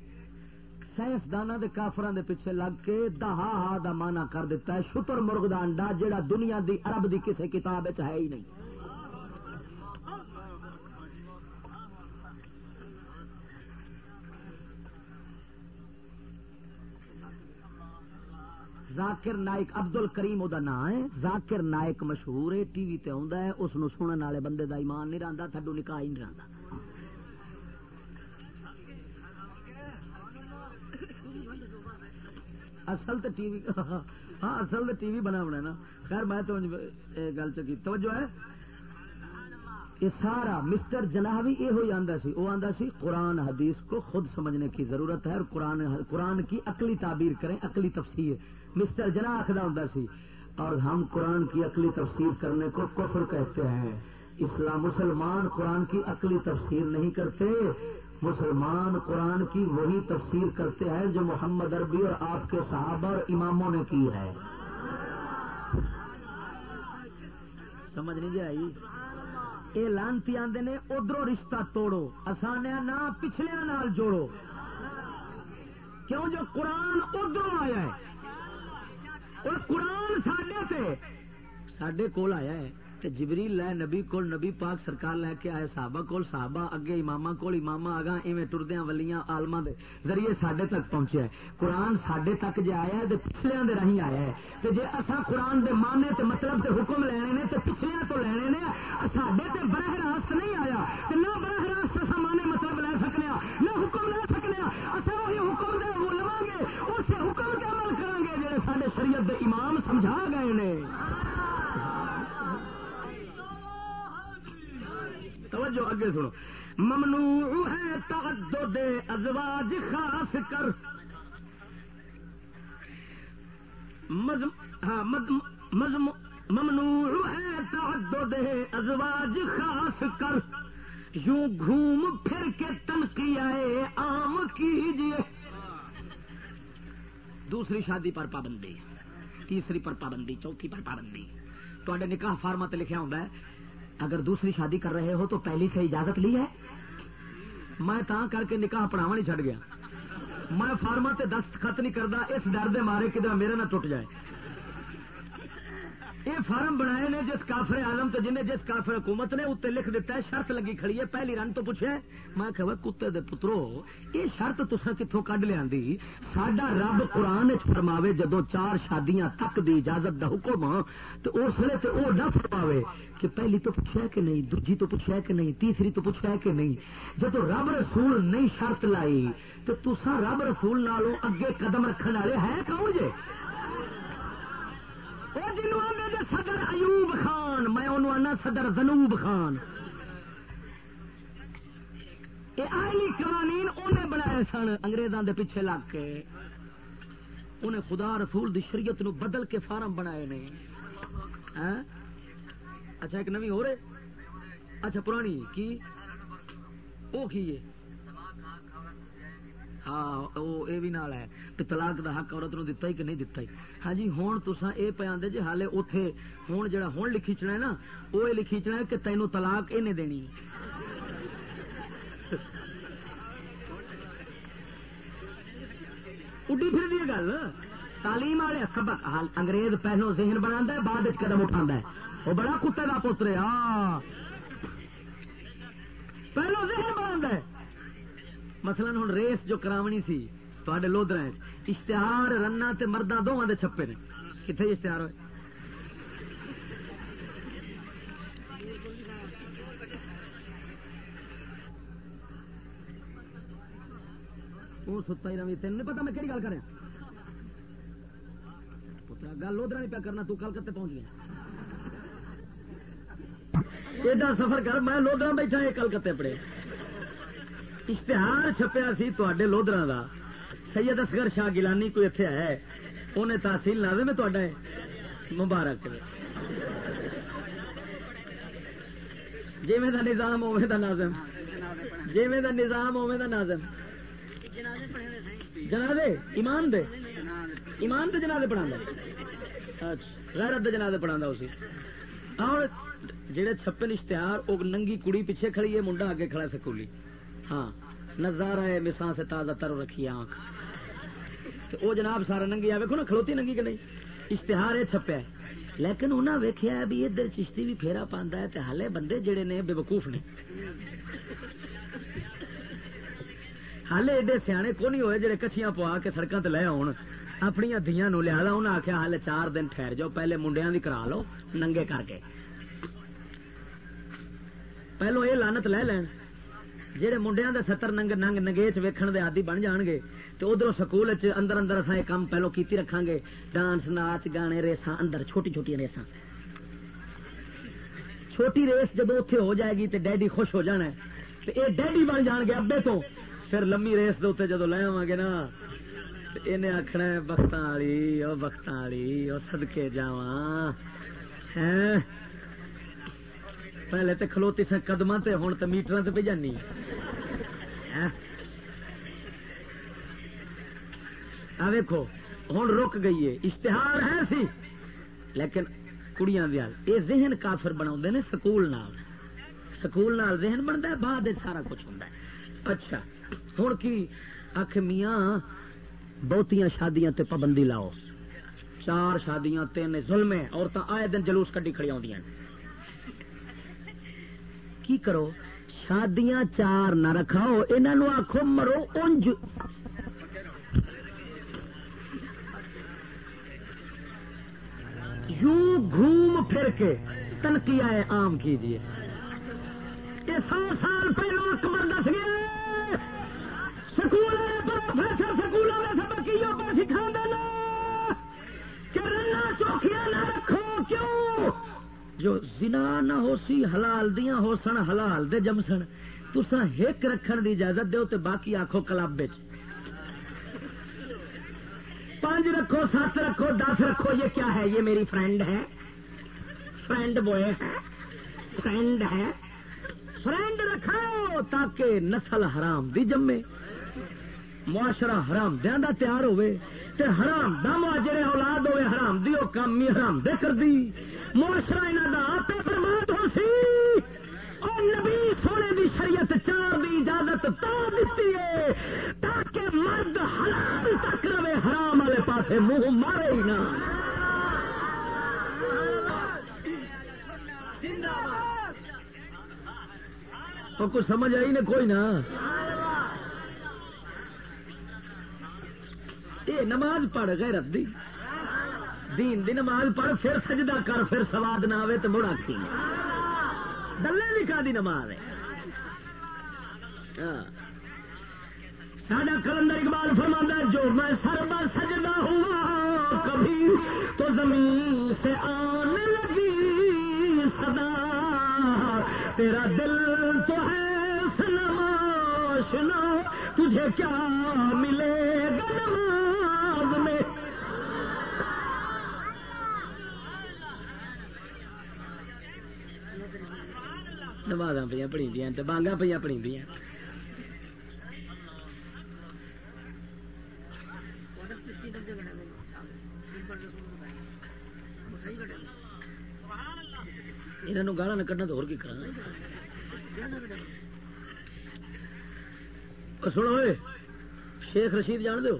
سائنسدان دے کافران دے پیچھے لگ کے دہا ہا دا مانا کر دیتا ہے، شتر مرغ دا انڈا جیڑا دنیا دی عرب دی کسے کتاب ہے ہی نہیں۔ ذاکر نائک ابدل کریم وہ نام ہے۔ ذاکر نائک مشہور ہے، ٹی وی تے ہے، اس نو سننے والے بندے دا ایمان نہیں رہتا تھڈو نکاح ہی نہیں رہتا اصل تو ٹی وی ہاں اصل تو ٹی وی بنا بنا نا۔ خیر، میں تو گل چکی۔ توجہ ہے۔ یہ سارا مسٹر جناوی یہ ہوئی آندا سی وہ آندا سی، قرآن حدیث کو خود سمجھنے کی ضرورت ہے اور قرآن قرآن کی عقلی تعبیر کریں، عقلی تفسیر۔ مسٹر جنا آخر ہوں سی۔ اور ہم قرآن کی عقلی تفسیر کرنے کو کفر کہتے ہیں۔ اسلام مسلمان قرآن کی عقلی تفسیر نہیں کرتے۔ مسلمان قرآن کی وہی تفسیر کرتے ہیں جو محمد عربی اور آپ کے صحابہ اور اماموں نے کی ہے۔ سمجھ نہیں جی آئی یہ لانتی آدھے نے ادھر رشتہ توڑو آسانیا نہ پچھلے نال جوڑو۔ کیوں جو قرآن ادھر آیا ہے؟ اور قرآن سڈے سے سڈے کول آیا ہے جبری لے نبی کول، نبی پاک سرکار لے کے آئے صحابہ کول، صحابہ اگے امام کول امام آگا ایویں ٹردیا ولیاں آلما دے ذریعے سڈے تک پہنچیا ہے۔ قرآن سڈے تک جے آیا ہے پچھلے دے راہی آیا ہے۔ تے جے اصا قرآن دے ماننے تے مطلب تے حکم لینے نے تے پچھلے تو لینے نے سڈے تے براہ راست نہیں آیا۔ تے نہ براہ راست اصا مانے مطلب لے سکنے نہ حکم لے سکنے اصا وہی حکم دے وہ لوا گے اس حکم کے عمل کریں گے جڑے سارے شریعت دے امام سمجھا گئے نے۔ توجہ اگے سنو۔ ممنوع ہے تعدد ازواج خاص کر۔ ہاں ممنوع ہے تعدد ازواج خاص کر۔ یوں گھوم پھر کے تنقی آئے عام کیجیے۔ دوسری شادی پر پابندی۔ تیسری پر پابندی، چوتھی پر پابندی۔ تے نکاح فارما لکھا ہوں اگر دوسری شادی کر رہے ہو تو پہلی سے اجازت لی ہے؟ میں تا کر کے نکاح پڑھاوا نہیں چھڈ گیا۔ میں فارما تے دستخط نہیں کرتا اس ڈر دے مارے کدھر میرے نہ ٹوٹ جائے۔ یہ فارم بنائے نے جس کافر عالم تو جنہیں جس کافر حکومت نے اتنے لکھ دیتا ہے، شرط لگی کھڑی ہے، پہلی رن تو پوچھا میں کہ کتے دے پترو، یہ شرط تسا کتوں کڈ لیا سڈا رب قرآن فرماوے جدو چار شادیاں تک دی اجازت دا حکم تو اس لیے تو وہ نہ فرماوے کہ پہلی تو پوچھا کہ نہیں، دوجی تو پوچھا کہ نہیں، تیسری تو پوچھا کہ نہیں۔ جب رب رسول نہیں شرط لائی تو تسا رب رسول نالوں اگے قدم رکھنے والے ہے کون جے؟ ہاں، وہ جنوب آدھے جی صدر ایوب خان، میں انہوں آنا صدر زنوب خان۔ یہ آئلی قوانین انہیں بنائے سن انگریزوں دے پیچھے لگ کے۔ انہیں خدا رسول دی شریعت نو بدل کے فارم بنائے نے۔ ہاں؟ اچھا ایک نوی ہو رہے؟ اچھا پرانی، کی؟ وہ کی ہے ہاں وہ یہ بھی نال ہے۔ کہ طلاق دا حق عورت نو دتا ہی کہ نہیں دتا ہی؟ ہاں جی ہوں تسا اے پہ آدھے جی ہالے اتے ہوں جڑا ہوں لکھیچنا ہے نا وہ یہ لکھیچنا ہے کہ تینوں طلاق یہ دینی۔ اڈی پھر دی گل، تعلیم والے سبق انگریز پہلو ذہن بنا بعد قدم اٹھا ہے۔ وہ بڑا کتے کا پوتر ہاں پہلو ذہن بنا مثلا ہوں ریس جو کراونی سی تے لودر اشتہار رنا مردہ دونوں دے چھپے نے۔ کتنے جی اشتہار ہوئے؟ وہ ستا ہی روی تین پتا میں کہڑی گل کریں ہاں؟ پترا، گل لودرا نہیں پیا کرنا، تو کلکتے پہنچ گیا۔ ایڈا سفر کر، میں لودرا بیٹھا، یہ کلکتے پڑے اشتہار چھپیا سی تے لودرا کا سید اصغر شاہ گیلانی کوئی اتنے ہے؟ انہیں تحصیل نازم ہے تا مبارک۔ جی دا نظام اوے دا نازم جی دا نظام اوے دا نازم جنازے ایمان دے؟ ایمان دے جنازے پڑھا اچھا، غیرت دے جنازے پڑھا اسی اور جہے چھپے اشتہار وہ ننگی کڑی پیچھے کھڑی ہے، منڈا اگے کھڑا سکولی۔ ہاں نظارہ ہے مسان سے تازہ تر رکھی آنکھ۔ وہ جناب سارا ننگی ویکو نا، کھلوتی ننگی کہ نہیں؟ اشتہار یہ چھپیا لیکن انہیں ویکیا بھی ادھر چشتی بھی پھیرا پاندا ہے ہالے بندے جڑے نے بے وقوف نے۔ ہالے ایڈے سیانے کو نہیں ہوئے جڑے کچھیاں پوا کے سڑکوں لے آن اپنی دیا نو لیا انہیں آخیا ہالے چار دن ٹھہر جاؤ، پہلے منڈیا کی کرا لو، ننگے کر کے۔ پہلو یہ لانت لے لین۔ جہے منڈیا کے ستر ننگ ننگ نگیچ ویکھن دے آدی بن جان گے تو ادھر سکول اندر اندر اصا یہ کام پہلو کیتی رکھا گے ڈانس، ناچ، گانے، ریساں، اندر چھوٹی چھوٹی ریساں۔ چھوٹی ریس جب اتنے ہو جائے گی تو ڈیڈی خوش ہو جانا ہے۔ یہ ڈیڈی بن جان گے ابے تو۔ پھر لمبی ریس دے جدو لے آوا گے نا انہیں آخنا بخت والی وہ بخت والی وہ سدکے جا پہلے تو کھلوتی سے قدم سے ہوں تو میٹر سے پہ جانی ہاں۔ ویکو ہوں رک گئی ہے۔ اشتہار ہے سی۔ لیکن کڑیاں یہ ذہن کافر بنا نے سکول نال۔ سکول نال ذہن بنتا ہے، بعد سارا کچھ ہوں اچھا ہوں کی آخ میاں، بہتیاں شادیاں تے پابندی لاؤ۔ چار شادیاں، تین ظلم عورتیں آئے دن جلوس کڈی کھڑی آدی کی کرو؟ شادیاں چار نہ رکھاؤ انہوں آخو مرو انج یوں گھوم پھر کے تنقیہ عام کیجیے یہ سو سال پہلو اکبر دس گیا۔ سکول پروفیسر سکولوں میں سبق پر سکھا دینا کہ رنا چوکیاں نہ رکھو، کیوں؟ جو زنا نہ ہو سی، حلال دیاں ہو سن، حلال دے جم سن تسا ہک رکھن دی اجازت دو تے باقی آخو کلب پانچ رکھو، سات رکھو، دس رکھو، یہ کیا ہے؟ یہ میری فرینڈ ہے۔ فرینڈ بوائے ہے فرینڈ ہے۔ فرینڈ رکھو تاکہ نسل حرام دی جمے۔ معاشرہ حرام دیا تیار ہوئے۔ تے حرام دم جڑے اولاد ہوئے، حرام دی کام ہی حرام دے کر دی۔ معاشرہ انہوں ہے تاکہ مرد حلال تک رہے حرام والے پاس منہ مارے ہی نہ۔ کچھ سمجھ آئی نا کوئی نہ؟ نماز پڑھ گئے دی۔ دین دی نماز پڑھ، پھر سجدہ کر، پھر سواد نہ آئے تو مڑ آخی ڈلے لکھا دی نماز ہے۔ ہاں۔ ساڈا کلندر اقبال فرماتا ہے، جو میں سر بر سجدہ ہوا، کبھی تو زمین سے آنے لگی صدا۔ تیرا دل تو ہے سنما تجھے کیا ملے گا نماز میں؟ نماز پہ پڑھی دیا بانگا پہ پڑھی دیا انہوں گالا نہ کھنا تو اور کی سنو شیخ رشید جان دو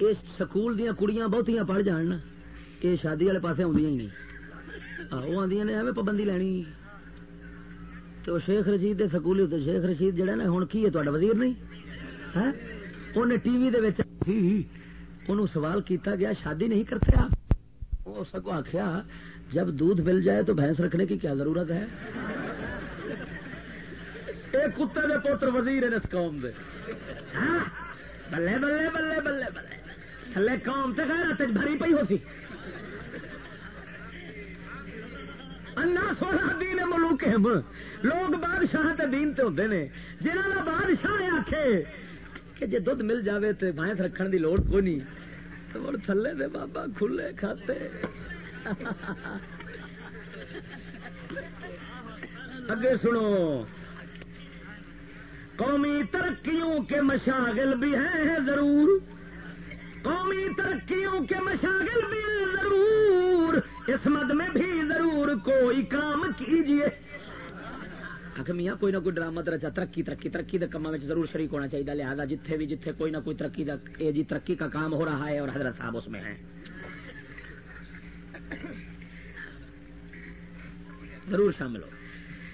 یہ سکول دیا کڑیاں بہتیاں پڑھ جان یہ شادی والے پاسے آدی ہی نہیں۔ وہ آدی نے ایویں پابندی لینی۔ تو شیخ رشید دے سکول شیخ رشید جہا نا ہوں کی ہے تا وزیر نہیں؟ انہیں ٹی وی انہوں سوال کیتا گیا، شادی نہیں کرتے آپ وہ سگو آخیا جب دودھ مل جائے تو بھینس رکھنے کی کیا ضرورت ہے؟ ایک کتے دے پوتر وزیر ہیں اس قوم دے۔ ہاں، بلے بلے بلے بلے بلے۔ تھلے قوم تے غیرت بھری پئی ہوتی انا سونا دین ملوک لوگ بادشاہ تے دین تے ہوندے نے۔ جنہاں دا بادشاہ آکھے کہ جے دودھ مل جاوے تے بھینس رکھن دی لوڑ کوئی نہیں۔ تو مڑ تھلے دے بابا کھلے کھاتے۔ اگے سنو۔ قومی ترقیوں کے مشاغل بھی ہیں ضرور۔ قومی ترقیوں کے مشاغل بھی ہیں ضرور۔ اس مد میں بھی ضرور کوئی کام کیجیے میاں کوئی نہ کوئی ڈرامہ رچا ترقی ترقی ترقی کے کاموں میں ضرور شریک ہونا چاہیے لہٰذا جتھے بھی جتھے کوئی نہ کوئی ترقی جی ترقی کا کام ہو رہا ہے اور حضرت صاحب اس میں ہیں۔ ضرور شامل ہو۔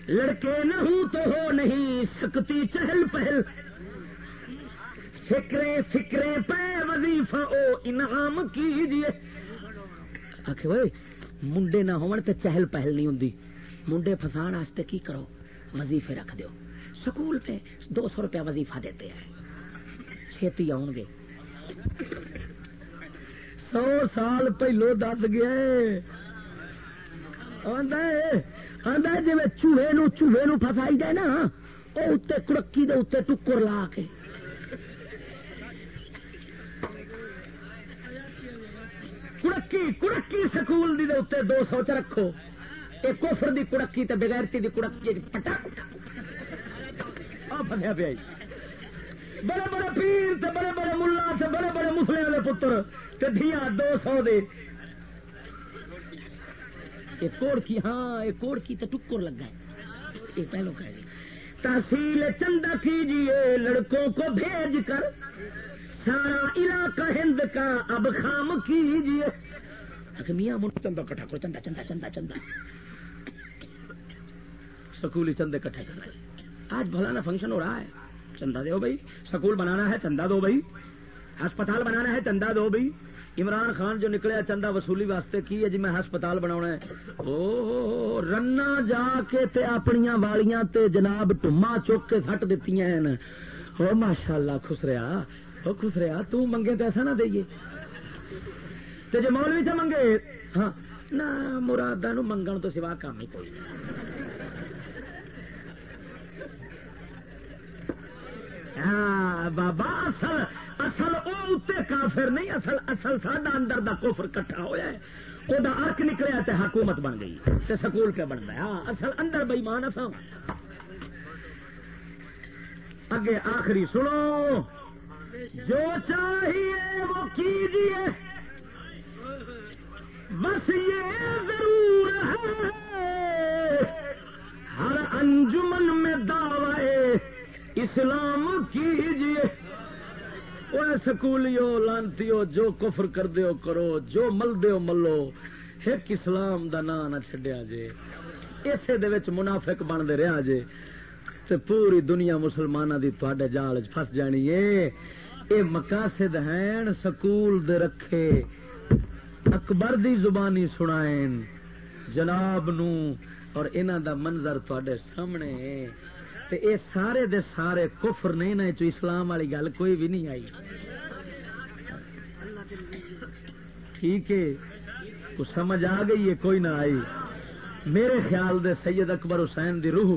لڑکے نہ ہوں تو ہو نہیں، سکتی چہل پہل۔ فکرے فکرے پہ وظیفہ او انعام کیجیے۔ آخ منڈے نہ ہون تے چہل پہل نہیں ہوں منڈے فسان کی کرو؟ وظیفے رکھ دو سکول پہ دو سو روپیہ وظیفہ دیتے ہیں۔ چھتی آؤ گے۔ سو سال پہلو دس گئے۔ جی چوہے نو چوہے نو فسائی جائے نا وہ اتنے کڑکی دے اتنے ٹکر لا کے۔ کڑکی کڑکی سکول دی دے اتنے دو سو چ رکھو۔ ایک کوفر دی کڑکی تے بغیرتی دی کڑکی پٹا فسیا پیا جی۔ بڑے بڑے پیر تے بڑے بڑے ملا تے بڑے بڑے مسلے والے پتر تے دو سو دے۔ کوڑ کی ہاں یہ کوڑ کی تو ٹکر لگا ہے۔ یہ پہلو کہہ دیں تحصیل چندہ کیجیے لڑکوں کو بھیج کر۔ سارا علاقہ ہند کا اب خام کیجیے میاں من چندہ کٹھا کرو، چندہ چندہ چندہ چندہ۔ سکولی چندے کٹھے کر رہے آج بھلانا فنکشن ہو رہا ہے۔ چندہ دو بھائی۔ سکول بنانا ہے، چندہ دو بھائی۔ ہسپتال بنانا ہے، چندہ دو بھائی۔ عمران خان جو نکلے چندہ وصولی واسطے کی ہے جی میں ہسپتال بنا ہے۔ او رنا جا کے تے اپنیاں والیاں تے جناب ٹما چک کے سٹ دیتی ہیں۔ او ماشاء اللہ خسریا او خسریا تو منگے تو ایسا نہ دئیے۔ تے جو مولوی سے منگے ہاں۔ نہ مرادا نو منگن تو سوا کام ہی کوئی نہیں۔ ہاں بابا، اصل اصل وہ اتنے کافر نہیں، اصل اصل ساڈا اندر دا کوفر کٹھا ہوا ہے۔ وہ ارک نکلیا تے حکومت بن گئی۔ تے سکول کے بن گیا ہاں اصل اندر بئیمان اصل اگے آخری سنو۔ جو چاہیے وہ کیجیے۔ بس یہ ضرور ہے۔ ہر انجمن میں دعوے اسلام کیجیے وہ سکولیو، لانتیو، جو کفر کر دیو کرو، جو مل دیو ملو، ایک اسلام دا نا نہ چڈیا جے۔ اسے منافق بنتے رہا جے۔ تے پوری دنیا مسلمانوں دی تواڈے جال فس جانی ہے اے مقاصد ہیں سکول دے رکھے۔ اکبر دی زبانی سنائیں جناب نو اور انہاں دا منظر تواڈے سامنے ہے تے اے سارے دے سارے کفر نہیں نہ چ اسلام والی گل کوئی بھی نہیں آئی۔ ٹھیک ہے کو سمجھ آ گئی ہے، کوئی نہ آئی۔ میرے خیال دے سید اکبر حسین دی روح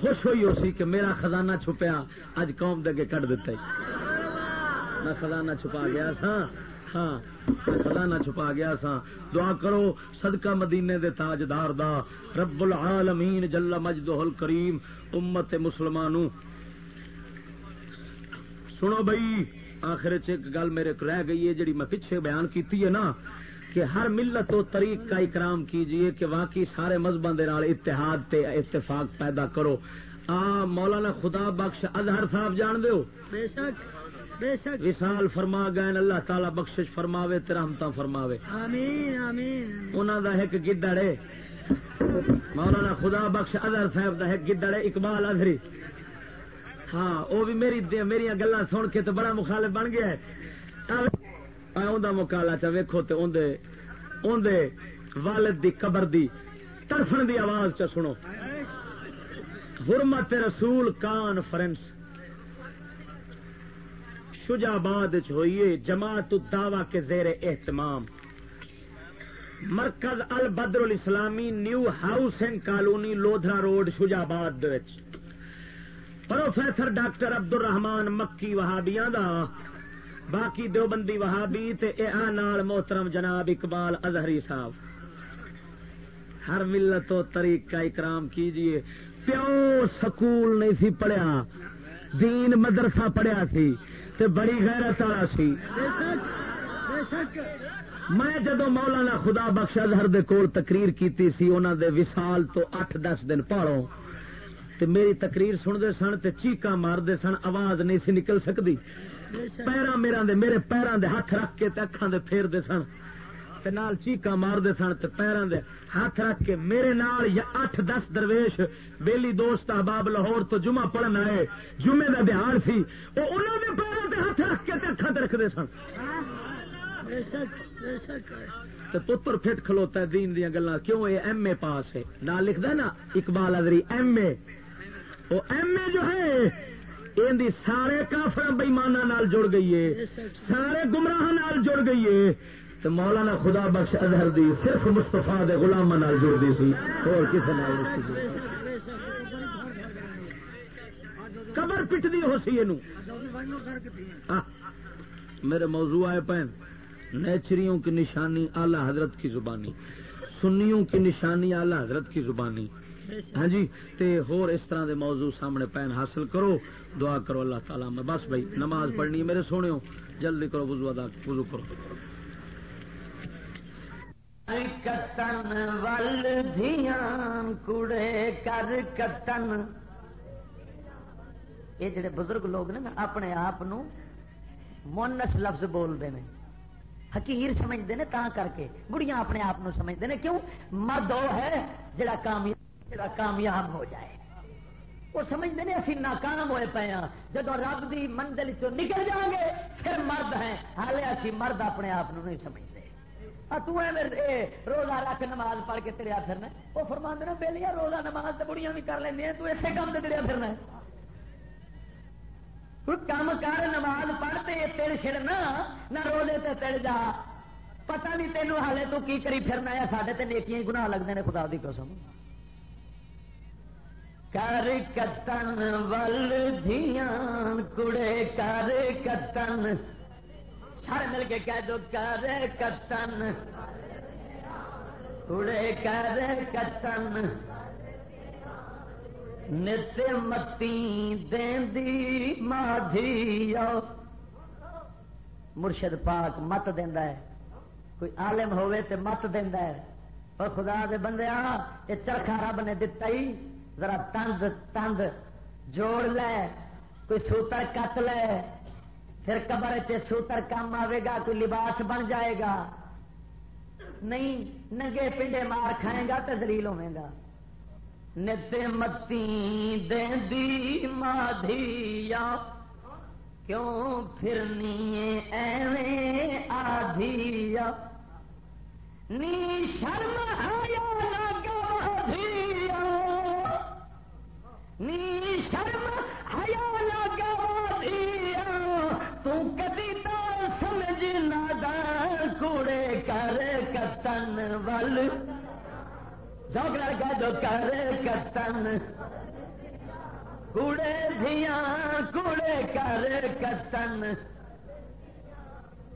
خوش ہوئی ہو سی کہ میرا خزانہ چھپیا اج قوم دے کٹ دیتا میں خزانہ چھپا گیا سا ہاں خزانہ چھپا گیا سا دعا کرو، صدقہ مدینے دے تاجدار دا۔ رب العالمین جل مجدہ الکریم امت مسلمانوں۔ سنو بھائی آخر ایک گل میرے کو رہ گئی ہے جڑی میں پیچھے بیان کیتی ہے نا کہ ہر ملت و طریق کا اکرام کیجیے کہ واقعی سارے مذہبوں کے اتحاد تے اتفاق پیدا کرو۔ آ مولانا خدا بخش اظہر صاحب جان دو بے شک بے شک۔ وصال فرما گئے اللہ تعالی بخشش فرماوے تے رحمتاں فرماوے۔ آمین آمین۔ انہاں دا ایک گدڑ ہے۔ مولانا خدا بخش اظہر صاحب دا ایک گدڑ اقبال اظہری۔ ہاں وہ بھی میری میری گلا سن کے تو بڑا مخالف بن گیا ہے۔ اوندا مکالا چا ویکھو تے اوندے اوندے والد دی قبر دی تڑفن دی آواز چ سنو۔ حرمت رسول کانفرنس شجاباد ہوئیے جماعت الدعوہ کے زیر اہتمام۔ مرکز البدر الاسلامی new housing colony Lodhra road, Shujabad professor doctor Abdul Rahman Makki وہابیاں دا۔ باقی دیوبندی وہابی تے اے نال محترم جناب اقبال اظہری صاحب۔ ہر ملت و طریق کا اکرام کیجیے۔ پیو سکول نہیں سی پڑھیا۔ دین مدرسہ پڑھیا سی۔ تے بڑی غیرت والا سی۔ بے شک بے شک۔ میں جدو مولانا خدا بخش اظہر دے کول تقریر کیتی سی، انہاں دے وصال تو اٹھ دس دن پاڑو تے میری تقریر سنتے سن تے چیقاں ماردے سن، آواز نہیں سی نکل سکتی۔ بے پیراں میرا دے، میرے پیراں دے ہاتھ رکھ کے تے اکھاں دے پھیر دے سن۔ تے نال چیقاں ماردے سن تے پیراں دے ہاتھ رکھ کے میرے نال یا اٹھ دس درویش بیلی دوست احباب لاہور تو جمعہ پڑھن آئے جمعے دا بہار سی او انہاں دے پیراں تے ہاتھ رکھ کے تے اکھاں تے رکھ دے سن بے شک۔ بے شک تے پتر پھٹ کھلوتا ہے دین دیاں گلاں۔ کیوں اے ایم اے پاس ہے؟ نہ لکھدا نا اقبال ادری ایم اے۔ او ایم اے جو ہے ایندی سارے کافر بےمانہ نال جڑ گئی ہے۔ سارے گمراہ نال جڑ گئی ہے۔ تے مولانا خدا بخش اظہر دی صرف مصطفیٰ دے غلاماں نال جڑ دی سی۔ اور کسے نال نہیں سی بے ہو سی اینو۔ میرے موضوع آئے پین نیچریوں کی نشانی اعلی حضرت کی زبانی، سنیوں کی نشانی اعلی حضرت کی زبانی۔ ہاں جی تے ہور اس طرح دے موضوع سامنے پین حاصل کرو، دعا کرو اللہ تعالیٰ میں۔ بس بھائی، نماز پڑھنی ہے میرے سونے جلدی کرو وضو ادا، وضو کرو۔ کتن ول دھیان کڑے کر کتن۔ یہ جڑے بزرگ لوگ نے نا، اپنے آپ مونس لفظ بولتے ہیں۔ حقیر سمجھتے ہیں تا کر کے۔ بڑیاں اپنے آپ سمجھتے ہیں۔ کیوں؟ مرد وہ ہے جڑا کامیاب جڑا کامیاب ہو جائے۔ وہ سمجھتے ہیں اسی ناکام ہوئے پے ہاں۔ جب رب دی منزل چ نکل جائیں گے، پھر مرد ہیں۔ حالے اسی مرد اپنے آپ نہیں سمجھتے۔ آ روزہ رکھ نماز پڑھ کے تڑیا پھرنا وہ فرماندے نے بیلیا روزہ نماز تو بڑیاں بھی کر لیندی ہیں، تو اسی کام تے تڑیا پھرنا ہے۔ کوئی کام کر، نماز پڑھتے تڑ چھڑنا، نہ روزے تے تڑ جا۔ پتہ نہیں تینوں حالے تو کی کری پھرنا ہے، ساڈے تے نیکیاں ہی گناہ لگدے نے، خدا دی قسم۔ کر کتن ول دھیان، کڑے کر کتن۔ سارے مل کے کہہ دو، کر کتن۔ کڑے کر کتن۔ نت متی دی مادھی مرشد پاک مت دینا ہے. کوئی عالم ہوئے تے مت دینا ہے. اور خدا دے بندے یہ چرخا رب نے دتا ہی. ذرا تند تند. جوڑ لے. کوئی سوتر کٹ لے. پھر قبر چ سوتر کام آئے گا، کوئی لباس بن جائے گا. نہیں، ننگے پنڈے مار کھائے گا تو زلیل ہوے گا. نت متی دی مادھیا کیوں پھرنی ایویں آدھیا نی شرم آیا لگا دھیا نی شرم آیا لگا دھیا تو کدی تو سمجھ نہ کوڑے کر کتن ول جوگڑا کہہ دو کر کتن کوڑے دیا کوڑے کر کتن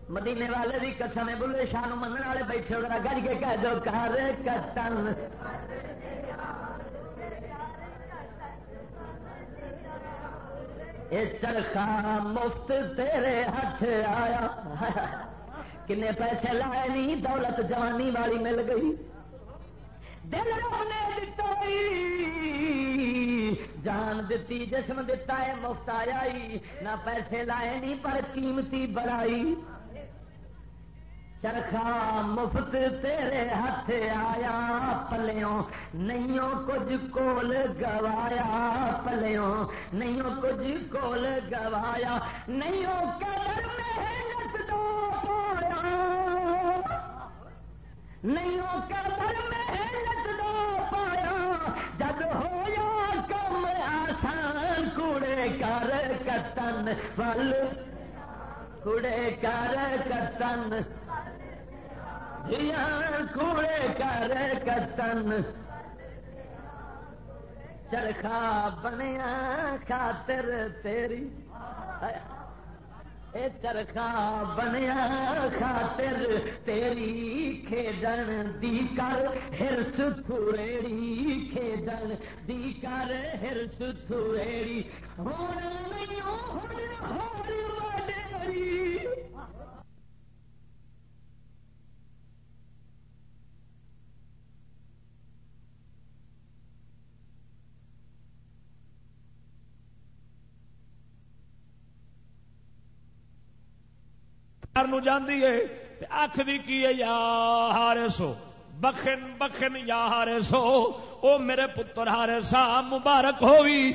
مدینے والے بھی قسم ہے بلے شاہ من والے بیٹھے ذرا گج کے کہہ دو کر کتن اے چرخا مفت تیرے ہاتھ آیا کنے پیسے لائے نہیں دولت جوانی والی مل گئی دل رب نے دتا جان دتی، جسم دتا ہے مفت آیا نہ پیسے لائے نہیں پر قیمتی بڑائی چرخا مفت تیرے ہاتھ آیا، پلیوں نہیں کچھ کول گوایا، پلیوں نہیں کچھ کول گوایا۔ نہیں قدر محنت دو پایا نہیں قدر محنت کتن پل کوڑے کر کتن۔ کوڑے کر کتن۔ چرخا بنیا خاطر تیری۔ اے چرخا بنیا خاطر، تیری کھیڈن دی کر ہرس تھوڑی کھیڈن دی کر ہرس تھوڑی ہوں نہیں ہوں نو جاندی ہے اکھ دی کی ہے یا ہارے سو بخن بخن یا ہارے سو او میرے پتر ہارے سا مبارک ہوئی